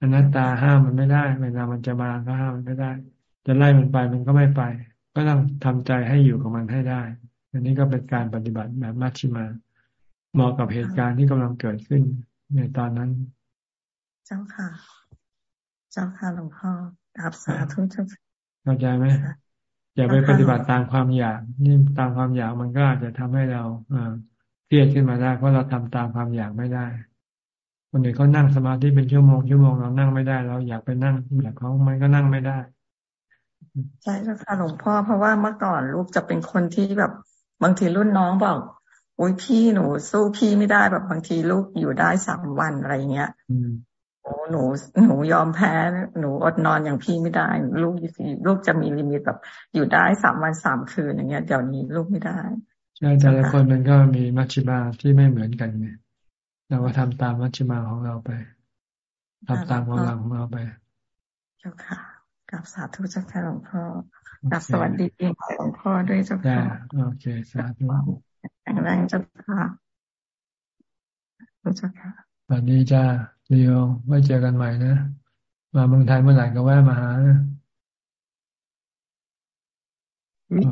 อนัตตาห้ามมันไม่ได้ เวลามันจะมาก็ห้ามมันไม่ได้ จะไล่มันไปมันก็ไม่ไป ก็ต้องทำใจให้อยู่กับมันให้ได้ อันนี้ก็เป็นการปฏิบัติแบบมัชชิมาเหมาะกับเหตุการณ์ที่กำลังเกิดขึ้นในตอนนั้น เจ้าค่ะ เจ้าค่ะหลวงพ่ออับสาธุเจ้า เข้าใจไหมอย่าไปปฏิบัติตามความอยากนี่ตามความอยากมันก็อาจจะทำให้เราเครียดขึ้นมาได้ เพราะเราทำตามความอยากไม่ได้คนอื่นเขานั่งสมาธิเป็นชั่วโมงชั่วโมงเรานั่งไม่ได้ เราอยากไปนั่งแบบเขามันก็นั่งไม่ได้ใช่ค่ะหลวงพ่อเพราะว่าเมื่อก่อนลูกจะเป็นคนที่แบบบางทีรุ่นน้องบอกอุ้ยพี่หนูสู้พี่ไม่ได้แบบบางทีลูกอยู่ได้สามวันอะไรเงี้ยโอ้ หนูหนูยอมแพ้หนูอดนอนอย่างพี่ไม่ได้ลูกลูกจะมีลิมิตแบบอยู่ได้สามวันสามคืนอย่างเงี้ยเดี๋ยวนี้ลูกไม่ได้ใช่แต่ละคนมันก็มีมัชชิมาที่ไม่เหมือนกันไงเราก็ทำตามมัชชิมาของเราไปทำตามกำลังของเราไปเจ้าค่ะกับสาธุเจ้าค่ะหลวงพ่อกับสวัสดีปีใหม่หลวงพ่อด้วยเจ้าค่ะโอเคสาธุแข็งแรงเจ้าค่ะเจ้าค่ะสวัสดีจ้า เดียวไว้เจอกันใหม่นะ มาเมืองไทยเมื่อไหร่ก็แวะมาหานะ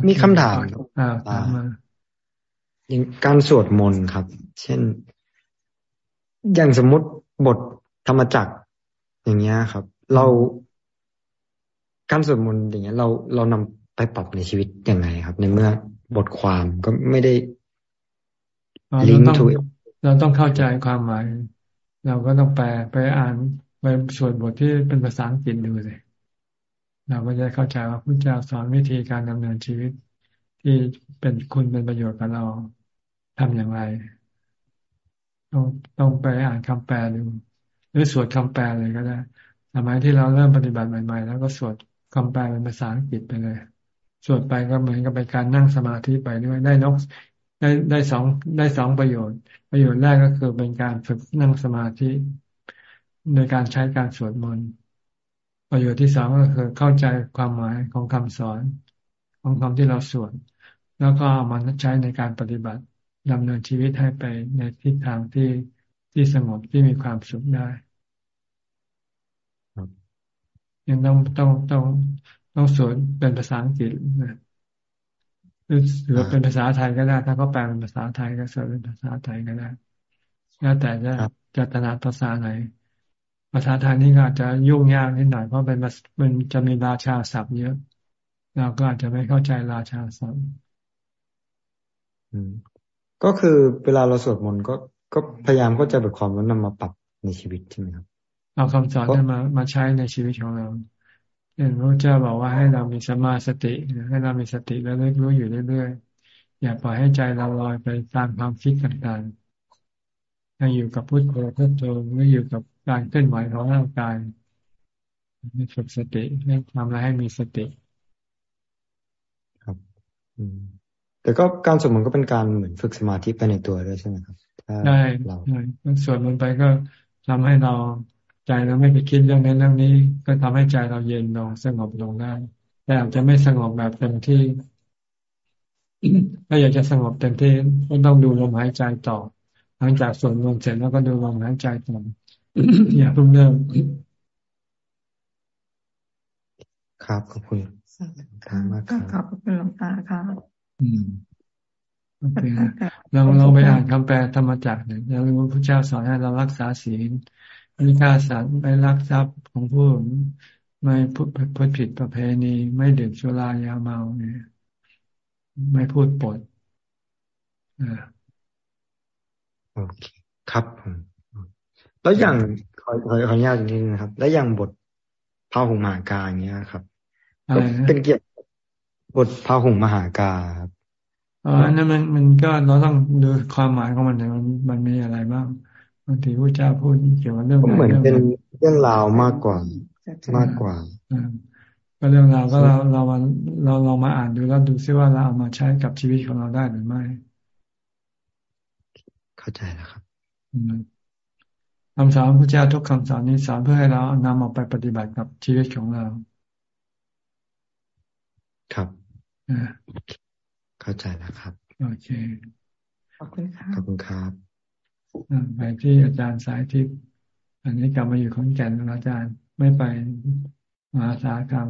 มีคำถามอ่าถามมาอย่างการสวดมนต์ครับ เช่น อย่างสมมติบทธรรมจักรอย่างเงี้ยครับ เราการสวดมนต์อย่างเงี้ย เราเรานำไปปรับในชีวิตยังไงครับ ในเมื่อบทความก็ไม่ได้ลิงก์ถูกเราต้องเข้าใจความหมาย เราก็ต้องแปลไปอ่านไปสวดบทที่เป็นภาษาอังกฤษดูเลยเราก็จะเข้าใจว่าพระเจ้าสอนวิธีการดำเนินชีวิต ที่เป็นคุณเป็นประโยชน์กับเราทำอย่างไร ต้องต้องไปอ่านคำแปลดูหรือสวดคำแปลเลยก็ได้สมัยที่เราเริ่มปฏิบัติใหม่ๆ แล้วก็สวดคำแปลเป็นภาษาอังกฤษไปเลยสวดไปก็เหมือนกับเป็นการนั่งสมาธิไปด้วยได้นก ได้ได้สองได้สองประโยชน์ ประโยชน์แรกก็คือเป็นการฝึกนั่งสมาธิในการใช้การสวดมนต์ประโยชน์ที่สองก็คือเข้าใจความหมายของคำสอน ของคำที่เราสวดแล้วก็เอามาใช้ในการปฏิบัติดำเนินชีวิตให้ไปในทิศทางที่ที่สงบที่มีความสุขได้ยังต้องต้องต้องต้องสวดเป็นภาษาอังกฤษนะ หรือเป็นภาษาไทยก็ได้ ถ้าเขาแปลเป็นภาษาไทยก็เสิร์ฟเป็นภาษาไทยก็ได้แล้วแต่จะจะถนัดภาษาไหน ภาษาไทยนี่ก็อาจจะยุ่งยากนิดหน่อยเพราะเป็นมันจะมีราชาศัพท์เยอะ เราก็อาจจะไม่เข้าใจราชาศัพท์ก็คือเวลาเราสวดมนต์ก็ก็พยายามเข้าใจบทความแล้วนำมาปรับในชีวิตใช่ไหมครับ เอาคำสอนนั้นมามาใช้ในชีวิตของเรา อย่างพระเจ้าบอกว่าให้เรามีสมาสติ ให้เรามีสติแล้วเรู้อยู่เรื่อยๆ อย่าปล่อยให้ใจเราลอยไปตามความคิดต่างๆให้อยู่กับพุทโธพุทโธหรืออยู่กับการเคลื่อนไหวของร่างกายให้ฝึกสติให้ทำอะไรให้มีสติ ครับ อืมแต่ก็การสวดมนต์ก็เป็นการเหมือนฝึกสมาธิไปในตัวด้วยใช่ไหมครับได้ใช่สวดมนต์ไปก็ทำให้เรา ใจเราไม่ไปคิดเรื่องนั้นเรื่องนี้ ก็ทำให้ใจเราเย็นลงสงบลงได้ แต่อาจจะไม่สงบแบบเต็มที่ถ้าอยากจะสงบเต็มที่ก็ต้องดูลมหายใจต่อ หลังจากสวดมนต์เสร็จแล้วก็ดูลมหายใจต่ออย่าเพิ่งเริ่มครับขอบคุณมากครับขอบคุณหลวงตาครับอืมโอเคเราเราไปอ่านคำแปลธรรมจักรเนี่ยเรารู้พระเจ้าสอนให้เรารักษาศีล ไม่ฆ่าสัตว์ไม่ลักทรัพย์ของผู้ไม่พูดพูดผิดประเพณี ไม่ดื่มสุรายาเมาเนี่ยไม่พูดปดอ่าโอเคครับแล้วอย่างขอขอขออนุญาตนิดนึงครับ แล้วอย่างบทพาหุงมหากาอย่างเงี้ยครับเป็นเกี่ยวบทพาหุงมหากาครับอ๋อนั่นมันมันก็เราต้องดูความหมายของมันมันมันมีอะไรบ้าง บางทีพระเจ้าพูดเกี่ยวกับเรื่องเหมือนเป็นเรื่องราวมากกว่ามากกว่าก็เรื่องราวก็เราเราเราเรามาอ่านดูแล้วดูซิว่าเราเอามาใช้กับชีวิตของเราได้หรือไม่ เข้าใจแล้วครับคำสอนพระเจ้าทุกคำสอนนี้สอนเพื่อให้เรานำออกไปปฏิบัติกับชีวิตของเรา ครับเข้าใจแล้วครับ โอเค ขอบคุณครับขอบคุณครับ ไปที่อาจารย์สายทิพย์อันนี้กลับมาอยู่ขอนแก่นอาจารย์ ไม่ไปมาสาขาม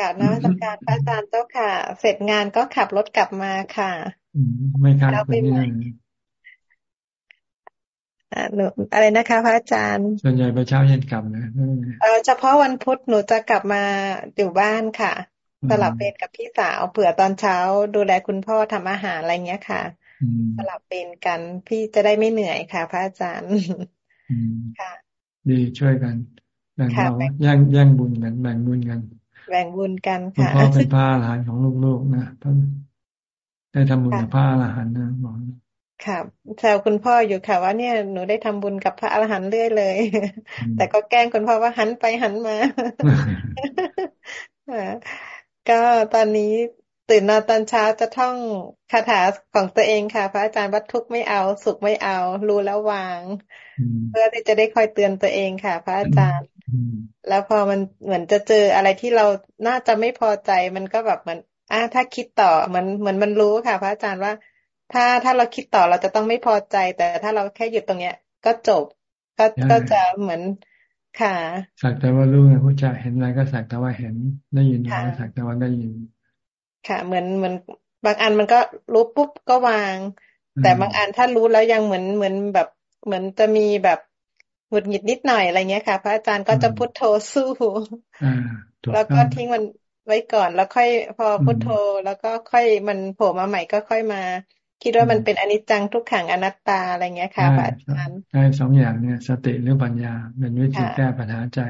กลับนวัตการพระอาจารย์เจ้าค่ะ เสร็จงานก็ขับรถกลับมาค่ะไม่ค้างคืนที่นั่นหนูอะไรนะคะพระอาจารย์ส่วนใหญ่ไปเช้าเย็นกลับนะเออเฉพาะวันพุธหนูจะกลับมาอยู่บ้านค่ะสลับเป็นกับพี่สาวเผื่อตอนเช้าดูแลคุณพ่อทำอาหารอะไรเงี้ยค่ะ สลับเป็นกันพี่จะได้ไม่เหนื่อยค่ะ พระอาจารย์ค่ะ ดีช่วยกันแบ่งเราแย่งแย่งบุญกัน แบ่งบุญกัน แบ่งบุญกันค่ะพ่อเป็นพระอรหันต์ของลูกๆนะท่านได้ทำบุญกับพระอรหันต์นะบอกค่ะแซวคุณพ่ออยู่ค่ะ ว่าเนี่ยหนูได้ทำบุญกับพระอรหันต์เรื่อยเลย แต่ก็แกล้งคุณพ่อว่าหันไปหันมาก็ตอนนี้ ตื่นนอนตอนเช้าจะท่องคาถาของตัวเองค่ะ พระอาจารย์วัดทุกไม่เอาสุขไม่เอา รู้แล้ววาง เพื่อที่จะได้คอยเตือนตัวเองค่ะ พระอาจารย์ แล้วพอมันเหมือนจะเจออะไรที่เราน่าจะไม่พอใจมันก็แบบมันอ่าถ้าคิดต่อมันเหมือนมันรู้ค่ะ พระอาจารย์ว่า ถ้าถ้าเราคิดต่อเราจะต้องไม่พอใจ แต่ถ้าเราแค่หยุดตรงเนี้ย ก็จบ ก็ก็จะเหมือนค่ะสักแต่ว่ารู้ไงพระเจ้าเห็นอะไรก็สักแต่ว่าเห็นได้ยินอะไรก็สักแต่ว่าได้ยิน ค่ะ เหมือนเหมือนบางอันมันก็รู้ปุ๊บก็วาง แต่บางอันถ้ารู้แล้วยังเหมือนเหมือนแบบเหมือนจะมีแบบหงุดหงิดนิดหน่อยอะไรเงี้ยค่ะ พระอาจารย์ก็จะพุทโธสู้แล้วก็ทิ้งมันไว้ก่อน แล้วค่อยพอพุทโธ แล้วก็ค่อยมันโผล่มาใหม่ก็ค่อยมา คิดว่ามันเป็นอนิจจังทุกขังอนัตตาอะไรเงี้ยค่ะพระอาจารย์ใช่สองอย่างเนี่ย สติหรือปัญญาเป็นวิธีแก้ปัญหาใจ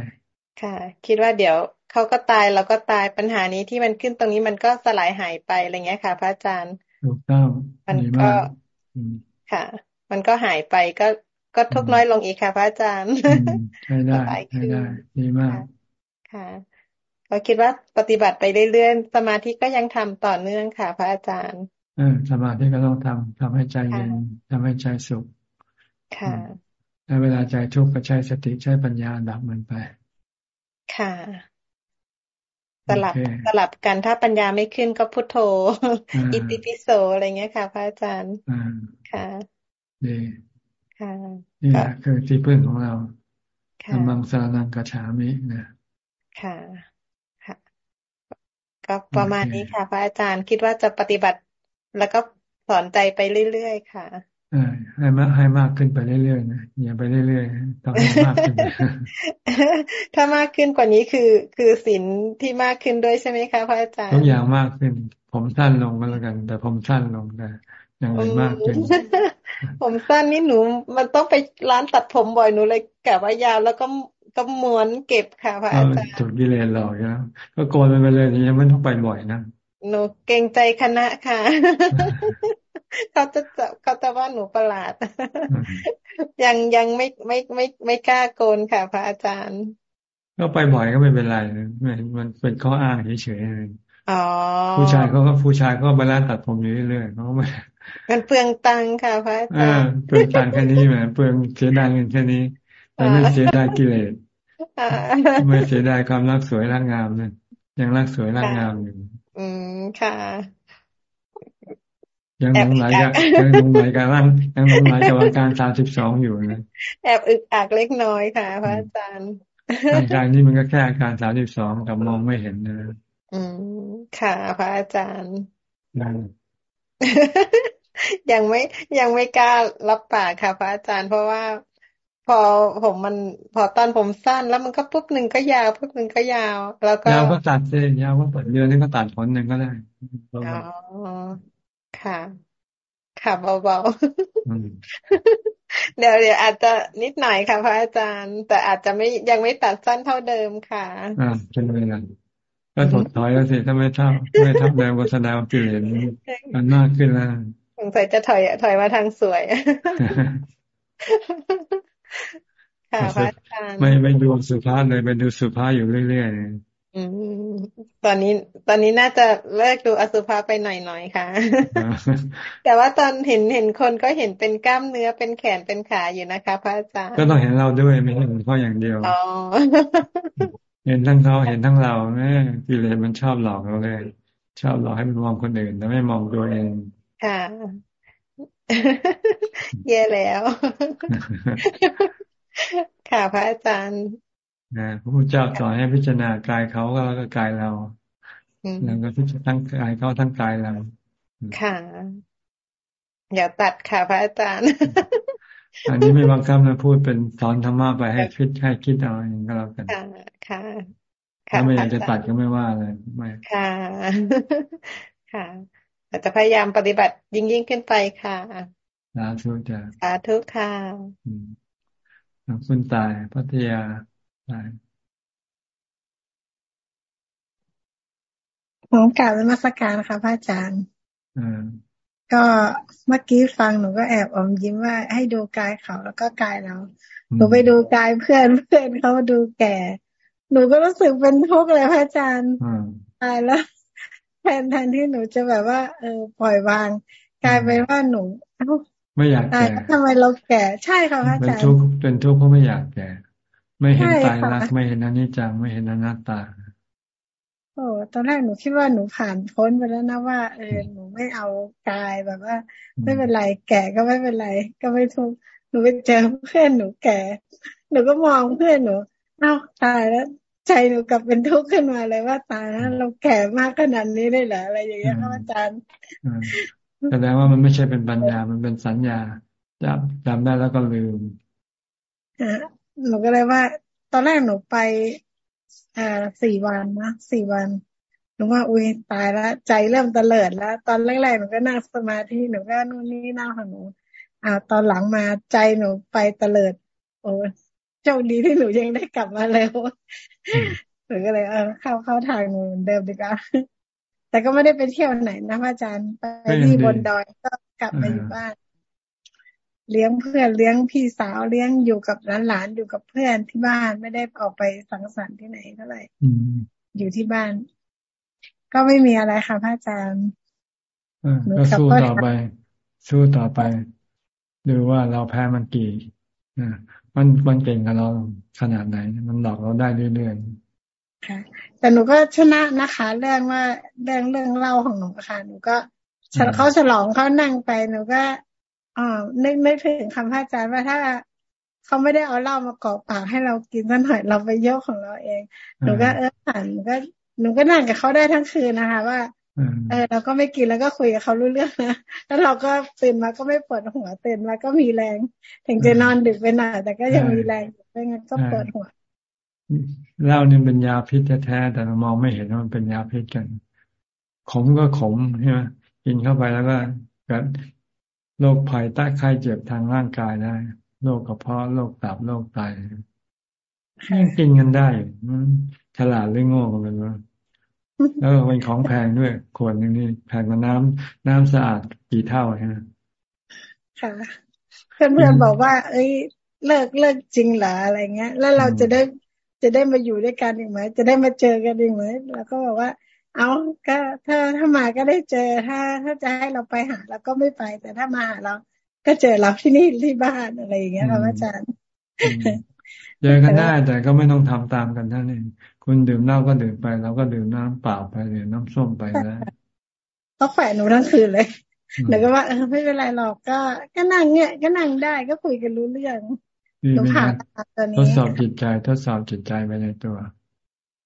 ค่ะ คิดว่าเดี๋ยว เขาก็ตายเราก็ตายปัญหานี้ที่มันขึ้นตรงนี้มันก็สลายหายไปอะไรเงี้ยค่ะ พระอาจารย์ถูกต้องมันก็ค่ะ มันก็หายไปก็ก็ทุกน้อยลงอีกค่ะ พระอาจารย์ใช่ได้ใช่ได้ดีมากค่ะเราคิดว่าปฏิบัติไปเรื่อยๆสมาธิก็ยังทำต่อเนื่องค่ะ พระอาจารย์เออสมาธิก็ต้องทำทำให้ใจเย็นทำให้ใจสุข ค่ะแลเวลาใจทุกข์ก็ใช้สติใช้ปัญญาดับมันไป ค่ะ สลับสลับกันถ้าปัญญาไม่ขึ้นก็พุทโธ อิติปิโสอะไรเงี้ยค่ะ พระอาจารย์ค่ะดีค่ะนี่แหละคือที่พึ่งของเราธรรมังสารนังกัจฉามินะค่ะค่ะก็ประมาณนี้ค่ะ พระอาจารย์คิดว่าจะปฏิบัติแล้วก็สอนใจไปเรื่อยๆค่ะ ให้มากให้มากขึ้นไปเรื่อยๆนะอย่าไปเรื่อยๆต้องให้มากขึ้น ถ้ามากขึ้นกว่านี้คือ คือศีลที่มากขึ้นด้วยใช่ไหมคะพระอาจารย์ทุกอย่างมากขึ้น ผมสั้นลงก็แล้วกัน แต่ผมสั้นลงแต่อย่างไรมากขึ้น ผมสั้นนี่หนู มันต้องไปร้านตัดผมบ่อยหนูเลยกะว่ายาวแล้วก็ก็ม้วนเก็บค่ะพระอาจารย์ถูกกิเลสหลอกนะก็โกนไปเลยนี่ยังไม่ต้องไปบ่อยนะ หนูเกรงใจคณะค่ะ เขาจะเขาจะว่าหนูประหลาด ยังยังไม่ไม่ไม่ไม่กล้าโกนค่ะ พระอาจารย์ ก็ไปบ่อยก็ไม่เป็นไรมันมันเป็นข้ออ้างเฉยๆผู้ชายเขาก็ผู้ชายก็ไปร้านตัดผมอยู่เรื่อยๆเขาไม่มันเปลืองตังค่ะพระอาจารย์เปลืองตังแค่นี้แหมเปลืองเสียดายเงินแค่นี้แต่ไม่เสียดายกิเลสไม่เสียดายความรักสวยรักงามเนี่ยยังรักสวยรักงามอยู่ อืมค่ะ ยังลงไหลกับยังลงไหลกับร่างยังลงไหลกับอาการสามสิบสองอยู่นะแอบอึกอักเล็กน้อยค่ะพระอาจารย์ร่างกายนี้มันก็แค่อาการสามสิบสองกับมองไม่เห็นนะอืมค่ะ พระอาจารย์ยังไม่ยังไม่กล้ารับปากค่ะ พระอาจารย์เพราะว่า พอผมมันพอตอนผมสั้นแล้วมันก็ปุ๊บหนึ่งก็ยาวปุ๊บหนึ่งก็ยาว แล้วก็ยาวก็ตัดเลยยาวก็เปิดเดือนนึงก็ตัดผลหนึ่งก็ได้อ๋อค่ะค่ะเบาๆเดี๋ยวเดี๋ยวอาจจะนิดหน่อยค่ะพระอาจารย์ แต่อาจจะไม่ยังไม่ตัดสั้นเท่าเดิมค่ะอ่าเป็นไงก็ถดถอยแล้วสิถ้าไม่เท่าไม่ทับแรงวัฒนากิเลสมันมากขึ้นแล้วสงสัยจะถอยถอยมาทางสวย ค่ะพระอาจารย์ไม่ไม่ดูสุภาพเลยไปดูสุภาพอยู่เรื่อยๆอืมตอนนี้ ตอนนี้น่าจะเลิกดูอสุภาพไปหน่อยๆค่ะ แต่ว่าตอนเห็นเห็นคนก็เห็นเป็นกล้ามเนื้อเป็นแขนเป็นขาอยู่นะคะ พระอาจารย์ ก็ต้องเห็นเราด้วยไม่เห็นเขาอย่างเดียวเห็นทั้งเขาเห็นทั้งเราแม่กิเลสมันชอบหลอกเราเลย ชอบหลอกให้มันมองคนอื่นแต่ไม่มองตัวเอง ค่ะ แย่แล้ว ค่ะพระอาจารย์นะพระพุทธเจ้าสอนให้พิจารณากายเขาก็แล้วก็กายเราแล้วก็พิจารณาทั้งกายเขาทั้งกายเรา ค่ะอย่าตัดค่ะพระอาจารย์ อันนี้ไม่บังคับนะพูดเป็นสอนธรรมะไปให้คิดให้คิดเอาเองก็แล้วกันค่ะค่ะถ้าไม่อยากจะตัดก็ไม่ว่าเลยไม่ค่ะ ค่ะ อาจจะพยายามปฏิบัติยิ่งยิ่งขึ้นไปค่ะสาธุจ้ะสาธุค่ะคุณตายพัทยาตายผมกล่าวในมาสการค่ะพระอาจารย์ก็เมื่อกี้ฟังหนูก็แอบอมยิ้มว่า ให้ดูกายเขาแล้วก็กายเรา หนูไปดูกายเพื่อนเพื่อนเขาดูแก่ หนูก็รู้สึกเป็นทุกข์เลยพระอาจารย์ตายแล้ว แทนแทนที่หนูจะแบบว่า เออปล่อยวาง กลายเป็นว่าหนูไม่อยากแก่ทำไมเราแก่ใช่ค่ะอาจารย์เป็นทุกข์เป็นทุกข์เพราะไม่อยากแก่ ไม่เห็นตายรักไม่เห็นอนิจจังไม่เห็นอนัตตาโอ้ตอนแรกหนูคิดว่าหนูผ่านพ้นไปแล้วนะว่าเออหนูไม่เอากายแบบว่า ไม่เป็นไรแก่ก็ไม่เป็นไร ก็ไม่ทุกข์หนูไปเจอเพื่อนหนูแก่ หนูก็มองเพื่อนหนูเอ้าตายแล้ว ใจหนูกลับเป็นทุกข์ขึ้นมาเลยว่าตายแล้วเราแก่มากขนาดนี้ได้เหรออะไรอย่างเงี้ยครับอาจารย์แสดงว่ามันไม่ใช่เป็นปัญญา มันเป็นสัญญาจำจำได้แล้วก็ลืมหนูก็เลยว่า ตอนแรกหนูไปอ่าสี่วันนะสี่วันหนูว่าอุ้ยตายแล้วใจเริ่มตะเลิดแล้ว ตอนแรกๆหนูก็นั่งสมาธิหนูก็นู่นนี่นั่งของหนูอ่าตอนหลังมาใจหนูไปตะเลิดโอ้ โชคดีที่หนูยังได้กลับมาเร็วหนูก็เลยเออเข้าเข้าทางหนูเหมือนเดิมดีกว่าแต่ก็ไม่ได้ไปเที่ยวไหนนะพระอาจารย์ไปที่บนดอยก็กลับมาอยู่บ้าน เลี้ยงเพื่อนเลี้ยงพี่สาวเลี้ยงอยู่กับหลานๆอยู่กับเพื่อนที่บ้านไม่ได้ออกไปสังสรรค์ที่ไหนเท่าไหร่อยู่ที่บ้าน ก็ไม่มีอะไรค่ะพระอาจารย์ก็สู้ต่อไป สู้ต่อไป ดูว่าเราแพ้มันกี่ มันมันเก่งกับเราขนาดไหน มันหลอกเราได้เรื่อยๆค่ะ แต่หนูก็ชนะนะคะ เรื่องว่าเรื่องเรื่องเล่าของหนูค่ะ หนูก็เขาฉลองเขานั่งไปหนูก็อ๋อนึกนึกถึงคำพระอาจารย์ว่าถ้าเขาไม่ได้เอาเหล้ามากรอกปากให้เรากินสักหน่อยเราไปเยอะของเราเอง หนูก็เออผ่านหนูก็หนูก็นั่งกับเขาได้ทั้งคืนนะคะ ว่า เออเราก็ไม่กินแล้วก็คุยกับเขารู้เรื่องนะแล้วเราก็ตื่นมาก็ไม่ปวดหัวตื่นมาก็มีแรง ถึงจะนอนดึกไปหน่อยแต่ก็ยังมีแรงไม่งั้นก็ปวดหัวเหล้านี่เป็นยาพิษแท้ๆแต่เรามองไม่เห็นว่ามันเป็นยาพิษกัน ขมก็ขมใช่ไหมกินเข้าไปแล้วก็เกิดโรคภัยใต้ไข้เจ็บทางร่างกายได้โรคกระเพาะโรคตับโรคไตยังกินกันได้ฉลาดหรือโง่กันเป็นว่า แล้วเป็นของแพงด้วยขวดนึงนี่แพงกว่าน้ำน้ำสะอาดกี่เท่าใช่ไหมค่ะ เพื่อนเพื่อนบอกว่า เอ้ย เลิกเลิกจริงเหรออะไรเงี้ย แล้วเราจะได้จะได้มาอยู่ด้วยกันอีกไหมจะได้มาเจอกันอีกไหมแล้วก็บอกว่า เอาก็ถ้าถ้ามาก็ได้เจอถ้า ถ้าจะให้เราไปหาเราก็ไม่ไป แต่ถ้ามาหาเราก็เจอเราที่นี่ที่บ้านอะไรอย่างเงี้ยค่ะอาจารย์เจอกันได้แต่ก็ไม่ต้องทำตามกันท่านเอง คุณดื่มเหล้าก็ดื่มไปเราก็ดื่มน้ำเปล่าไปดื่มน้ำส้มไปแล้วก็แขวนหนูทั้งคืนเลยเดี๋ยวก็ว่าเออไม่เป็นไรหรอกก็ก็นั่งเนี่ยก็นั่งได้ก็คุยกันรู้เรื่องหนูผ่านตัวนี้ทดสอบจิตใจทดสอบจิตใจไปในตัว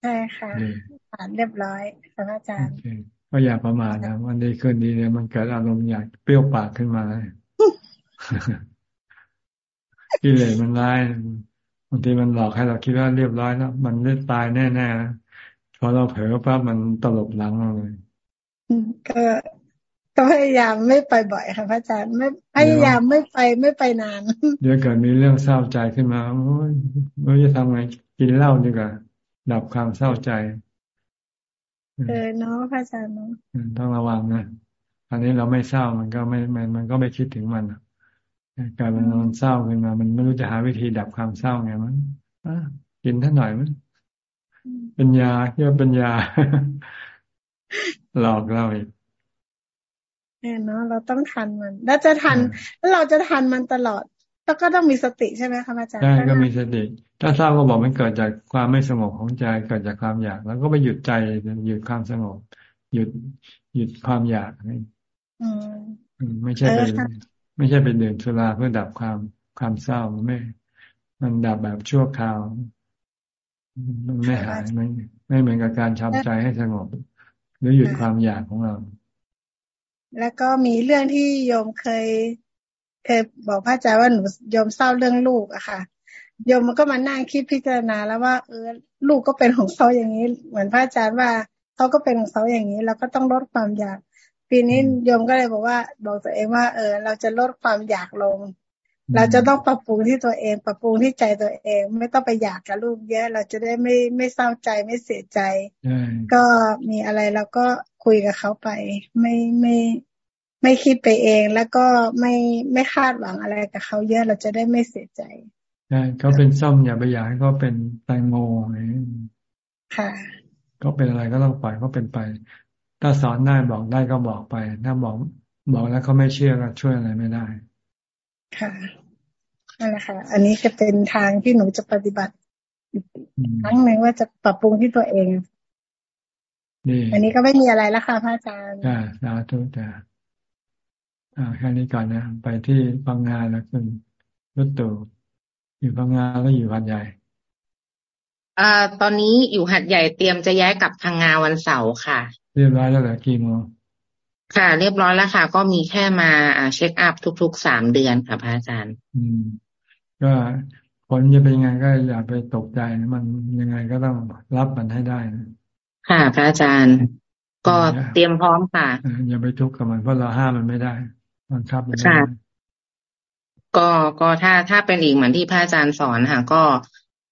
ใช่ค่ะผ่านเรียบร้อยค่ะอาจารย์ก็อย่าประมาทนะวันดีคืนดีเนี่ยมันเกิดอารมณ์อยากเปรี้ยวปากขึ้นมาเลยกิเลสมันร้าย บางทีมันหลอกให้เราคิดว่าเรียบร้อยแล้วมันได้ตายแน่ๆพอเราเผลอปั๊บมันตลบหลังเราเลยก็ก็พยายามไม่ไปบ่อยค่ะพระอาจารย์ไม่พยายามไม่ไปไม่ไปนาน เดี๋ยวเกิดมีเรื่องเศร้าใจขึ้นมาโอ้ยไม่จะทำไงกินเหล้าดีกว่าดับความเศร้าใจเออเนาะพระอาจารย์เนาะต้องระวังนะอันนี้เราไม่เศร้ามันก็ไม่มันมันก็ไม่คิดถึงมัน กลายเป็นมันเศร้าขึ้นมา มันไม่รู้จะหาวิธีดับความเศร้าไงมันกินท่าหน่อยมันเป็นยาเรียกเป็นยาหลอกเราอีกเนาะเราต้องทันมันแล้วจะทันแล้วเราจะทันมันตลอดแล้วก็ต้องมีสติใช่ไหมคะอาจารย์ใช่ก็มีสติ ถ้าทราบก็บอกมันเกิดจากความไม่สงบของใจเกิดจากความอยาก แล้วก็ไปหยุดใจหยุดความสงบ หยุดหยุดความอยากนี่ไม่ใช่ไป ไม่ใช่ไปดื่มสุราเพื่อดับความความเศร้าไม่ มันดับแบบชั่วคราว มันไม่หายไม่ไม่เหมือนกับการทำใจให้สงบ หรือหยุดความอยากของเรา แล้วก็มีเรื่องที่โยมเคย เคยบอกพระอาจารย์ว่าหนูโยมเศร้าเรื่องลูกอะค่ะโยมมันก็มานั่งคิดพิจารณาแล้วว่า เออ ลูกก็เป็นของเขาอย่างนี้ เหมือนพระอาจารย์ว่าเขาก็เป็นของเขาอย่างนี้ เราก็ต้องลดความอยาก ปีนี้โยมก็เลยบอกว่า บอกตัวเองว่า เออ เราจะลดความอยากลง เราจะต้องปรับปรุงที่ตัวเอง ปรับปรุงที่ใจตัวเอง ไม่ต้องไปอยากกับลูกเยอะ เราจะได้ไม่ไม่เศร้าใจไม่เสียใจ ก็มีอะไรเราก็คุยกับเขาไป ไม่ไม่ไม่คิดไปเอง แล้วก็ไม่ไม่คาดหวังอะไรกับเขาเยอะเราจะได้ไม่เสียใจใช่เขาเป็นส้มอย่าไปอยากให้เขาเป็นแตงโมค่ะก็เป็นอะไรก็ต้องปล่อยเขาเป็นไป ถ้าสอนได้บอกได้ก็บอกไป ถ้าบอกบอกแล้วเขาไม่เชื่อก็ช่วยอะไรไม่ได้ ค่ะนั่นแหละค่ะ อันนี้จะเป็นทางที่หนูจะปฏิบัติครั้งหนึ่งว่าจะปรับปรุงที่ตัวเองอันนี้ก็ไม่มีอะไรแล้วค่ะพระอาจารย์จ้าสาธุจ้าอ่าแค่นี้ก่อนนะ ไปที่พังงาแล้วคุณรถตู่อยู่พังงาแล้วอยู่หัดใหญ่ อ่าตอนนี้อยู่หัดใหญ่เตรียมจะย้ายกลับพังงาวันเสาร์ค่ะ เรียบร้อยแล้วเหรอกี่โมงค่ะ เรียบร้อยแล้วค่ะ ก็มีแค่มาเช็คอัพทุกๆสามเดือนค่ะพระอาจารย์ อืม ก็ผลจะเป็นยังไงก็อย่าไปตกใจมันยังไงก็ต้องรับมันให้ได้นะค่ะพระอาจารย์ ก็เตรียมพร้อมค่ะอย่าไปทุกข์กับมันเพราะเราห้ามมันไม่ได้บังคับมันไม่ได้ก็ก็ถ้าถ้าเป็นอีกเหมือนที่พระอาจารย์สอนค่ะ ก็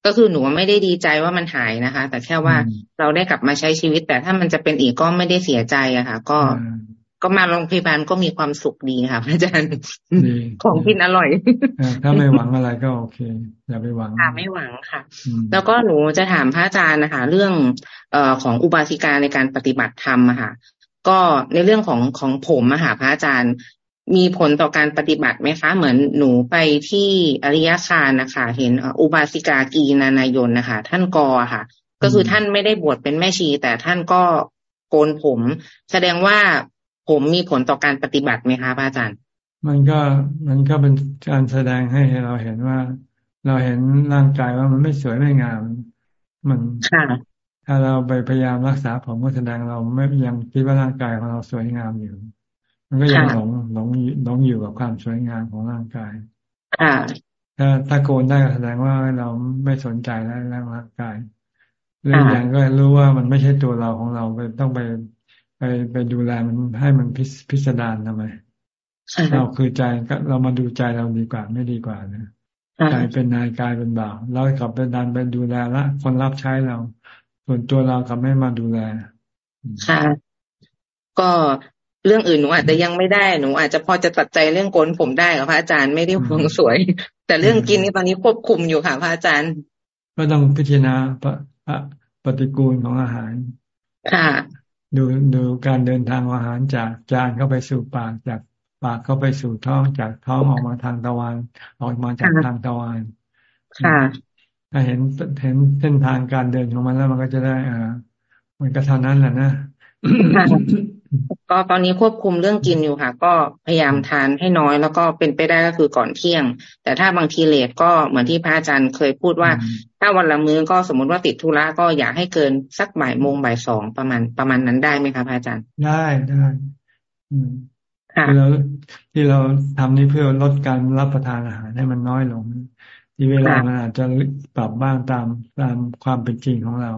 ก็คือหนูไม่ได้ดีใจว่ามันหายนะคะ แต่แค่ว่าเราได้กลับมาใช้ชีวิต แต่ถ้ามันจะเป็นอีกก็ไม่ได้เสียใจอะค่ะ ก็ก็มาโรงพยาบาลก็มีความสุขดีค่ะอาจารย์ของกินอร่อย ถ้าไม่หวังอะไรก็โอเคอย่าไปหวังค่ะไม่หวังค่ะ แล้วก็หนูจะถามพระอาจารย์นะคะ เรื่องเอ่อของอุบาสิกาในการปฏิบัติธรรมอะค่ะ ก็ในเรื่องของของผมอะค่ะพระอาจารย์ มีผลต่อการปฏิบัติไหมคะ เหมือนหนูไปที่อริยคารนะคะ เห็นอุบาสิกากีนานายนนะคะ ท่านกอค่ะ ก็คือท่านไม่ได้บวชเป็นแม่ชี แต่ท่านก็โกนผม แสดงว่าผมมีผลต่อการปฏิบัติไหมคะพระอาจารย์ มันก็มันก็เป็นการแสดงให้เราเห็นว่า เราเห็นร่างกายว่ามันไม่สวยไม่งาม มันค่ะถ้าเราไปพยายามรักษาผมก็แสดงเราไม่ยังคิดว่าร่างกายของเราสวยงามอยู่ มันก็ยังหลงหลงหลงอยู่กับความสวยงามของร่างกายถ้าถ้าโกนได้แสดงว่าเราไม่สนใจแล้วร่างกายเรื่องอย่างก็รู้ว่ามันไม่ใช่ตัวเราของเราไปต้องไปไปไปดูแลมันให้มันพิพิสดารทำไมเราคือใจก็เรามาดูใจเราดีกว่าไม่ดีกว่านะใจเป็นนายกายเป็นบ่าวเรากลับไปดันไปดูแลละคนรับใช้เรา ส่วนตัวเรากลับไม่มาดูแลค่ะก็ เรื่องอื่นหนูอาจจะยังไม่ได้หนูอาจจะพอจะตัดใจเรื่องโกนผมได้ค่ะพระอาจารย์ไม่ได้ห่วงสวย แต่เรื่องกินนี่ตอนนี้ควบคุมอยู่ค่ะพระอาจารย์ ก็ต้องพิจารณาปฏิกูลของอาหาร ค่ะ ดูดูการเดินทางอาหารจากจานเข้าไปสู่ปากจากปากเข้าไปสู่ท้องจากท้องออกมาทางตะวันออกมาจากทางตะวันค่ะถ้าเห็นเห็นเส้นทางการเดินของมันแล้วมันก็จะได้อ่ามันก็เท่านั้นแหละนะ ก็ตอนนี้ควบคุมเรื่องกินอยู่ค่ะ ก็พยายามทานให้น้อย แล้วก็เป็นไปได้ก็คือก่อนเที่ยง แต่ถ้าบางทีเลทก็เหมือนที่พระอาจารย์เคยพูดว่า ถ้าวันละมื้อก็สมมติว่าติดธุระก็อยากให้เกินสักบ่ายโมงบ่ายสองประมาณประมาณนั้นได้ไหมคะพระอาจารย์ ได้ได้ที่เราที่เราทำนี่เพื่อลดการรับประทานอาหารให้มันน้อยลง ที่เวลามันอาจจะปรับบ้างตามตามความเป็นจริงของเรา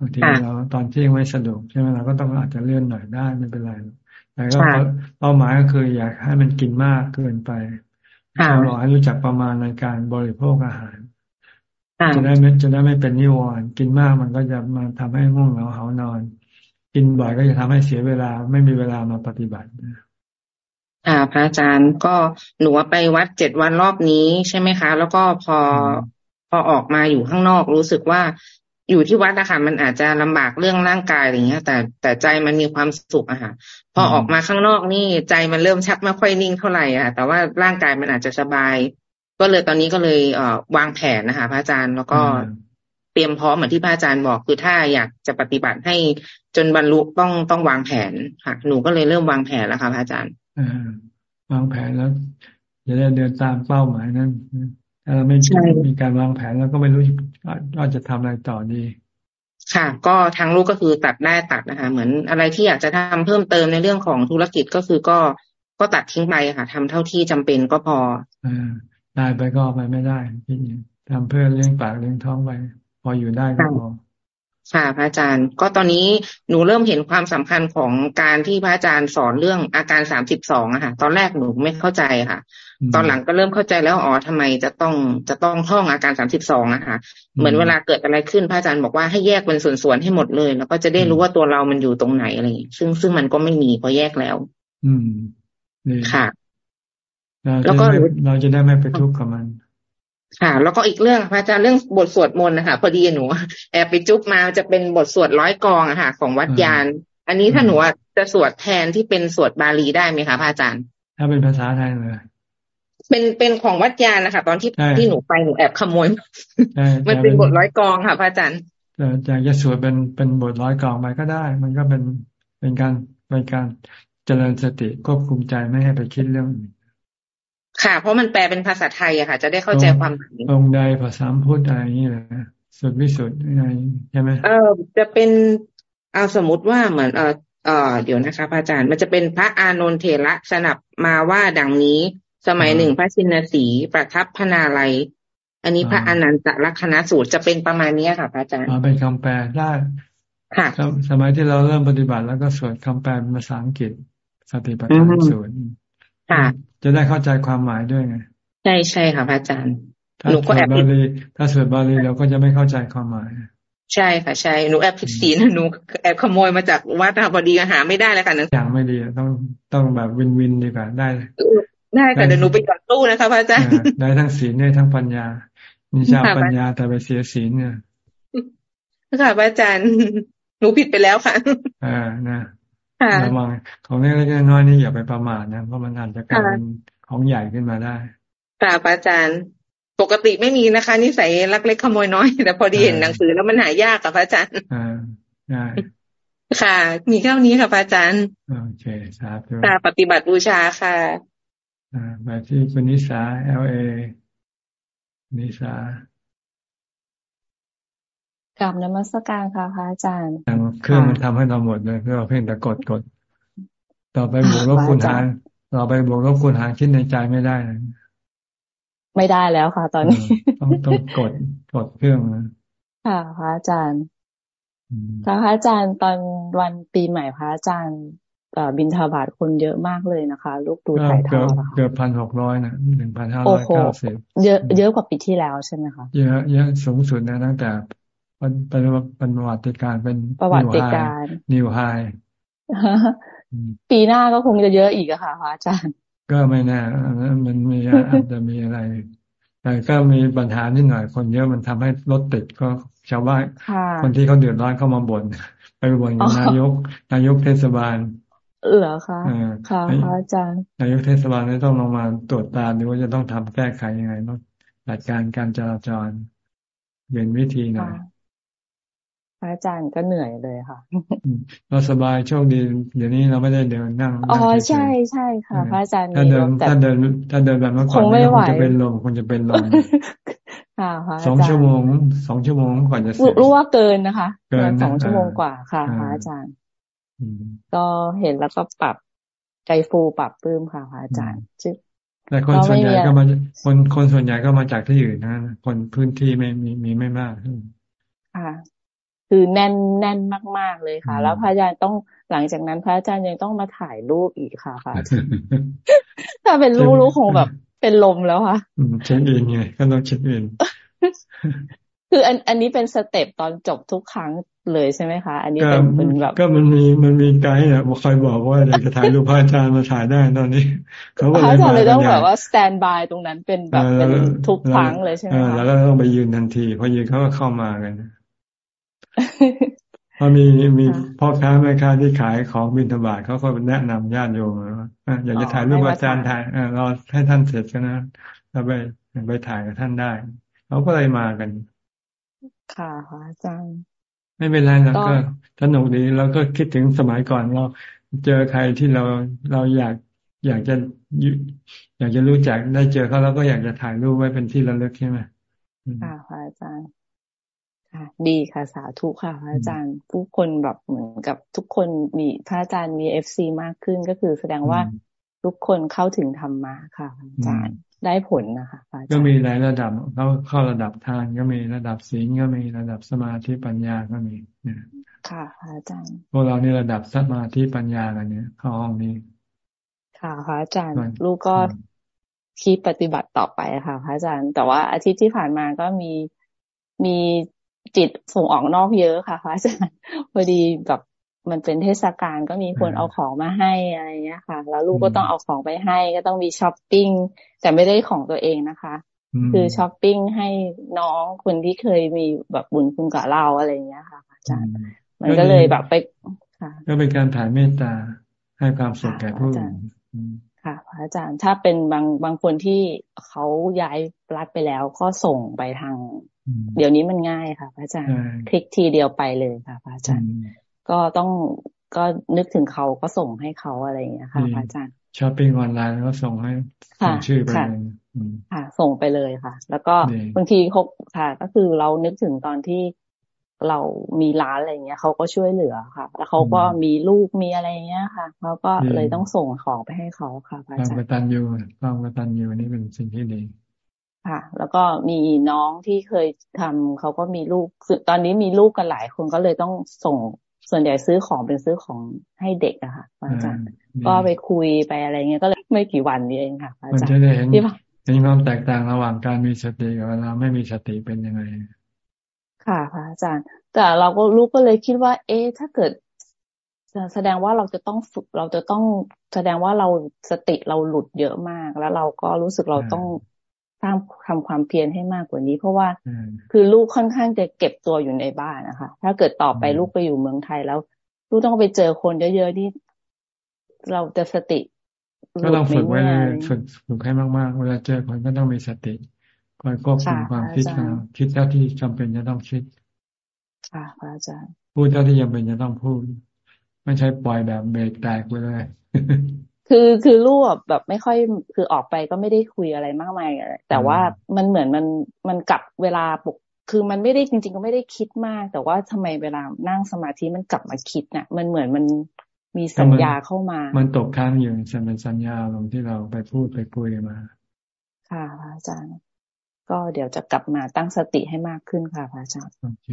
บางทีเราตอนที่ไม่สะดวกใช่ไหมเราก็ต้องอาจจะเลื่อนหน่อยได้ไม่เป็นไรแต่ก็เป้าหมายก็คืออยากให้มันกินมากเกินไปเราบอกให้รู้จักประมาณในการบริโภคอาหารจะได้ไม่จะได้ไม่เป็นนิวรณ์กินมากมันก็จะมาทำให้ง่วงเหงาเหานอน กินบ่อยก็จะทำให้เสียเวลาไม่มีเวลามาปฏิบัติค่ะพระอาจารย์ก็หนูไปวัดเจ็ดวันรอบนี้ใช่ไหมคะ แล้วก็พอพอออกมาอยู่ข้างนอกรู้สึกว่า อยู่ที่วัดนะคะมันอาจจะลำบากเรื่องร่างกายอะไรเงี้ย แต่แต่ใจมันมีความสุขอะค่ะ พอออกมาข้างนอกนี่ใจมันเริ่มชักไม่ค่อยนิ่งเท่าไหร่อะแต่ว่าร่างกายมันอาจจะสบาย ก็เลยตอนนี้ก็เลยเอ่อวางแผนนะคะ พระอาจารย์แล้วก็เตรียมพร้อมเหมือนที่พระอาจารย์บอก คือถ้าอยากจะปฏิบัติให้จนบรรลุต้องต้องวางแผนค่ะ หนูก็เลยเริ่มวางแผนแล้วค่ะพระอาจารย์วางแผนแล้วจะได้เดินตามเป้าหมายนั้น ถ้าเราไม่มีการวางแผนแล้วก็ไม่รู้ว่าจะทำอะไรต่อดี ค่ะ ก็ทางลูกก็คือตัดได้ตัดนะคะ เหมือนอะไรที่อยากจะทำเพิ่มเติมในเรื่องของธุรกิจก็คือก็ก็ตัดทิ้งไปค่ะทำเท่าที่จำเป็นก็พออ่าได้ไปก็ไปไม่ได้พี่ทำเพื่อเลี้ยงปากเลี้ยงท้องไปพออยู่ได้ก็พอ ค่ะพระอาจารย์ ก็ตอนนี้หนูเริ่มเห็นความสำคัญของการที่พระอาจารย์สอนเรื่องอาการสามสิบสองอะค่ะ ตอนแรกหนูไม่เข้าใจค่ะ ตอนหลังก็เริ่มเข้าใจแล้วอ๋อทำไมจะต้องจะต้องท่องอาการสามสิบสองอะค่ะ เหมือนเวลาเกิดอะไรขึ้นพระอาจารย์บอกว่าให้แยกเป็นส่วนๆให้หมดเลย แล้วก็จะได้รู้ว่าตัวเรามันอยู่ตรงไหนอะไรอย่างซึ่งซึ่งมันก็ไม่มีพอแยกแล้ว อืมค่ะ แล้วก็เราจะได้ไม่ไปทุกข์กับมัน ค่ะ แล้วก็อีกเรื่องพระอาจารย์เรื่องบทสวดมนต์นะคะพอดีหนูแอบไปจุ๊บมาจะเป็นบทสวดร้อยกองอะค่ะ ของวัดยาน อันนี้ถ้าหนูจะสวดแทนที่เป็นสวดบาลีได้ไหมคะพระอาจารย์ ถ้าเป็นภาษาไทยเลยเป็นเป็นของวัดยานนะคะตอนที่ที่หนูไปหนูแอบขโมยมันเป็นบทร้อยกองค่ะพระอาจารย์อยากจะสวดเป็นเป็นบทร้อยกองไปก็ได้ มันก็เป็นเป็นการเป็นการเจริญสติควบคุมใจไม่ให้ไปคิดเรื่องอื่น ค่ะ เพราะมันแปลเป็นภาษาไทยอะค่ะ จะได้เข้าใจความหมายองใดภาษาพุทธอะไรอย่างนี้แหละสุดวิสุทธ์อะไรใช่ไหมเออจะเป็นเอาสมมติว่าเหมือนเออเออเดี๋ยวนะคะพระอาจารย์มันจะเป็นพระอานนทเถระสนับมาว่าดังนี้ สมัยหนึ่งพระชินสีประทับพนาลัยอันนี้พระอนันตลักษณะสูตรจะเป็นประมาณนี้ค่ะพระอาจารย์เป็นคำแปลได้ค่ะสมัยที่เราเริ่มปฏิบัติแล้วก็สวดคำแปลเป็นภาษาอังกฤษสติปัฏฐานสูตรค่ะ จะได้เข้าใจความหมายด้วยไง ใช่ใช่ค่ะพระอาจารย์หนูก็แอบบาลีถ้าสวดบาลีเราก็จะไม่เข้าใจความหมายใช่ค่ะใช่หนูแอบผิดศีลหนูแอบขโมยมาจากวัดพอดีหาไม่ได้เลยค่ะนังอย่างไม่ดีต้องต้องแบบวินวินดีกว่าได้ ได้ค่ะเดี๋ยวหนูไปก่อนตู้นะคะพระอาจารย์ได้ทั้งศีลได้ทั้งปัญญามีชาปัญญาแต่ไปเสียศีลเนี่ยค่ะพระอาจารย์หนูผิดไปแล้วค่ะ อ่านะ ระวังของเล็กๆน้อยๆนี่อย่าไปประมาทนะเพราะมันอาจจะกลายเป็นของใหญ่ขึ้นมาได้ค่ะอาจารย์ ปกติไม่มีนะคะ นิสัยลักเล็กขโมยน้อย แต่พอดีเห็นหนังสือแล้วมันหายากกับพระอาจารย์อ่าได้ค่ะ มีแค่นี้ค่ะพระอาจารย์โอเคครับค่ะปฏิบัติบูชาค่ะอ่ามาที่คุณนิสาเอลเอนิสา กับนมัสการค่ะพระอาจารย์เครื่องมันทำให้เราหมดเลยเพื่อเพ่งแต่กดกดต่อไปบวกลบคูณหารต่อไปบวกลบคูณหารคิดในใจไม่ได้ ไม่ได้แล้วค่ะ ตอนนี้ ต้องต้องกดกดเครื่องนะค่ะพระอาจารย์พระอาจารย์ตอนวันปีใหม่พระอาจารย์บินทบาทคนเยอะมากเลยนะคะ ลูกดูถ่ายทอดเกือบพันหกร้อยนะหนึ่งพันห้าร้อยเก้าสิบเยอะเยอะกว่าปีที่แล้วใช่ไหมคะเยอะเยอะสูงสุดนะตั้งแต่ เป็นเป็นเป็นประวัติการเป็นประวัติการนิวไฮปีหน้าก็คงจะเยอะอีกอะค่ะพระอาจารย์ ก็ไม่แน่มันมีอาจจะมีอะไร แต่ก็มีปัญหานิดหน่อยคนเยอะมันทำให้รถติดก็ชาวบ้านคนที่เขาเดือดร้อนเข้ามาบ่นไปบ่นกับนายก นายกเทศบาลเหรอคะค่ะอาจารย์นายกเทศบาลนี่ต้องลงมาตรวจตาดูว่าจะต้องทำแก้ไขยังไงต้องจัดการการจราจรเย็นวิธีหน่อย พระอาจารย์ก็เหนื่อยเลยค่ะ เราสบายโชคดี เดี๋ยวนี้เราไม่ได้เดินนั่งอ๋อใช่ใช่ค่ะ พระอาจารย์ถ้าเดินถ้าเดินถ้าเดินแบบเมื่อก่อนคงจะเป็นลมคงจะเป็นลมค่ะสองชั่วโมงสองชั่วโมงก่อนจะเสร็จรู้ว่าเกินนะคะ เกินสองชั่วโมงกว่าค่ะพระอาจารย์ก็เห็นแล้วก็ปรับใจฟูปรับปลื้มค่ะพระอาจารย์แต่คนส่วนใหญ่ก็มาคนคนส่วนใหญ่ก็มาจากที่อื่นนะคนพื้นที่ไม่มีมีไม่มากค่ะ คือแน่นแน่นมาก ๆเลยค่ะ แล้วพระอาจารย์ต้องหลังจากนั้นพระอาจารย์ยังต้องมาถ่ายรูปอีกค่ะค่ะ ถ้าเป็นลูกลูกคงแบบเป็นลมแล้วค่ะเช็คอินไงก็ต้องเช็คอินคืออันอันนี้เป็น step ตอนจบทุกครั้งเลยใช่ไหมคะ อันนี้เป็นเป็นแบบก็มันมีมันมีไกด์เนี่ยคอยบอกว่าเดี๋ยวจะถ่ายรูปพระอาจารย์มาถ่ายได้ตอนนี้เขาก็เลยมาเลยต้องแบบว่า stand by ตรงนั้นเป็นแบบเป็นทุกครั้งเลยใช่ไหมคะแล้วก็ต้องไปยืนทันทีพอยืนเขาก็เข้ามากัน พอมีมีพ่อค้าแม่ค้าที่ขายของบิณฑบาตเขาก็แนะนำญาติโยมว่าอยากจะถ่ายรูปอาจารย์ถ่ายรอให้ท่านเสร็จกันนะแล้วไปไปถ่ายกับท่านได้เขาก็เลยมากันค่ะอาจารย์ไม่เป็นไรนะก็สนุกดีแล้วก็คิดถึงสมัยก่อนเราเจอใครที่เราเราอยากอยากจะอยากจะรู้จักได้เจอเขาแล้วก็อยากจะถ่ายรูปไว้เป็นที่ระลึกใช่ไหมค่ะอาจารย์ ค่ะ ดีค่ะสาธุค่ะพระอาจารย์ผู้คนแบบเหมือนกับทุกคนมีพระอาจารย์มี FC มากขึ้นก็คือแสดงว่าทุกคนเข้าถึงธรรมะค่ะอาจารย์ได้ผลนะคะพระอาจารย์ก็มีหลายระดับเขาเข้าระดับทานก็มีระดับศีลก็มีระดับสมาธิปัญญาก็มีเนี่ยค่ะพระอาจารย์พวกเรานี่ระดับสมาธิปัญญากันเนี่ยเข้าห้องนี้ ค่ะพระอาจารย์ลูกก็คิดปฏิบัติต่อไปค่ะ พระอาจารย์ แต่ว่าอาทิตย์ที่ผ่านมาก็มีมี จิตส่งออกนอกเยอะค่ะพระอาจารย์พอดีแบบมันเป็นเทศกาลก็มีคนเอาของมาให้อะไรเงี้ยค่ะ แล้วลูกก็ต้องเอาของไปให้ ก็ต้องมีช้อปปิ้งแต่ไม่ได้ของตัวเองนะคะ คือช้อปปิ้งให้น้องคนที่เคยมีแบบบุญคุณกับเราอะไรเงี้ยค่ะ อาจารย์ มันก็เลยแบบไปค่ะก็เป็นการถ่ายเมตตาให้ความสุขแก่ผู้อื่น ค่ะพระอาจารย์ถ้าเป็นบางบางคนที่เขาย้ายรัฐไปแล้วก็ส่งไปทาง เดี๋ยวนี้มันง่ายค่ะพระอาจารย์ คลิกทีเดียวไปเลยค่ะพระอาจารย์ ก็ต้องก็นึกถึงเขาก็ส่งให้เขาอะไรอย่างเงี้ยค่ะพระอาจารย์ช้อปปิ้งออนไลน์ก็ส่งให้ส่งชื่อไปเลยค่ะ ส่งไปเลยค่ะ แล้วก็บางทีเขาค่ะ ก็คือเรานึกถึงตอนที่ เรามีร้านอะไรเงี้ยเขาก็ช่วยเหลือค่ะ แล้วเขาก็มีลูกมีอะไรเงี้ยค่ะเขาก็เลยต้องส่งของไปให้เขาค่ะพระอาจารย์ความกตัญญูความกตัญญูนี่เป็นสิ่งที่ดีค่ะ แล้วก็มีน้องที่เคยทำเขาก็มีลูกตอนนี้มีลูกกันหลายคนก็เลยต้องส่งส่วนใหญ่ซื้อของเป็นซื้อของให้เด็กอะค่ะอาจารย์ก็ไปคุยไปอะไรเงี้ยก็เลยไม่กี่วันนี้เองค่ะอาจารย์ที่ว่าเห็นความแตกต่างระหว่างการมีสติกับเวลาไม่มีสติเป็นยังไง ค่ะพระอาจารย์ แต่เราก็ลูกก็เลยคิดว่า เอ๊ะถ้าเกิด แสดงว่าเราจะต้องฝึกเราจะต้องแสดงว่าเราสติเราหลุดเยอะมาก แล้วเราก็รู้สึกเราต้องสร้างทำความเพียรให้มากกว่านี้ เพราะว่าคือลูกค่อนข้างจะเก็บตัวอยู่ในบ้านนะคะ ถ้าเกิดต่อไปลูกไปอยู่เมืองไทยแล้ว ลูกต้องไปเจอคนเยอะๆที่เราจะสติก็ต้องฝึกไว้เลยฝึกฝึกให้มากๆ เวลาเจอคนก็ต้องมีสติ คอยควบคุมความคิดเราคิดเท่าที่จำเป็นจะต้องคิด ค่ะอาจารย์พูดเท่าที่จำเป็นจะต้องพูด ไม่ใช่ปล่อยแบบเบรกแตกไปเลยคือคือลูกแบบไม่ค่อยคือออกไปก็ไม่ได้คุยอะไรมากมายแต่ว่ามันเหมือนมันมันกลับเวลาปกคือมันไม่ได้จริง ๆ ก็ไม่ได้คิดมาก แต่ว่าทำไมเวลานั่งสมาธิมันกลับมาคิดน่ะ มันเหมือนมันมีสัญญาเข้ามา มันตกค้างอยู่จะเป็นสัญญาลงที่เราไปพูดไปคุยมา ค่ะพระอาจารย์ ก็เดี๋ยวจะกลับมาตั้งสติให้มากขึ้นค่ะพระอาจารย์โอเค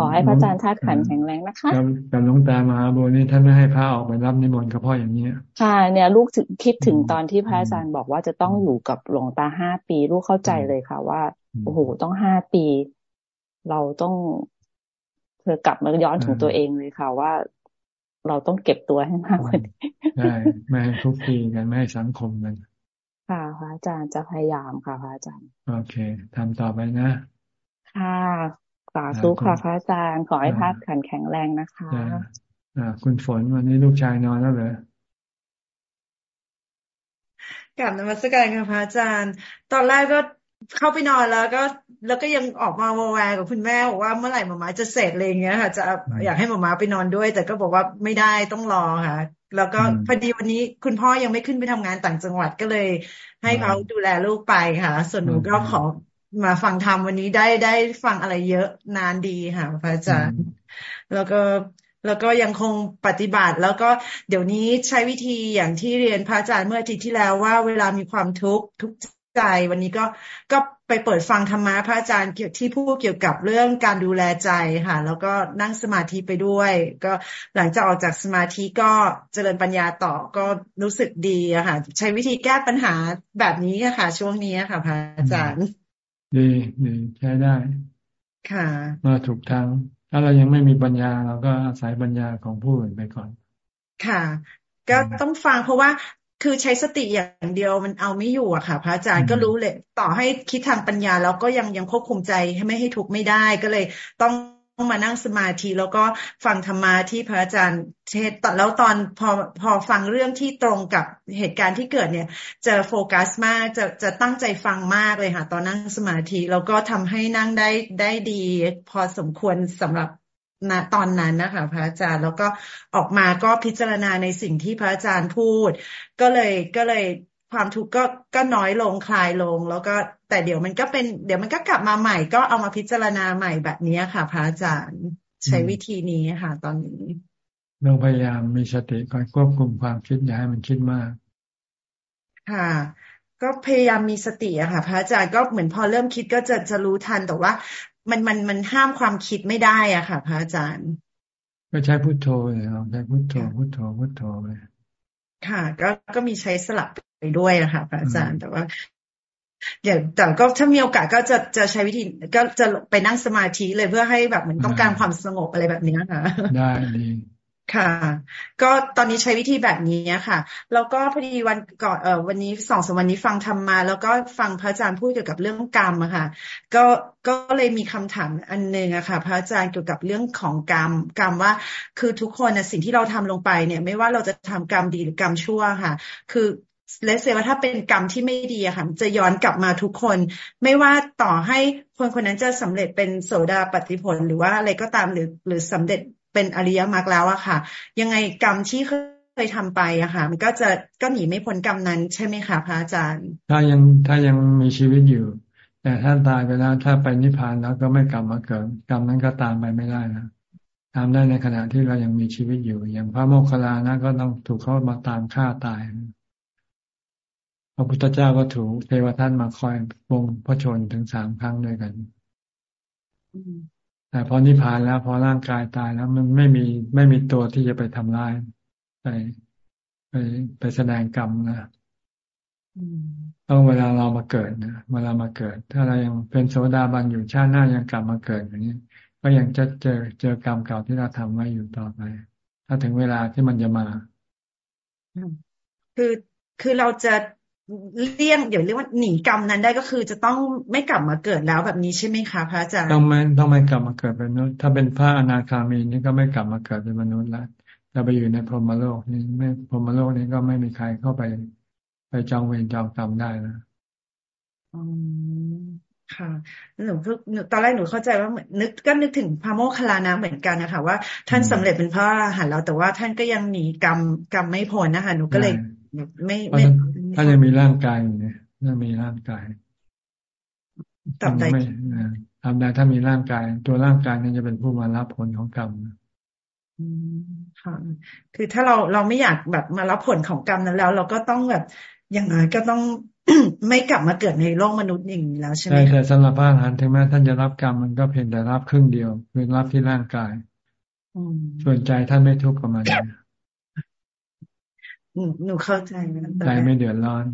ขอให้พระอาจารย์ธาตุขันแข็งแรงนะคะกับหลวงตามาโบนี่ท่านไม่ให้พระออกไปรับนิมนต์ก็เพราะอย่างนี้ค่ะ เนี่ยลูกคิดถึงตอนที่พระอาจารย์บอกว่าจะต้องอยู่กับหลวงตาห้าปี ลูกเข้าใจเลยค่ะ ว่าโอ้โหต้องห้าปี เราต้องเธอกลับมาย้อนถึงตัวเองเลยค่ะว่าเราต้องเก็บตัวให้มากกว่านี้ใช่ไม่ให้ทุกทีกันไม่ให้สังคมกัน ค่ะพระอาจารย์จะพยายามค่ะพระอาจารย์ โอเคทำต่อไปนะ ค่ะสาธุค่ะพระอาจารย์ขอให้พักขันแข็งแรงนะคะอ่าคุณฝนวันนี้ลูกชายนอนแล้วเหรอกับนมัสการค่ะพระอาจารย์ ตอนแรกก็เข้าไปนอนแล้วก็แล้วก็ยังออกมาแวร์กับคุณแม่บอกว่าเมื่อไหร่หมามาจะเสร็จอะไรเงี้ยค่ะ จะอยากให้หมามาไปนอนด้วย แต่ก็บอกว่าไม่ได้ต้องรอค่ะ แล้วก็พอดีวันนี้คุณพ่อยังไม่ขึ้นไปทำงานต่างจังหวัดก็เลย ให้เขาดูแลลูกไปค่ะ ส่วนหนูก็ขอมาฟังธรรมวันนี้ได้ได้ฟังอะไรเยอะนานดีค่ะพระอาจารย์ แล้วก็แล้วก็ยังคงปฏิบัติ แล้วก็เดี๋ยวนี้ใช้วิธีอย่างที่เรียนพระอาจารย์เมื่ออาทิตย์ที่แล้วว่าเวลามีความทุกข์ทุก ใจ วันนี้ก็ก็ไปเปิดฟังธรรมะพระอาจารย์เกี่ยวที่พูดเกี่ยวกับเรื่องการดูแลใจค่ะ แล้วก็นั่งสมาธิไปด้วย ก็หลังจากออกจากสมาธิก็เจริญปัญญาต่อก็รู้สึกดีอะค่ะ ใช้วิธีแก้ปัญหาแบบนี้ค่ะ ช่วงนี้ค่ะพระอาจารย์ ดีดีใช้ได้ ค่ะ มาถูกทางถ้าเรายังไม่มีปัญญาเราก็อาศัยปัญญาของผู้อื่นไปก่อน ค่ะก็ต้องฟังเพราะว่า คือใช้สติอย่างเดียวมันเอาไม่อยู่อะค่ะ พระอาจารย์ก็รู้เลย ต่อให้คิดทางปัญญาแล้วก็ยังยังควบคุมใจให้ไม่ให้ทุกข์ไม่ได้ก็เลยต้องต้องมานั่งสมาธิแล้วก็ฟังธรรมะที่พระอาจารย์เทศตอนแล้วตอนพอพอฟังเรื่องที่ตรงกับเหตุการณ์ที่เกิดเนี่ย จะโฟกัสมากจะจะตั้งใจฟังมากเลยค่ะ ตอนนั่งสมาธิแล้วก็ทำให้นั่งได้ได้ดี พอสมควรสำหรับ ณตอนนั้นนะคะ พระอาจารย์แล้วก็ออกมาก็พิจารณาในสิ่งที่พระอาจารย์พูด ก็เลยก็เลยความทุกข์ก็ก็น้อยลงคลายลง แล้วก็แต่เดี๋ยวมันก็เป็น เดี๋ยวมันก็กลับมาใหม่ก็เอามาพิจารณาใหม่แบบนี้ค่ะ พระอาจารย์ใช้วิธีนี้ค่ะ ตอนนี้เราพยายามมีสติคอยควบคุมความคิดอย่าให้มันคิดมาก ค่ะ ก็พยายามมีสติอะค่ะ พระอาจารย์ก็เหมือนพอเริ่มคิดก็จะจะรู้ทันแต่ว่า มันมันมันห้ามความคิดไม่ได้อะค่ะ พระอาจารย์ ก็ใช้พุทโธเลยเราใช้พุทโธพุทโธพุทโธไปค่ะ ก็ก็มีใช้สลับไปด้วยนะคะพระอาจารย์แต่ว่าอย่างแต่ก็ถ้ามีโอกาสก็จะจะใช้วิธีก็จะไปนั่งสมาธิเลยเพื่อให้แบบเหมือนต้องการความสงบอะไรแบบนี้ค่ะ ได้ดี ค่ะ ก็ตอนนี้ใช้วิธีแบบนี้ค่ะ แล้วก็พอดีวันก่อนเอ่อวันนี้สองสวันนี้ฟังธรรมมา แล้วก็ฟังพระอาจารย์พูดเกี่ยวกับเรื่องกรรมอะค่ะ ก็ก็เลยมีคำถามอันหนึ่งอะค่ะ พระอาจารย์เกี่ยวกับเรื่องของกรรมกรรมว่า คือทุกคนนะสิ่งที่เราทำลงไปเนี่ย ไม่ว่าเราจะทำกรรมดีหรือกรรมชั่วค่ะ คือเลสเซว่าถ้าเป็นกรรมที่ไม่ดีอะค่ะจะย้อนกลับมาทุกคน ไม่ว่าต่อให้คนคนนั้นจะสำเร็จเป็นโสดาปฏิผลหรือว่าอะไรก็ตามหรือหรือสำเร็จ เป็นอริยมรรคแล้วอะค่ะ ยังไงกรรมที่เคยทำไปอะค่ะ มันก็จะก็หนีไม่พ้นกรรมนั้น ใช่ไหมคะพระอาจารย์ ถ้ายังถ้ายังมีชีวิตอยู่ แต่ถ้าตายไปแล้วถ้าไปนิพพานแล้วก็ไม่กลับมาเกิดกรรมนั้นก็ตามไปไม่ได้นะตามได้ในขณะที่เรายังมีชีวิตอยู่ อย่างพระโมคคัลลานะก็ต้องถูกเขามาตามฆ่าตายพระพุทธเจ้าก็ถูกเทวทัตมาคอยวงพระชนถึงสามครั้งด้วยกัน แต่พอนิพพานแล้ว พอร่างกายตายแล้วมันไม่มีไม่มีตัวที่จะไปทำร้ายไปไปไปแสดงกรรมนะต้องเวลาเรามาเกิดนะเวลามาเกิด ถ้าเรายังเป็นโสดาบันอยู่ชาติหน้ายังกลับมาเกิดอย่างนี้ก็ยังจะเจอเจอกรรมเก่าที่เราทำไว้อยู่ต่อไป ถ้าถึงเวลาที่มันจะมา คือคือเราจะ เลี่ยงเดี๋ยวเรียกว่าหนีกรรมนั้นได้ก็คือ จะต้องไม่กลับมาเกิดแล้วแบบนี้ใช่ไหมคะพระอาจารย์ต้องไม่ต้องไม่กลับมาเกิดเป็นมนุษย์ถ้าเป็นพระอนาคามีนี่ก็ไม่กลับมาเกิดเป็นมนุษย์แล้วจะไปอยู่ในพรหมโลกนี่ไม่พรหมโลกนี้ก็ไม่มีใครเข้าไป ไปจองเวรจองกรรมได้นะอืมค่ะหนูเพิ่งตอนแรกหนูเข้าใจว่าเหมือนนึกก็นึกถึงพระโมคคัลลานะเหมือนกันนะคะว่าท่านสำเร็จเป็นพระอรหันต์แล้วแต่ว่าท่านก็ยังหนีกรรมกรรมไม่พ้นนะคะหนูก็เลย ไม่ไม่ถ้ายังมีร่างกายอยู่เนี่ยถ้ามีร่างกายทำไม่ทามใดถ้ามีร่างกาย ตัวร่างกายนั้นจะเป็นผู้มารับผลของกรรมอืมค่ะคือถ้าเราเราไม่อยากแบบมารับผลของกรรมนั้นแล้ว เราก็ต้องแบบอย่างน้อยก็ต้องไม่กลับมาเกิดในโลกมนุษย์อย่างนี้แล้วใช่ไหมใช่แต่สำหรับพระอรหันต์ถึงแม้ท่านจะรับกรรมมันก็เพียงแต่รับครึ่งเดียวคือรับที่ร่างกายส่วนใจท่านไม่ทุกข์กับมัน หนูเข้าใจใจไม่เดือดร้อน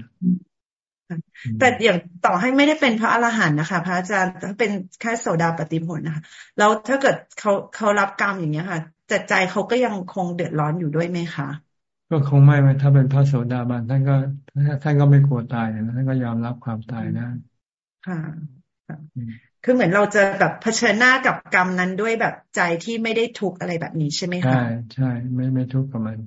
แต่อย่างต่อให้ไม่ได้เป็นพระอรหันต์นะคะ พระอาจารย์ถ้าเป็นแค่โสดาปฏิผลนะคะแล้วถ้าเกิดเขาเขารับกรรมอย่างเงี้ยค่ะแต่ใจเขาก็ยังคงเดือดร้อนอยู่ด้วยไหมคะก็คงไม่ถ้าเป็นพระโสดาบันท่านก็ท่านก็ไม่กลัวตายนะท่านก็ยอมรับความตายได้ค่ะคือเหมือนเราจะแบบเผชิญหน้ากับกรรมนั้นด้วยแบบใจที่ไม่ได้ทุกข์อะไรแบบนี้ใช่ไหมคะใช่ใช่ไม่ไม่ทุกข์กับมัน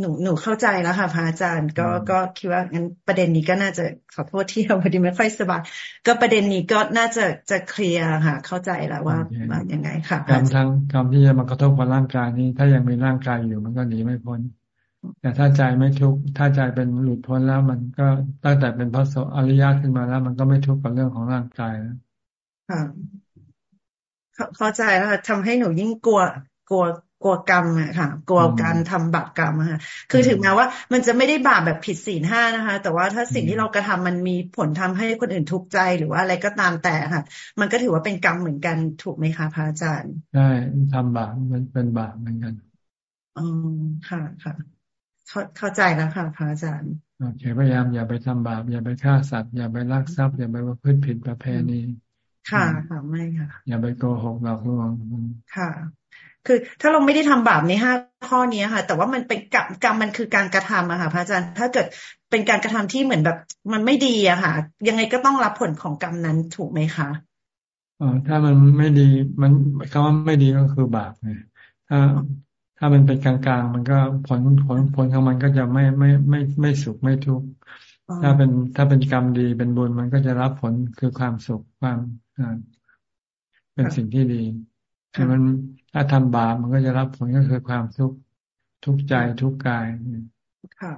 หนูหนูเข้าใจแล้วค่ะพระอาจารย์ก็ก็คิดว่างั้นประเด็นนี้ก็น่าจะขอโทษที่เราพอดีไม่ค่อยสบายก็ประเด็นนี้ก็น่าจะจะเคลียร์ค่ะ เข้าใจแล้วว่าว่ายังไงค่ะกรรมทั้งกรรมที่จะมากระทบกับร่างกายนี้ ถ้ายังมีร่างกายอยู่มันก็หนีไม่พ้น แต่ถ้าใจไม่ทุกข์ถ้าใจเป็นหลุดพ้นแล้วมันก็ตั้งแต่เป็นพระโสอริยะขึ้นมาแล้ว มันก็ไม่ทุกข์กับเรื่องของร่างกายแล้วค่ะเข้าใจแล้วทำให้หนูยิ่งกลัวกลัวก ลัวกรรมอะค่ะ กลัวการทำบาปกรรมอะค่ะ คือถึงแม้ว่า มันจะไม่ได้บาปแบบผิดศีลห้านะคะ แต่ว่าถ้าสิ่งที่เรากระทำมันมีผลทำให้คนอื่นทุกข์ใจหรือว่าอะไรก็ตามแต่ค่ะ มันก็ถือว่าเป็นกรรมเหมือนกันถูกไหมคะพระอาจารย์ใช่ทำบาปมันเป็นบาปเหมือนกันอ๋อค่ะค่ะเข้าเข้าใจแล้วค่ะพระอาจารย์โอเคพยายามอย่าไปทำบาปอย่าไปฆ่าสัตว์อย่าไปลักทรัพย์อย่าไปว่าพืชผิดประเพณีค่ะค่ะไม่ค่ะ อย่าไปโกหกหลอกลวงค่ะ คือถ้าเราไม่ได้ทำบาปในห้าข้อนี้ค่ะ แต่ว่ามันเป็นกรรมกรรมมันคือการกระทำอะค่ะพระอาจารย์ถ้าเกิดเป็นการกระทำที่เหมือนแบบ มันไม่ดีอะค่ะ ยังไงก็ต้องรับผลของกรรมนั้นถูกไหมคะอ๋อถ้ามันไม่ดีมันคำว่าไม่ดีก็คือบาปไงถ้าถ้ามันเป็นกลางๆ มันก็ผลผลผลของมันก็จะไม่ไม่ไม่ไม่สุขไม่ทุกข์ถ้าเป็นถ้าเป็นกรรมดีเป็นบุญมันก็จะรับผลคือความสุขความเป็นสิ่งที่ดีแต่มัน ถ้าทำบาปมันก็จะรับผลก็คือความทุกข์ทุกข์ใจทุกข์กายค่ะ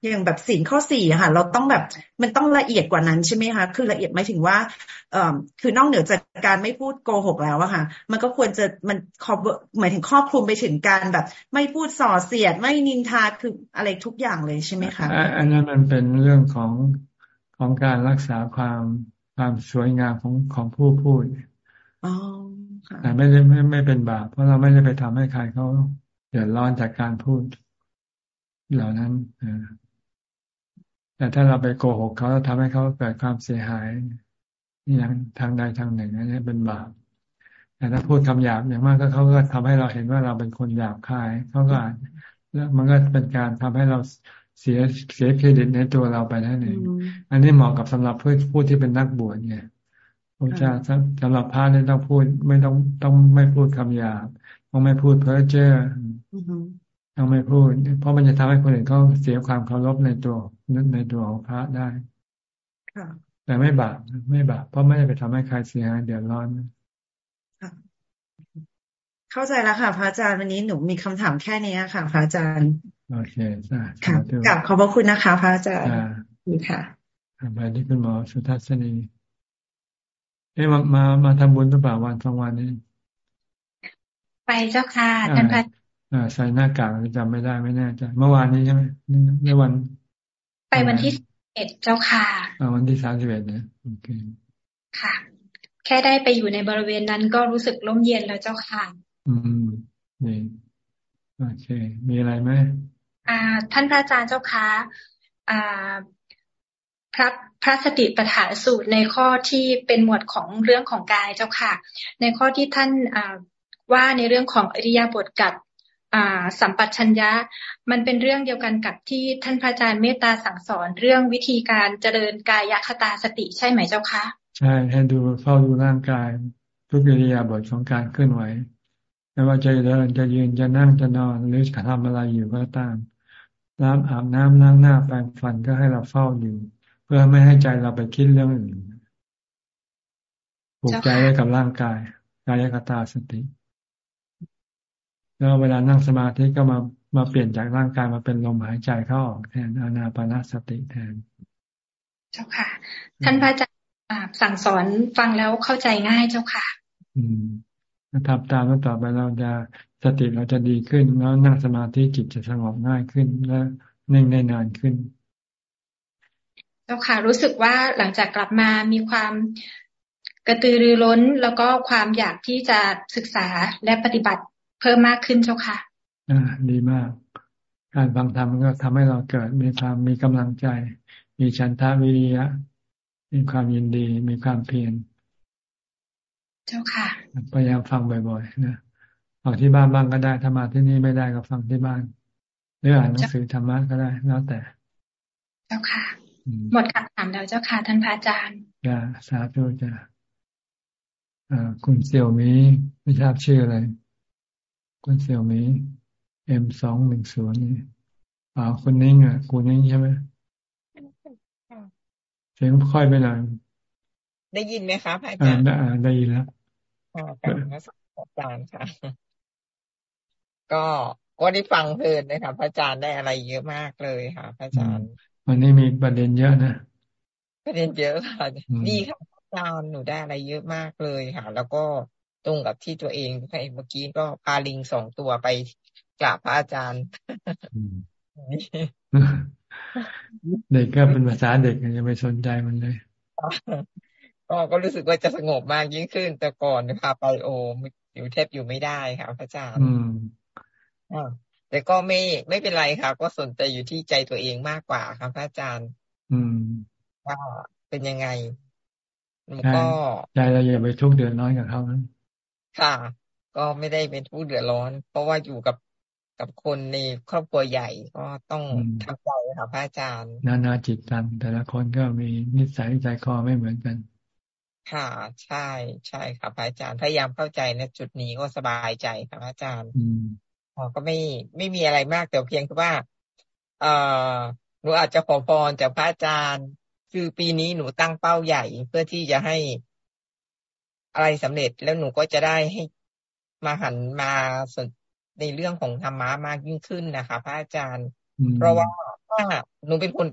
อย่างแบบสิ่งข้อสี่ค่ะ เราต้องแบบมันต้องละเอียดกว่านั้นใช่ไหมคะคือละเอียดหมายถึงว่าเอ่อคือนอกเหนือจากการไม่พูดโกหกแล้วอะค่ะ มันก็ควรจะมันครอบหมายถึงครอบคลุมไปถึงการแบบ ไม่พูดส่อเสียด ไม่นินทาคืออะไรทุกอย่างเลยใช่ไหมคะอันนั้นมันเป็นเรื่องของของการรักษาความความสวยงามของของผู้พูด แต่ไม่ได้ไม่ไม่เป็นบาป เพราะเราไม่ได้ไปทำให้ใครเขาเดือดร้อนจากการพูด เหล่านั้นแต่ถ้าเราไปโกหกเขาทำให้เขาเกิดความเสียหายอย่างทางใดทางหนึ่งอันนี้เป็นบาปแต่ถ้าพูดคำหยาบอย่างมากก็เขาก็ทำให้เราเห็นว่าเราเป็นคนหยาบคายเขาก็แล้วมันก็เป็นการทำให้เราเสียเสียเครดิตในตัวเราไปนั่นเองอันนี้เหมาะกับสำหรับผู้ผู้ที่เป็นนักบวชไง พระเจ้าสำหรับพระนี่ต้องพูด ไม่ต้องต้องไม่พูดคำหยาบต้องไม่พูดเพ้อเจ้อต้องไม่พูด เพราะมันจะทำให้คนอื่นเขาเสียความเคารพในตัวในตัวของพระได้แต่ไม่บาปไม่บาปเพราะไม่ได้ไปทำให้ใครเสียหายเดือดร้อนเข้าใจแล้วค่ะ พระอาจารย์วันนี้หนูมีคำถามแค่นี้ค่ะ พระอาจารย์โอเคค่ะกลับขอบพระคุณนะคะ พระอาจารย์นี่ค่ะไปที่คุณหมอสุทัศนี เอ๊ะมามามาทำบุญหรือเปล่าวันสองวันนี้ ไปเจ้าค่ะท่านพระอ่าใส่หน้ากากจำไม่ได้ไม่แน่ใจเมื่อวานนี้ใช่ไหมในวัน ไปวันที่เอ็ดเจ้าค่ะอ่าวันที่สามสิบเอ็ดเนี่ยโอเคค่ะ แค่ได้ไปอยู่ในบริเวณนั้นก็รู้สึกร่มเย็นแล้วเจ้าค่ะ อืมนี่โอเค มีอะไรไหมอ่า ท่านพระอาจารย์เจ้าค่ะอ่า พระพระสติปัฏฐานสูตรในข้อที่เป็นหมวดของเรื่องของกายเจ้าค่ะ ในข้อที่ท่านว่าในเรื่องของอริยบทกับสัมปัชัญญะ มันเป็นเรื่องเดียวกันกับที่ท่านพระอาจารย์เมตตาสั่งสอนเรื่องวิธีการเจริญกายคตาสติใช่ไหมเจ้าคะใช่ให้ดูเฝ้าดูร่างกายทุกอิริยาบถของการเคลื่อนไหวไม่ว่าจะเดินจะยืนจะนั่งจะนอนหรือจะทำอะไรอยู่ก็ตามน้ำอาบน้ำล้างหน้าแปรงฟันก็ให้เราเฝ้าอยู่ เพื่อไม่ให้ใจเราไปคิดเรื่องอื่นผูกใจไว้กับร่างกายกายกตาสติ แล้วเวลานั่งสมาธิก็มามาเปลี่ยนจากร่างกายมาเป็นลมหายใจเข้าออกแทนอานาปานาสติแทน เจ้าค่ะ ท่านพระอาจารย์สั่งสอนฟังแล้วเข้าใจง่ายเจ้าค่ะ อืมถ้าทำตามแล้วต่อไปเราจะสติเราจะดีขึ้น แล้วนั่งสมาธิจิตจะสงบง่ายขึ้นและนิ่งได้นานขึ้น เจ้าค่ะรู้สึกว่าหลังจากกลับมามีความกระตือรือร้นแล้วก็ความอยากที่จะศึกษาและปฏิบัติเพิ่มมากขึ้นเจ้าค่ะอ่าดีมาก การฟังธรรมก็ทำให้เราเกิดมีความมีกำลังใจ มีชันทาวิริยะ มีความยินดี มีความเพียรเจ้าค่ะพยายามฟังบ่อยๆนะฟังที่บ้านบ้างก็ได้ถ้ามาที่นี่ไม่ได้ก็ฟังที่บ้านหรืออ่านหนังสือธรรมะก็ได้แล้วแต่ เจ้าค่ะ หมดคำถามแล้วเจ้าค่ะท่านพระอาจารย์จ้าสาธุจ้าคุณเสี่ยวมีไม่ทราบชื่ออะไร คุณเสี่ยวมีเอ็มสองหนึ่งศูนย์นี่อ่าคุณนิ่งอะคุณนิ่งใช่ไหมเสียงค่อยไปหน่อยได้ยินไหมคะพระอาจารย์ได้ยินแล้วการนักอาจารย์ค่ะ ก็ก็ได้ฟังเพลินนะครับพระอาจารย์ได้อะไรเยอะมากเลยค่ะ พระอาจารย์ วันนี้มีประเด็นเยอะนะประเด็นเยอะค่ะดีค่ะอาจารย์หนูได้อะไรเยอะมากเลยค่ะ แล้วก็ตรงกับที่ตัวเองเมื่อกี้ก็พาลิงสองตัวไปกราบพระอาจารย์เด็กก็เป็นภาษาเด็กยังไม่สนใจมันเลยก็ก็รู้สึกว่าจะสงบมากยิ่งขึ้นแต่ก่อนพาไปโออยู่แทบอยู่ไม่ได้ค่ะพระอาจารย์อ่า แต่ก็ไม่ไม่เป็นไรค่ะ ก็สนใจอยู่ที่ใจตัวเองมากกว่าครับพระอาจารย์ อืมว่าเป็นยังไงก็ใจเราอย่าไปทุกข์เดือดร้อนกับเขานั้นค่ะ ก็ไม่ได้เป็นทุกข์เดือดร้อน เพราะว่าอยู่กับกับคนในครอบครัวใหญ่ก็ต้องทำใจค่ะพระอาจารย์ นานาจิตตังแต่ละคนก็มีนิสัยใจคอไม่เหมือนกัน ค่ะใช่ใช่ค่ะพระอาจารย์พยายามเข้าใจในจุดนี้ก็สบายใจค่ะพระอาจารย์อ๋อ ก็ไม่ไม่มีอะไรมากแต่เพียงแค่ว่า เอ่อหนูอาจจะขอพรจากพระอาจารย์ คือปีนี้หนูตั้งเป้าใหญ่ เพื่อที่จะให้อะไรสำเร็จแล้วหนูก็จะได้ให้มาหันมาสนในเรื่องของธรรมะมากยิ่งขึ้นนะคะพระอาจารย์ เพราะว่าถ้าหนูเป็นคน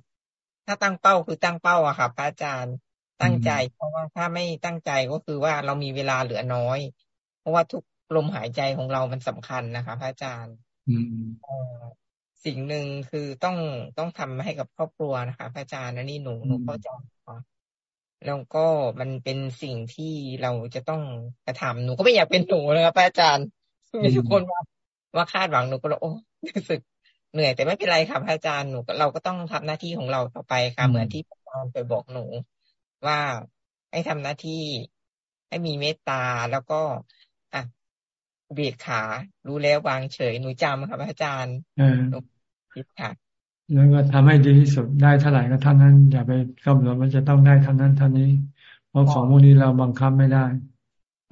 ถ้าตั้งเป้าคือตั้งเป้าอะค่ะ พระอาจารย์ตั้งใจ เพราะว่าถ้าไม่ตั้งใจก็คือว่าเรามีเวลาเหลือน้อย เพราะว่าทุก ลมหายใจของเรามันสำคัญนะคะพระอาจารย์สิ่งหนึ่งคือต้องต้องทำให้กับครอบครัวนะคะพระอาจารย์อันนี้หนูหนูเข้าใจแล้วก็มันเป็นสิ่งที่เราจะต้องกระทำหนูก็ไม่อยากเป็นหนูนะครับพระอาจารย์มีทุกคนว่าว่าคาดหวังหนูก็เลยโอ้รู้สึกเหนื่อยแต่ไม่เป็นไรค่ะพระอาจารย์หนูเราก็ต้องทำหน้าที่ของเราต่อไปค่ะ เหมือนที่พระอาจารย์ไปบอกหนู ว่าให้ทำหน้าที่ให้มีเมตตาแล้วก็ อะเบียดขา รู้แล้ววางเฉยหนูจำครับอาจารย์หนูคิดค่ะแล้วก็ทำให้ดีที่สุดได้เท่าไหร่ก็เท่านั้น อย่าไปกำหนดว่าจะต้องได้เท่านั้นเท่านี้ เพราะของพวกนี้เราบังคับไม่ได้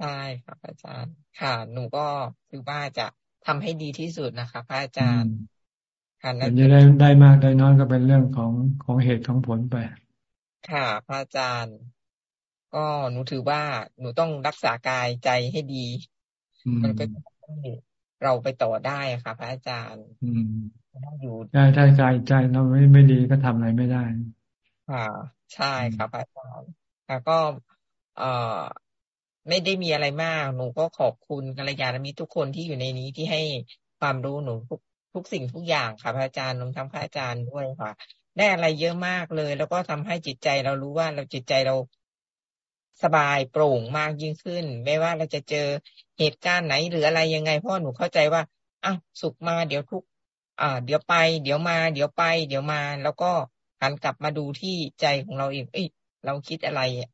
ใช่ครับอาจารย์ ค่ะหนูก็คือว่าจะทำให้ดีที่สุดนะคะพระอาจารย์ค่ะจะได้ได้มากได้น้อยก็เป็นเรื่องของของเหตุของผลไป ค่ะ พระอาจารย์ ก็หนูถือว่าหนูต้องรักษากายใจให้ดี มันก็เราไปต่อได้ค่ะพระอาจารย์อืมอยู่ได้ถ้ากายใจเราไม่ไม่ดีก็ทำอะไรไม่ได้ ค่ะ ใช่ครับพระอาจารย์แล้วก็เอ่อไม่ได้มีอะไรมาก หนูก็ขอบคุณกัลยาณมิตรทุกคนที่อยู่ในนี้ที่ให้ความรู้หนูทุกทุกสิ่งทุกอย่างค่ะพระอาจารย์รวมทั้งพระอาจารย์ด้วยค่ะ ได้อะไรเยอะมากเลย แล้วก็ทำให้จิตใจเรารู้ว่าเราจิตใจเราสบายโปร่งมากยิ่งขึ้น ไม่ว่าเราจะเจอ เหตุการณ์ไหนหรืออะไรยังไงพ่อหนูเข้าใจว่าอะสุขมาเดี๋ยวทุกอ่า เดี๋ยวไป เดี๋ยวมา เดี๋ยวไป เดี๋ยวมา แล้วก็หันกลับมาดูที่ใจของเราเองเอ้ยเราคิดอะไรอะ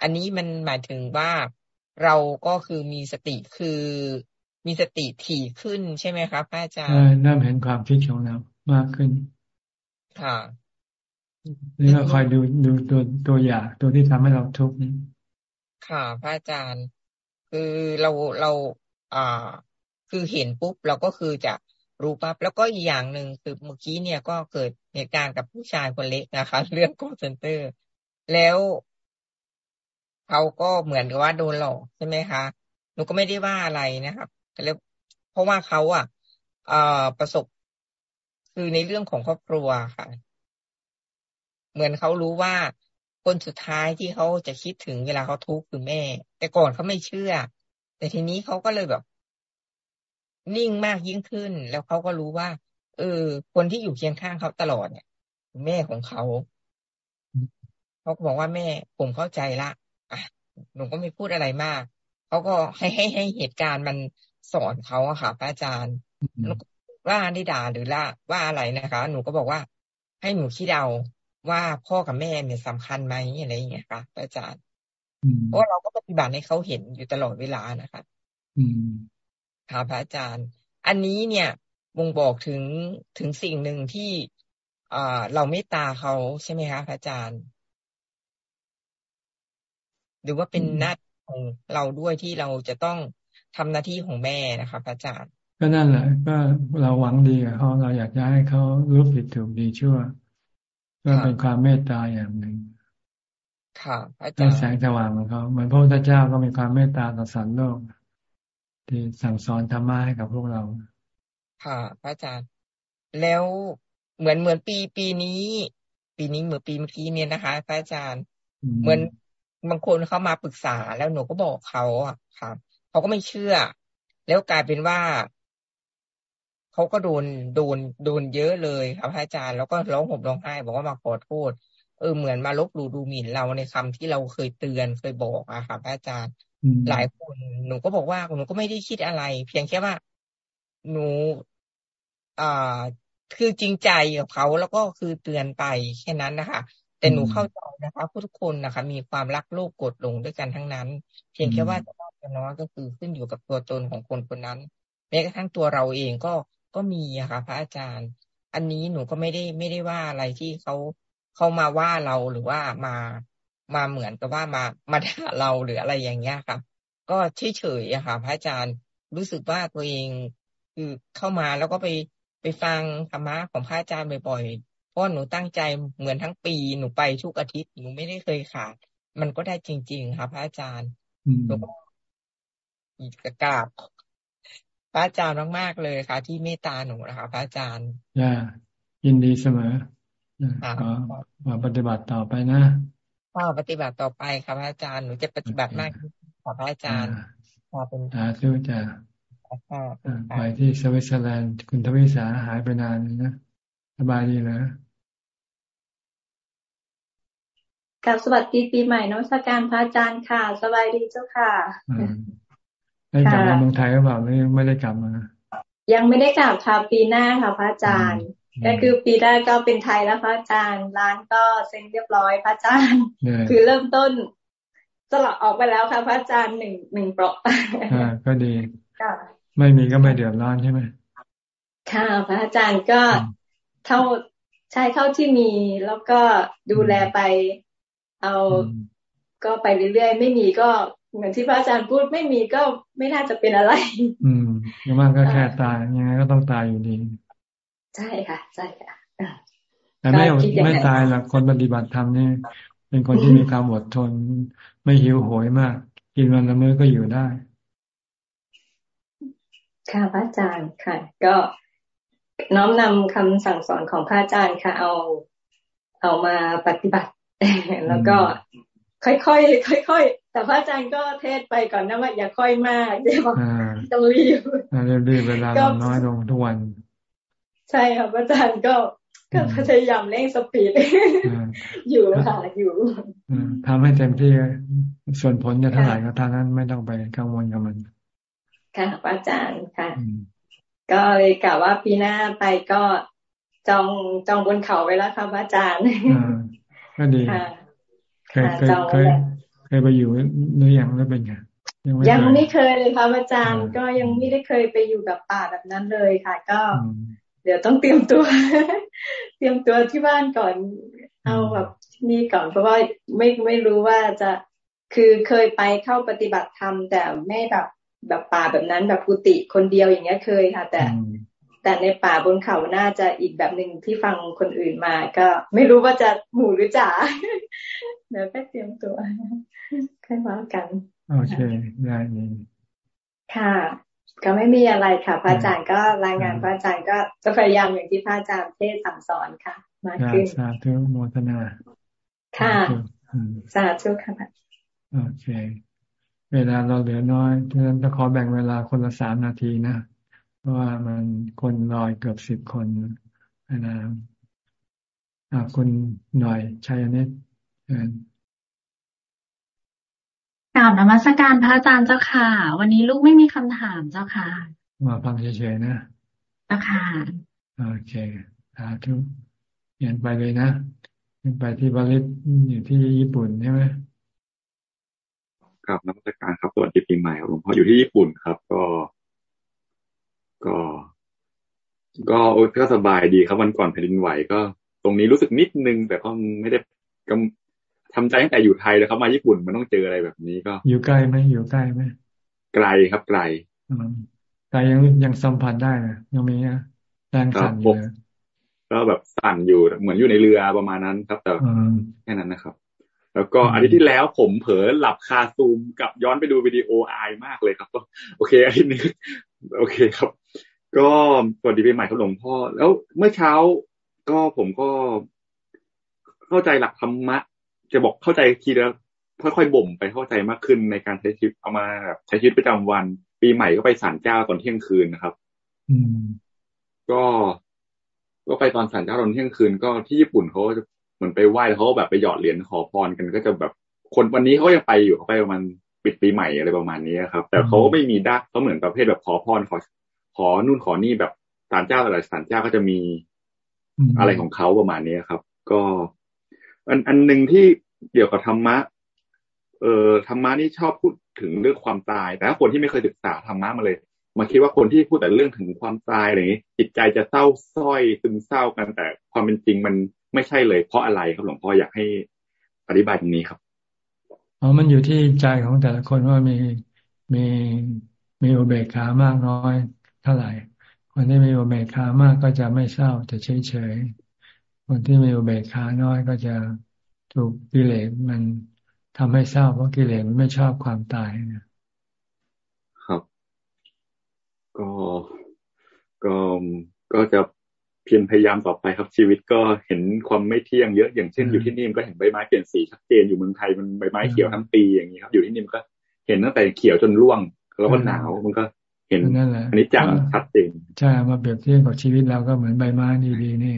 อันนี้มันหมายถึงว่าเราก็คือมีสติคือมีสติถี่ขึ้นใช่ไหมครับพระอาจารย์เริ่มเห็นความคิดของเรามากขึ้น ค่ะนี่ก็คอยดูดูตัวตัวอย่างตัวที่ทำให้เราทุกข์นี้ค่ะพระอาจารย์ คือเราเราอ่าคือเห็นปุ๊บเราก็คือจะรู้ปั๊บแล้วก็อีกอย่างหนึ่งคือเมื่อกี้เนี่ยก็เกิดเหตุการณ์กับลูกชายคนเล็กนะคะ เรื่อง call center แล้วเขาก็เหมือนกับว่าโดนหลอกใช่ไหมคะหนูก็ไม่ได้ว่าอะไรนะครับแล้วเพราะว่าเขาอะเอ่อประสบคือในเรื่องของครอบครัวค่ะ เหมือนเขารู้ว่า คนสุดท้ายที่เขาจะคิดถึงเวลาเขาทุกข์คือแม่ แต่ก่อนเขาไม่เชื่อ แต่ทีนี้เขาก็เลยแบบ นิ่งมากยิ่งขึ้น แล้วเขาก็รู้ว่า เออ คนที่อยู่เคียงข้างเขาตลอดเนี่ยแม่ของเขาเขาก็บอกว่าแม่ผมเข้าใจละอะหนูก็ไม่พูดอะไรมากเขาก็ให้ให้ให้เหตุการณ์มันสอนเขาอะค่ะพระอาจารย์ว่าได้ด่าหรือละว่าอะไรนะคะ หนูก็บอกว่า ให้หนูคิดเอา ว่าพ่อกับแม่เนี่ยสำคัญไหมอะไรอย่างเงี้ยค่ะอาจารย์เพราะเราก็ปฏิบัติให้เขาเห็นอยู่ตลอดเวลานะคะค่ะพระอาจารย์ อันนี้เนี่ยบ่งบอกถึงถึงสิ่งหนึ่งที่อ่าเราเมตตาเขาใช่ไหมคะพระอาจารย์ หรือว่าเป็นหน้าของเราด้วยที่เราจะต้องทำหน้าที่ของแม่นะคะพระอาจารย์ ก็นั่นแหละ ก็เราหวังดีกับเขาเราอยากจะให้เขารู้ผิดถูกดีชั่ว ก็เป็นความเมตตาอย่างหนึ่งค่ะอาจารย์แสงสว่างของเขาเหมือนพระพุทธเจ้าก็มีความเมตตาต่อสรรโลก ที่สั่งสอนธรรมะให้กับพวกเรา ค่ะพระอาจารย์ แล้วเหมือนเหมือนปีปีนี้ ปีนี้เหมือนปีเมื่อกี้เนี่ยนะคะพระอาจารย์ เหมือนบางคนเขามาปรึกษาแล้วหนูก็บอกเขาอะค่ะเขาก็ไม่เชื่อ แล้วกลายเป็นว่า เขาก็โดนโดนโดนเยอะเลยครับอาจารย์แล้วก็ร้องห่มร้องไห้บอกว่ามาขอโทษเออเหมือนมาลบหลู่ดูหมิ่นเราในคำที่เราเคยเตือนเคยบอกอะครับอาจารย์หลายคนหนูก็บอกว่าหนูก็ไม่ได้คิดอะไร เพียงแค่ว่า หนูอ่าคือจริงใจกับเขาแล้วก็คือเตือนไปแค่นั้นนะคะแต่หนูเข้าใจนะคะทุกคนนะคะ มีความรักโลภกดลงด้วยกันทั้งนั้น เพียงแค่ว่าจะมากจะน้อยก็คือขึ้นอยู่กับตัวตนของคนคนนั้นแม้กระทั่งตัวเราเองก็ ก็มีอะค่ะ พระอาจารย์ อันนี้หนูก็ไม่ได้ไม่ได้ว่าอะไรที่เขาเขามาว่าเราหรือว่ามามาเหมือนกับว่ามามาด่าเราหรืออะไรอย่างเงี้ยค่ะ ก็เฉยเฉยอะค่ะ พระอาจารย์รู้สึกว่าตัวเองคือเข้ามาแล้วก็ไปไปฟังธรรมะของพระอาจารย์บ่อยๆเพราะหนูตั้งใจเหมือนทั้งปีหนูไปทุกอาทิตย์หนูไม่ได้เคยขาดมันก็ได้จริง ๆ ค่ะ พระอาจารย์หนูก็กราบ พระอาจารย์มากๆเลยค่ะ ที่เมตตาหนูนะคะพระอาจารย์ย่ายินดีเสมอขอมาปฏิบัติต่อไปนะก็ปฏิบัติต่อไปค่ะพระอาจารย์หนูจะปฏิบัติมากขึ้นค่ะพระอาจารย์ขอบคุณอาธุจ้ะไปที่สวิตเซอร์แลนด์คุณทวิสาหายไปนานนะสบายดีนะกับสวัสดีปีใหม่นวัตการพระอาจารย์ค่ะ สบายดีเจ้าค่ะ ได้กลับมาเมืองไทยหรือเปล่าไม่ไม่ได้กลับมา ยังไม่ได้กลับค่ะปีหน้าค่ะพระอาจารย์ ก็คือปีแรกก็เป็นไทยแล้วพระอาจารย์ ร้านก็เซ็นเรียบร้อยพระอาจารย์ คือเริ่มต้นสลับออกไปแล้วค่ะพระอาจารย์หนึ่งหนึ่งเปราะอ่าก็ดีไม่มีก็ไม่เดือดร้อนใช่ไหมค่ะพระอาจารย์ก็เท่าใช้เท่าที่มีแล้วก็ดูแลไป เอาก็ไปเรื่อยๆ ไม่มีก็ เหมือนที่พระอาจารย์พูดไม่มีก็ไม่น่าจะเป็นอะไร อืมยังมากก็แค่ตายยังไงก็ต้องตายอยู่ดีใช่ค่ะ ใช่ค่ะแต่ไม่ไม่ตายหรอกคนปฏิบัติธรรมนี่เป็นคนที่มีความอดทน ไม่หิวโหยมาก กินวันละมื้อก็อยู่ได้ ค่ะพระอาจารย์ค่ะ ก็น้อมนำคำสั่งสอนของพระอาจารย์ค่ะ เอาเอามาปฏิบัติ แล้วก็ค่อยๆค่อยๆ แต่พระอาจารย์ก็เทศไปก่อนนะว่าอย่าค่อยมากเดี๋ยวต้องรีบรีบเวลาน้อยลงทุกวัน ใช่ค่ะพระอาจารย์ก็ก็พยายามเร่งสปีดอยู่ค่ะอยู่ทำให้เต็มที่ส่วนผลจะเท่าไหร่ก็เท่านั้นไม่ต้องไปกังวลกับมัน ค่ะพระอาจารย์ค่ะ ก็เลยกล่าวว่าปีหน้าไปก็จองจองบนเขาไว้แล้วค่ะพระอาจารย์ก็ดีเคยเคยเค ยไปอยู่หรือยังหรือเป็นไงยังไม่เคยเลยค่ะอาจารย์ก็ยังไม่ได้เคยไปอยู่กับป่าแบบนั้นเลยค่ะ ก็ เดี๋ยวต้องเตรียมตัว เตรียมตัวที่บ้านก่อน เอาแบบนี่ก่อนเพราะว่าไม่ไม่รู้ว่าจะคือเคยไปเข้าปฏิบัติธรรมแต่ไม่แบบแบบป่าแบบนั้นแบบกุฏิคนเดียวอย่างเงี้ยเคยค่ะ แต่ แต่ในป่าบนเขาน่าจะอีกแบบหนึ่งที่ฟังคนอื่นมาก็ ไม่รู้ว่าจะหมู่หรือจ่าเดี๋ยวก็เตรียมตัวค่อยว่ากันโอเคได้นี่ค่ะ ก็ไม่มีอะไรค่ะพระอาจารย์ก็รายงานพระอาจารย์ก็จะพยายามอย่างที่พระอาจารย์เทศสั่งสอนค่ะมาขึ้นสาธุโมทนา ค่ะสาธุค่ะโอเค เวลาเราเหลือน้อยฉะนั้นจะขอแบ่งเวลาคนละสามนาทีนะ เพราะว่ามันคนรอยเกือบสิบคนนะอ่าคุณหน่อยชัยเนตเชิญกราบนมัสการพระอาจารย์เจ้าค่ะ วันนี้ลูกไม่มีคำถามเจ้าค่ะ มาฟังเฉยๆนะ เจ้าค่ะ โอเคสาธุเขียนไปเลยนะไปที่บาลิสอยู่ที่ญี่ปุ่นใช่ไหมครับนักการครับสวัสดีปีใหม่ครับหลวงพ่ออยู่ที่ญี่ปุ่นครับ ก็ ก็ ก็ก็สบายดีครับวันก่อนแผ่นดินไหวก็ ตรงนี้รู้สึกนิดนึง แต่ก็ไม่ได้กทำใจตั้งแต่อยู่ไทยแล้วครับมาญี่ปุ่นมันต้องเจออะไรแบบนี้ก็ อยู่ใกล้ไหมอยู่ใกล้ไหมไกลครับไกลไกลยังยังสัมผัสได้นะยังมีแรงสั่นอยู่ก็แบบสั่นอยู่เหมือนอยู่ในเรือประมาณนั้นครับแต่แค่นั้นนะครับ แล้วก็อาทิตย์ที่แล้วผมเผลอหลับคาซูมกับย้อนไปดูวิดีโออายมากเลยครับก็โอเคอาทิตย์นี้โอเคครับ ก็สวัสดีปีใหม่ครับหลวงพ่อ แล้วเมื่อเช้าก็ผมก็เข้าใจหลักธรรมะ จะบอกเข้าใจทีละค่อยๆบ่มไปเข้าใจมากขึ้นในการใช้ชีวิตเอามาแบบใช้ชีวิตประจำวัน ปีใหม่ก็ไปศาลเจ้าตอนเที่ยงคืนนะครับ อืม ก็ก็ไปตอนศาลเจ้าตอนเที่ยงคืนก็ที่ญี่ปุ่นเขาจะเห มือนไปไหว้แล้วเขาแบบไปหยอดเหรียญขอพรกันก็จะแบบคนวันนี้เขายังไปอยู่เขาไปประมาณปิดปีใหม่อะไรประมาณนี้ครับ แต่เขาก็ไม่มีดักเขาเหมือนประเภทแบบขอพรขอ ขอนู่นขอนี่แบบศาลเจ้าแต่ละศาลเจ้าก็จะมีอะไรของเขาประมาณนี้ครับ ก็ อันอันหนึ่งที่เกี่ยวกับธรรมะ เอ่อธรรมะนี่ชอบพูดถึงเรื่องความตาย แต่ถ้าคนที่ไม่เคยศึกษาธรรมะมาเลยมาคิดว่าคนที่พูดแต่เรื่องถึงความตายอะไรนี้จิตใจจะเศร้าส้อยซึมเศร้ากันแต่ความเป็นจริงมัน ไม่ใช่เลย เพราะอะไรครับหลวงพ่ออยากให้อธิบายตรงนี้ครับอ๋อมันอยู่ที่ใจของแต่ละคนว่ามีมีมีอุเบกขามากน้อยเท่าไหร่ คนที่มีอุเบกขามากก็จะไม่เศร้าจะเฉยเฉยคนที่มีอุเบกขาน้อยก็จะถูกกิเลสมันทำให้เศร้าเพราะกิเลสมันไม่ชอบความตายนะครับ ก็ก็ก็จะ เพียรพยายามต่อไปครับชีวิตก็เห็นความไม่เที่ยงเยอะอย่างเช่นอยู่ที่นี่มันก็เห็นใบไม้เปลี่ยนสีชัดเจนอยู่เมืองไทยมันใบไม้เขียวทั้งปีอย่างนี้ครับ อยู่ที่นี่มันก็เห็นตั้งแต่เขียวจนร่วงแล้วก็หนาวมันก็เห็นอันนี้จังชัดเจนใช่มาเปรียบเทียบกับชีวิตเราก็เหมือนใบไม้ดีๆนี่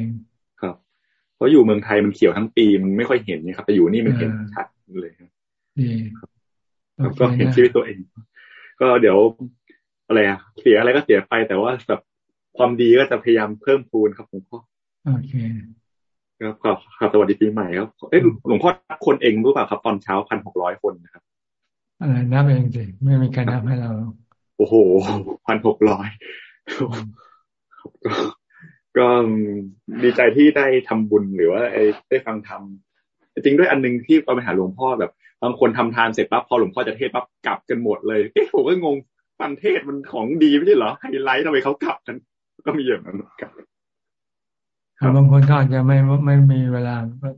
เพราะอยู่เมืองไทยมันเขียวทั้งปีมันไม่ค่อยเห็นนะครับแต่อยู่นี่มันเห็นชัดเลยครับแล้วก็เห็นชีวิตตัวเอง ก็เดี๋ยวอะไรอะเสียอะไรก็เสียไปแต่ว่าแบบ ความดีก็จะพยายามเพิ่มพูนครับหลวงพ่อโอเคครับครับสวัสดีปีใหม่ครับเอ้หลวงพ่อคนเองรู้เปล่าครับ ตอนเช้าพันหกร้อยคนนะครับอะไรนับเองสิไม่มีการนับให้เรา โอ้โหพันหกร้อยก็ดีใจที่ได้ทำบุญหรือว่าได้ฟังธรรมจริงด้วยอันนึงที่เราไปหาหลวงพ่อแบบบางคนทำทานเสร็จปั๊บพอหลวงพ่อจะเทศปั๊บกลับกันหมดเลยเอ๊ะผมก็งงปันเทศมันของดีไม่ใช่เหรอไฮไลท์ทำไมเขากลับกัน ก็มีอย่างนั้นครับบางคนก็อาจจะไม่ไม่มีเวลา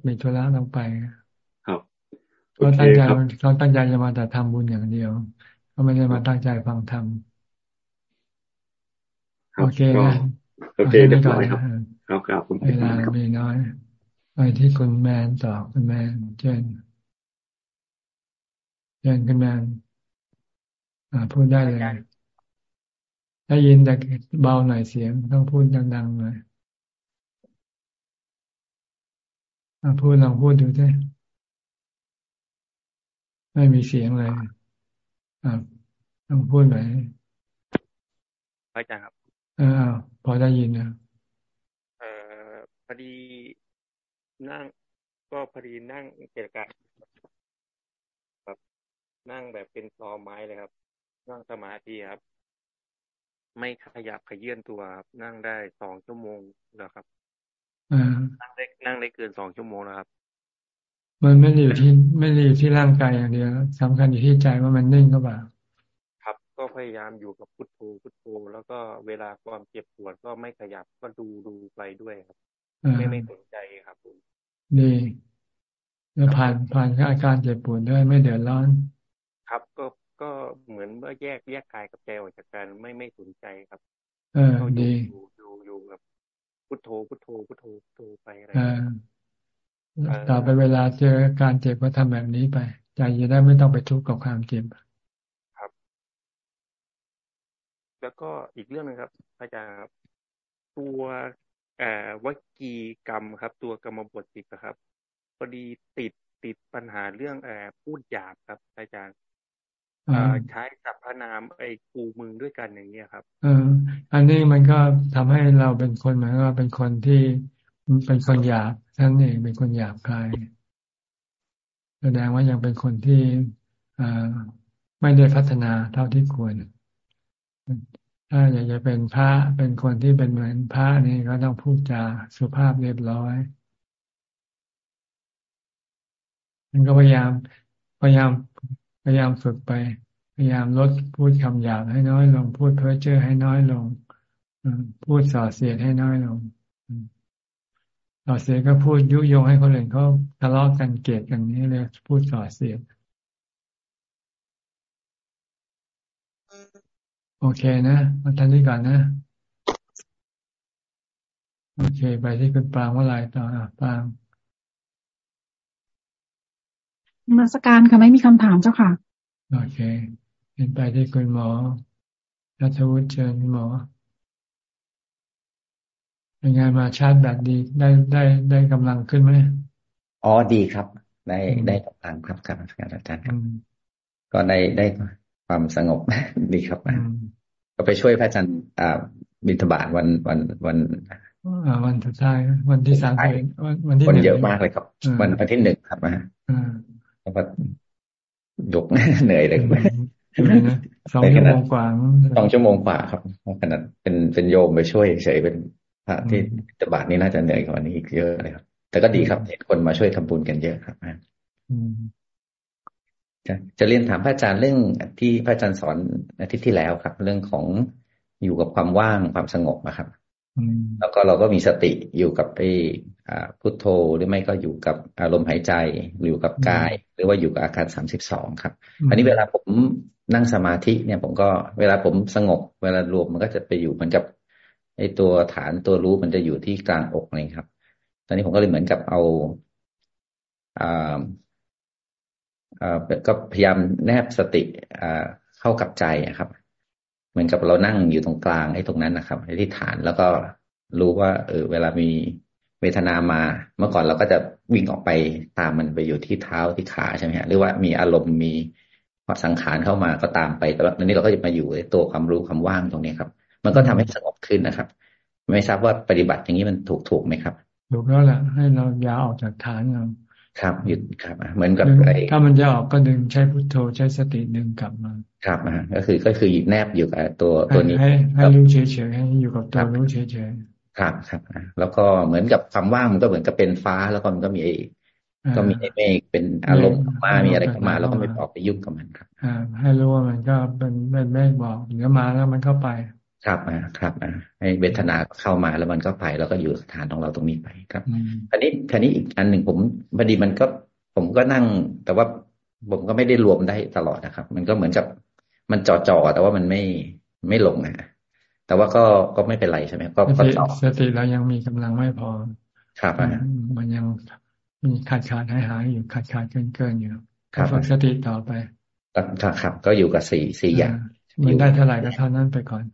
มีธุระต้องไปครับเขาตั้งใจเขาตั้งใจจะมาแต่ทำบุญอย่างเดียวเขาไม่ได้มาตั้งใจฟังธรรมโอเคนะโอเคเรียบร้อยครับครับครับคุณเวลามีน้อย ไปที่คุณแมนต่อคุณแมนเจนเจนคุณแมนอ่าพูดได้เลย ได้ยินแต่เบาหน่อยเสียง ต้องพูดดังๆหน่อยพูดลองพูดดูได้ไม่มีเสียงเลยอ่าต้องพูดไหมอาจารย์ครับเออพอได้ยินนะเออพอดีนั่ง ก็พอดีนั่งเจรกาแบบนั่งแบบเป็นซอไม้เลยครับ นั่งสมาธิครับ ไม่ขยับขยื่นตัวครับนั่งได้สองชั่วโมงแล้วครับนั่งได้นั่งได้เกินสองชั่วโมงแล้วครับ มันไม่ได้อยู่ที่ไม่ได้อยู่ที่ร่างกายอย่างเดียวสำคัญอยู่ที่ใจว่ามันนิ่งก็แบบก็พยายามอยู่กับพุทโธพุทโธแล้วก็เวลาความเจ็บปวดก็ไม่ขยับก็ดูดูไปด้วยครับ ไม่ไม่สนใจครับผมดีแล้วผ่านผ่านอาการเจ็บปวดด้วยไม่เดือดร้อนครับ ก็ก็เหมือนเมื่อแยกแยกกายกับใจออกจากกันไม่ไม่สนใจครับเออดีอยู่อยู่อยู่กับพุทโธพุทโธพุทโธพุทโธไปอะไรต่อไปเวลาเจอการเจ็บก็ทำแบบนี้ไปใจจะได้ไม่ต้องไปทุกข์กับความเจ็บครับ แล้วก็อีกเรื่องนึงครับอาจารย์ครับ ตัวเอ่อวจีกรรมครับ ตัวกรรมบทสิบครับพอดีติดติดปัญหาเรื่องเอ่อพูดหยาบครับอาจารย์ ใช้สรรพนามไอ้กูมึงด้วยกันอย่างเงี้ยครับเอออันนี้มันก็ทำให้เราเป็นคนเหมือนว่าเป็นคนที่เป็นคนหยาบท่านเองเป็นคนหยาบคายแสดงว่ายังเป็นคนที่ไม่ได้พัฒนาเท่าที่ควร ถ้าอยากจะเป็นพระเป็นคนที่เป็นเหมือนพระนี่ก็ต้องพูดจาสุภาพเรียบร้อยมันก็พยายามพยายามพ ยายามฝึกไป พยายามลดพูดคำหยาบให้น้อยลง พูดเพ้อเจ้อให้น้อยลงพูดส่อเสียดให้น้อยลงส่อเสียก็พูดยุยงให้คนอื่นเขาทะเลาะกันเกลียดกันนี้เลยพูดส่อเสียดโอเคนะมาทันนี้ก่อนนะ โอเค ไปที่คุณปางว่าอะไรต่อปาง มาสการค่ะไม่มีคำถามเจ้าค่ะ โอเคเป็นไปที่คุณหมอรัฐวุฒิเชิญหมอเป็นไงมาชาร์จแบตดีได้ได้ได้กำลังขึ้นไหมอ๋อดีครับ ได้ได้กำลังครับครับอาจารย์ครับ ก็ได้ได้ความสงบดีครับก็ไปช่วยพระอาจารย์บิณฑบาตวันวันวันวันสุดท้ายวันที่สามวันที่คนเยอะมากเลยครับ วันวันที่หนึ่งครับมา แล้วก็ยกเหนื่อยเลยสองชั่วโมงกว่าสองชั่วโมงกว่าครับขนาดเป็นเป็นโยมไปช่วยเฉยเป็นพระที่ตบาทนี้น่าจะเหนื่อยกว่านี้อีกเยอะเลยครับ แต่ก็ดีครับเห็นคนมาช่วยทำบุญกันเยอะครับจะจะเรียนถามพระอาจารย์เรื่องที่พระอาจารย์สอนอาทิตย์ที่แล้วครับ เรื่องของอยู่กับความว่างความสงบนะครับ แล้วก็เราก็มีสติอยู่กับไอ้พุทโธหรือไม่ก็อยู่กับอารมณ์หายใจอยู่กับกาย หรือว่าอยู่กับอาการสามสิบสองครับ อันนี้เวลาผมนั่งสมาธิเนี่ย ผมก็เวลาผมสงบ เวลารวมมันก็จะไปอยู่เหมือนกับไอ้ตัวฐานตัวรู้มันจะอยู่ที่กลางอกเลยครับ ตอนนี้ผมก็เลยเหมือนกับเอาอ่าอ่าก็พยายามแนบสติอ่าเข้ากับใจครับเห มือนกับเรานั่งอยู่ตรงกลางไอ้ตรงนั้นนะครับไอ้ที่ฐานแล้วก็รู้ว่า เออ เวลามีเวทนามา เมื่อก่อนเราก็จะวิ่งออกไปตามมันไปอยู่ที่เท้าที่ขาใช่ไหมฮะหรือว่ามีอารมณ์มีสังขารเข้ามาก็ตามไปแต่ว่าตอนนี้เราก็จะมาอยู่ในตัวความรู้ความว่างตรงนี้ครับ มันก็ทำให้สงบขึ้นนะครับ ไม่ทราบว่าปฏิบัติอย่างนี้มันถูกถูกไหมครับ ถูกแล้วแหละให้เรายาออกจากฐานเรา ครับหยุดครับเหมือนกับอะไรถ้ามันจะออกก็ดึงใช้พุทโธใช้สติดึงกลับมาครับอ่าก็คือก็คือแนบอยู่กับตัวตัวนี้ให้ให้รู้เฉยๆให้อยู่กับตัวรู้เฉยๆครับครับแล้วก็เหมือนกับความว่างมันก็เหมือนกับเป็นฟ้าแล้วก็มันก็มีก็มีเมฆเป็นอารมณ์มามีอะไรเข้ามา แล้วก็ไม่ออกไปยุ่งกับมันครับอ่าให้รู้ว่ามันก็เป็นเป็นเมฆบอกเดี๋ยวมาแล้วมันเข้าไป ครับนะครับให้เวทนาเข้ามาแล้วมันก็ไป แล้วก็อยู่สถานของเราตรงนี้ไปครับอันนี้ทีนี้อีกอันหนึ่งผมพอดีมันก็ผมก็นั่ง แต่ว่าผมก็ไม่ได้รวมได้ตลอดนะครับ มันก็เหมือนกับมันจ่อๆแต่ว่ามันไม่ไม่ลงนะแต่ว่าก็ก็ไม่เป็นไรใช่ไหมก็ก็จ่อสติเรายังมีกำลังไม่พอ ครับมันยังมีขาดขาดหายหายอยู่ขาดขาดเกินเกินอยู่ฝึกสติต่อไปครับก็อยู่กับสี่สี่อย่างมันได้เท่าไหร่ก็เท่านั้นไปก่อน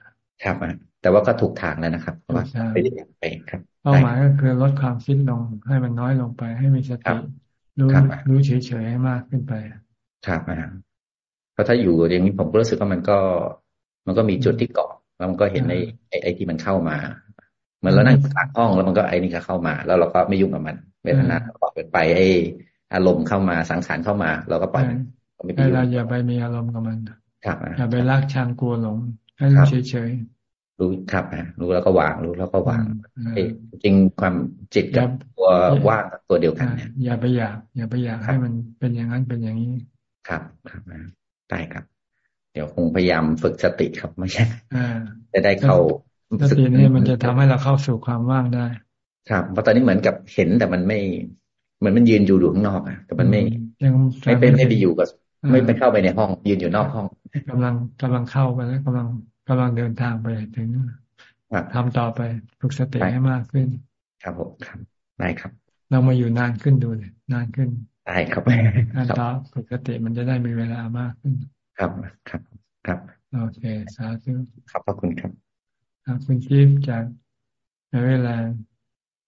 ครับแต่ว่าก็ถูกทางแล้วนะครับเพราะว่าไปไปครับเป้าหมายก็คือลดความคิดลงให้มันน้อยลงไป ให้มีสติรู้รู้เฉยๆให้มากขึ้นไป ครับนะเพราะถ้าอยู่อย่างนี้ผมก็รู้สึกว่ามันก็ มันก็มีจุดที่เกาะแล้วมันก็เห็นในไอ้ที่มันเข้ามาเหมือนเรานั่งกลางห้องแล้วมันก็ไอ้นี่ก็เข้ามา แล้วเราก็ไม่ยุ่งกับมันเวทนาปล่อยไปไอ้อารมณ์เข้ามาสังขารเข้ามา เราก็ปล่อยไม่เราอย่าไปมีอารมณ์กับมันครับอย่าไปรักชังกลัวหลงให้รู้เฉยๆ รู้ครับนะรู้แล้วก็วาง รู้แล้วก็วางจริงความจิตกับตัวว่างตัวเดียวกันเนี่ยอย่าไปอยาก อย่าไปอยากให้มันเป็นอย่างนั้นเป็นอย่างนี้ ครับครับนะได้ครับ เดี๋ยวคงพยายามฝึกสติครับไม่ใช่จะได้เข้าสตินี่มันจะทำให้เราเข้าสู่ความว่างได้ ครับเพราะตอนนี้เหมือนกับเห็นแต่มันไม่เหมือนมันยืนอยู่อยู่ข้างนอกอะแต่มันไม่ไม่เป็นไม่ไปอยู่กับไม่ไปเข้าไปในห้องยืนอยู่นอกห้องกำลังกำลังเข้าไปแล้วกำลัง กำลังเดินทางไปถึงทำต่อไปฝึกสติให้มากขึ้น ครับผมครับได้ครับ เรามาอยู่นานขึ้นดูเลยนานขึ้นใช่ครับการต่อปกติมันจะได้มีเวลามากขึ้น ครับครับ ครับโอเคสาธุขอบพระคุณครับครับคุณกิฟจากในเวลา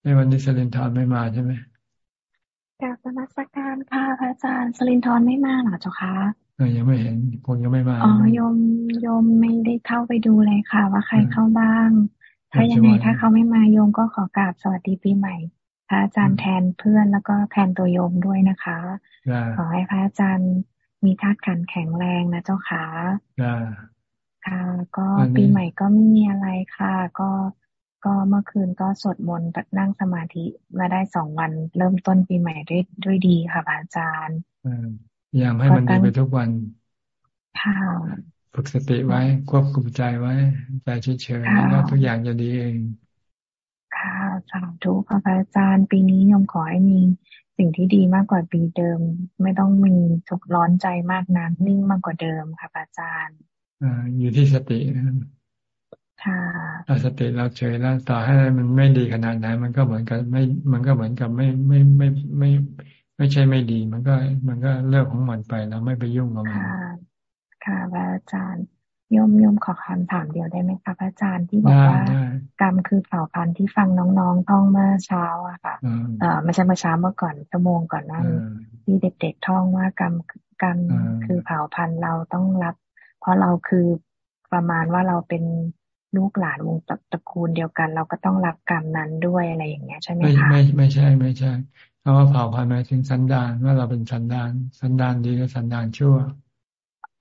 ในวันนี้สลินทอนไม่มาใช่ไหมกาบนมัสการค่ะพระอาจารย์สลินทอนไม่มาหรอเจ้าคะ ยังไม่เห็นคนยังไม่มาอ๋อยมยมไม่ได้เข้าไปดูเลยค่ะ ว่าใครเข้าบ้าง ถ้ายังไงถ้าเขาไม่มาโยมก็ขอกราบสวัสดีปีใหม่ พระอาจารย์แทนเพื่อนแล้วก็แทนตัวโยมด้วยนะคะ ขอให้พระอาจารย์มีธาตุขันแข็งแรงนะเจ้าค่ะค่ะ ก็ปีใหม่ก็ไม่มีอะไรค่ะ ก็ก็เมื่อคืนก็สวดมนต์นั่งสมาธิมาได้สองวันเริ่มต้นปีใหม่ด้วยด้วยดีค่ะอาจารย์พ ยายามให้มันดีไปทุกวันค่ะฝึกสติไว้ ควบคุมใจไว้ใจเฉยๆแล้วทุกอย่างจะดีเอง ค่ะสาธุค่ะอาจารย์ ปีนี้ยมขอให้มีสิ่งที่ดีมากกว่าปีเดิม ไม่ต้องมีทุกร้อนใจมากนักนิ่งมากกว่าเดิมค่ะอาจารย์อ่าอยู่ที่สติค่ะถ้าสติเราเฉยแล้วต่อให้มันไม่ดีขนาดไหนมันก็เหมือนกับไม่ มันก็เหมือนกับไม่ไม่ไม่ไม่ ไม่ใช่ไม่ดีมันก็ มันก็เลิกของมันไปเราไม่ไปยุ่งกับมันค่ะค่ะอาจารย์โยมโยมขอคำถามเดียวได้ไหมคะอาจารย์ที่บอกว่ากรรมคือเผ่าพันธุ์ที่ฟังน้องๆท่องเมื่อเช้าอะค่ะเออไม่ใช่เมื่อเช้าเมื่อก่อนชั่วโมงก่อนนั่นที่เด็กๆท่องว่ากรรมกรรมคือเผ่าพันธุ์เราต้องรับ เพราะเราคือประมาณว่าเราเป็นลูกหลานวงตระกูลเดียวกัน เราก็ต้องรับกรรมนั้นด้วยอะไรอย่างเงี้ยใช่ไหมคะไม่ไม่ใช่ไม่ใช่ เพราะว่าเผ่าพันธุ์หมายถึงสันดานว่าเราเป็นสันดาน สันดานดีหรือสันดานชั่ว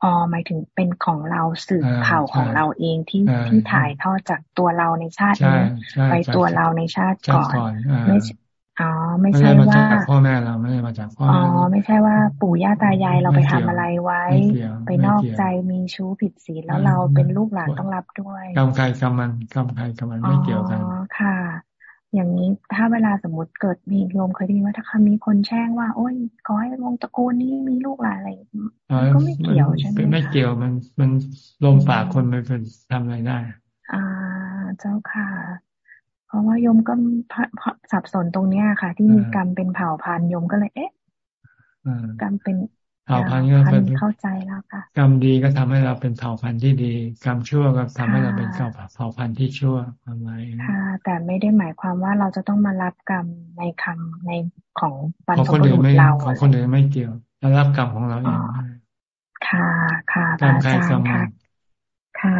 อ๋อหมายถึงเป็นของเราสืบเผ่าของเราเองที่ที่ถ่ายทอดจากตัวเราในชาตินี้ไปตัวเราในชาติก่อนไม่อ๋อไม่ใช่ว่าพ่อแม่เราไม่ได้มาจากพ่ออ๋อไม่ใช่ว่าปู่ย่าตายายเราไปทำอะไรไว้ ไปนอกใจมีชู้ผิดศีลแล้วเราเป็นลูกหลานต้องรับด้วยกรรมใครกรรมมันกรรมใครกรรมมันไม่เกี่ยวกันอ๋อค่ะ อย่างนี้ถ้าเวลาสมมติเกิดมีโยมเคยได้ยินว่าถ้าคำมีคนแช่งว่า โอ้ยขอให้วงตระกูลนี้มีลูกหลานอะไรมันก็ไม่เกี่ยวใช่ไหมไม่เกี่ยวมันมันลมปากคนมันเป็นทำอะไรได้ อ่าเจ้าค่ะ เพราะว่าโยมก็สับสนตรงเนี้ยค่ะ ที่มีกรรมเป็นเผ่าพันธุ์โยมก็เลย เอ๊ะกรรมเป็น เผ่าพันธุ์ก็เป็นเข้าใจแล้วค่ะกรรมดีก็ทำให้เราเป็นเผ่าพันธุ์ที่ดี กรรมชั่วก็ทำให้เราเป็นเผ่าพันธุ์ที่ชั่วอะไรค่ะ แต่ไม่ได้หมายความว่าเราจะต้องมารับกรรมในคำในของบรรพบุรุษเราของคนอื่นไม่เกี่ยวเรารับกรรมของเราเองค่ะค่ะอาจารย์ค่ะค่ะ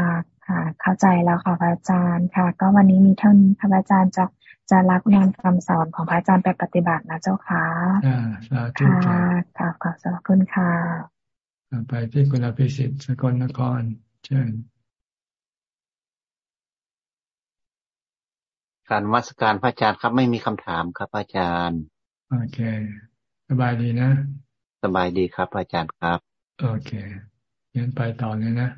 ค่ะ เข้าใจแล้วค่ะพระอาจารย์ค่ะ ก็วันนี้มีเท่านี้พระอาจารย์จะ จะรับนำคำสอนของพระอาจารย์ไปปฏิบัตินะเจ้าค่ะอ่าสาธุค่ะค่ะขอบคุณค่ะ ไปที่คุณอภิสิทธิ์สกลนครเชิญการวัสการพระอาจารย์ครับไม่มีคำถามครับอาจารย์โอเค สบายดีนะ สบายดีครับอาจารย์ครับ โอเคงั้นไปต่อเลยนะ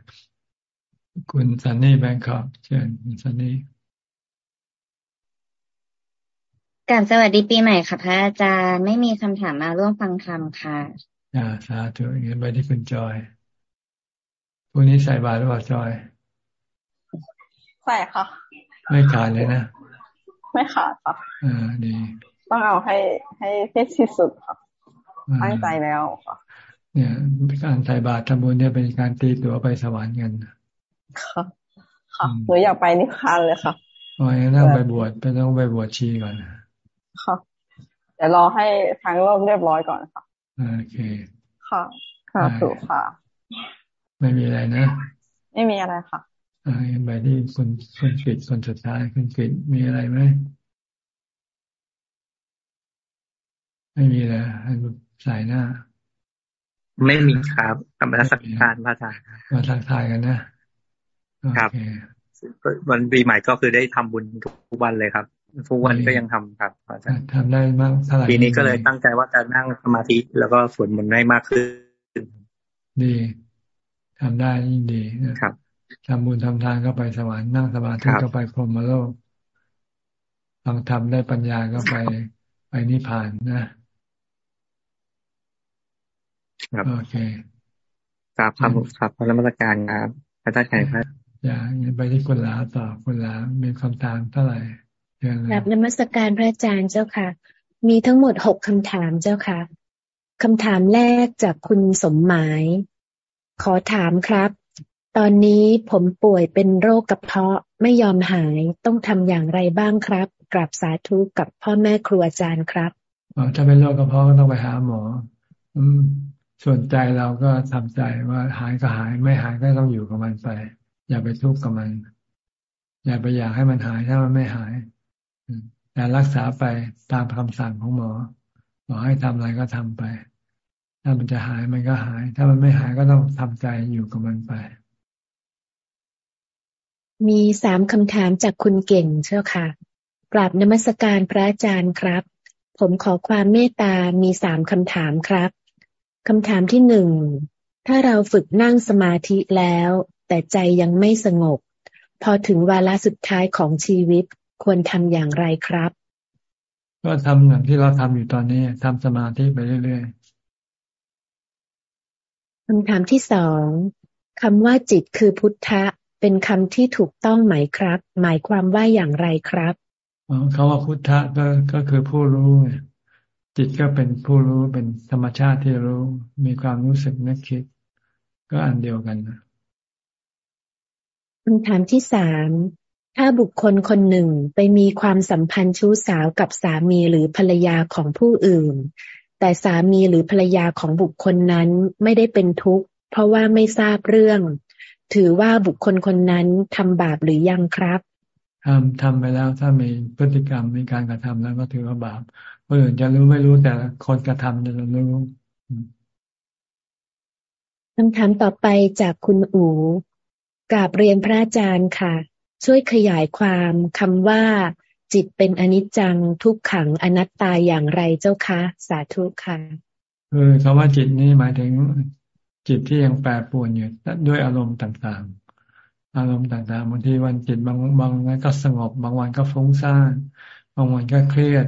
คุณซันนี่แบงคอกเชิญคุณซันนี่ กลับสวัสดีปีใหม่ค่ะพระอาจารย์ไม่มีคำถามมาร่วมฟังธรรมค่ะอ่าสาธุงั้นไปที่คุณจอยพรุ่งนี้ใส่บาตรหรือเปล่าจอยใส่ค่ะ ไม่ขาดเลยนะ ไม่ขาดค่ะอ่าดี ต้องเอาให้ให้ที่สุดค่ะตั้งใจแล้วค่ะเนี่ยการใส่บาตรทำบุญเนี่ยเป็นการตีตัวไปสวรรค์กันค่ะค่ะหนูอยากไปนิพพานเลยค่ะอ๋อต้องไปบวชไปต้องไปบวชชีก่อน ค่ะเดี๋ยวรอให้ทางโลกเรียบร้อยก่อนค่ะโอเค ค่ะ ค่ะถูกค่ะ ไม่มีอะไรนะ ไม่มีอะไรค่ะอ่าไปที่คุณคุณกิดคนสุดท้ายคุณกิดมีอะไรไหมไม่มีเลยให้สายหน้า ไม่มีครับกำลังสักการพระอาจารย์มาทักทายกันนะครับวันปีใหม่ก็คือได้ทำบุญทุกวันเลยครับ ทุกวันก็ยังทำครับอาจารย์ทำได้มากเท่าไหร่ปีนี้ก็เลยตั้งใจว่าจะนั่งสมาธิแล้วก็สวดมนต์ได้มากขึ้น ดีทำได้ยิ่งดีนะครับทำบุญทำทานก็ไปสวรรค์นั่งสมาธิก็ไปพรหมโลกฟังธรรมได้ปัญญาก็ไปไปนิพพานนะโอเคครับครับครับพระมรการครับพระเจ้าใหญ่พระอย่าไปที่คุณลาต่อคุณลามีคำถามเท่าไหร่ กลับนมัสการพระอาจารย์เจ้าค่ะ มีทั้งหมดหกคำถามเจ้าค่ะคำถามแรกจากคุณสมหมาย ขอถามครับ ตอนนี้ผมป่วยเป็นโรคกระเพาะไม่ยอมหายต้องทำอย่างไรบ้างครับกราบสาธุกับพ่อแม่ครูอาจารย์ครับถ้าเป็นโรคกระเพาะก็ต้องไปหาหมออืมส่วนใจเราก็ทำใจว่าหายก็หายไม่หายก็ต้องอยู่กับมันไป อย่าไปทุกข์กับมัน อย่าไปอยากให้มันหายถ้ามันไม่หาย แต่รักษาไปตามคำสั่งของหมอบอกให้ทำอะไรก็ทำไป ถ้ามันจะหายมันก็หาย ถ้ามันไม่หายก็ต้องทำใจอยู่กับมันไป มีสามคำถามจากคุณเก่งเช่าค่ะ กราบนมัสการพระอาจารย์ครับ ผมขอความเมตตา มีสามคำถามครับคำถามที่หนึ่ง ถ้าเราฝึกนั่งสมาธิแล้ว แต่ใจยังไม่สงบ พอถึงวาระสุดท้ายของชีวิต ควรทำอย่างไรครับ ก็ทำอย่างที่เราทำอยู่ตอนนี้ทำสมาธิไปเรื่อยๆคำถามที่สองคำว่าจิตคือพุทธะ เป็นคำที่ถูกต้องไหมครับ หมายความว่าอย่างไรครับคำว่าพุทธะก็ก็คือผู้รู้ไงจิตก็เป็นผู้รู้เป็นธรรมชาติที่รู้ มีความรู้สึกนึกคิด ก็อันเดียวกันนะคำถามที่สาม ถ้าบุคคลคนหนึ่งไปมีความสัมพันธ์ชู้สาวกับสามีหรือภรรยาของผู้อื่น แต่สามีหรือภรรยาของบุคคลนั้นไม่ได้เป็นทุกข์ เพราะว่าไม่ทราบเรื่อง ถือว่าบุคคลคนนั้นทำบาปหรือยังครับทำทำไปแล้วถ้ามีพฤติกรรมมีการกระทำแล้วก็ถือว่าบาปคนอื่นจะรู้ไม่รู้แต่คนกระทำจะรู้คำถามต่อไปจากคุณอูกราบเรียนพระอาจารย์ค่ะ ช่วยขยายความคำว่า จิตเป็นอนิจจังทุกขังอนัตตาอย่างไรเจ้าคะ สาธุค่ะคือคำว่าจิตนี่หมายถึงจิตที่ยังแปรปรวนอยู่ด้วยอารมณ์ต่างๆ อารมณ์ต่างๆบางทีวันจิตบางบางวันก็สงบ บางวันก็ฟุ้งซ่านบางวันก็เครียด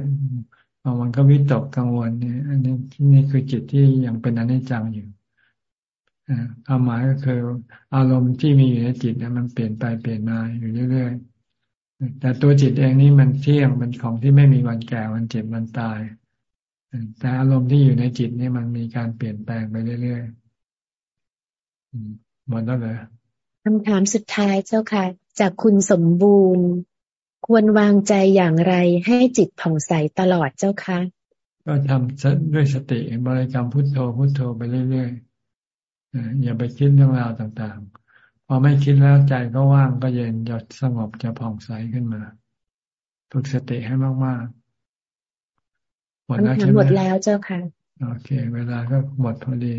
บางวันก็วิตกกังวลเนี่ยอันนี้นี่คือจิตที่ยังเป็นอนิจจังอยู่ ความหมายก็คือ อารมณ์ที่มีอยู่ในจิตเนี่ยมันเปลี่ยนไปเปลี่ยนมาอยู่เรื่อยๆ แต่ตัวจิตเองนี่มันเที่ยงเป็นของที่ไม่มีวันแก่วันเจ็บวันตาย แต่อารมณ์ที่อยู่ในจิตนี่มันมีการเปลี่ยนแปลงไปเรื่อยๆหมดแล้วเลยคำถามสุดท้ายเจ้าค่ะ จากคุณสมบูรณ์ ควรวางใจอย่างไรให้จิตผ่องใสตลอดเจ้าคะก็ทำด้วยสติบริกรรมพุทโธพุทโธไปเรื่อยๆ อย่าไปคิดเรื่องราวต่างๆ พอไม่คิดแล้วใจก็ว่างก็เย็นจะสงบจะผ่องใสขึ้นมา ฝึกสติให้มากๆหมดแล้วใช่ไหมหมดแล้วเจ้าค่ะ โอเค เวลาก็หมดพอดี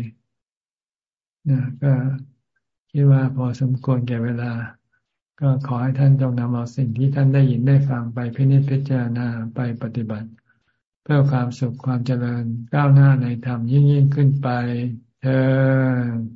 นะก็คิดว่าพอสมควรแก่เวลา ก็ขอให้ท่านจงนำเอาสิ่งที่ท่านได้ยินได้ฟังไปพินิจพิจารณาไปปฏิบัติ เพื่อความสุขความเจริญก้าวหน้าในธรรมยิ่งยิ่งขึ้นไป เธอ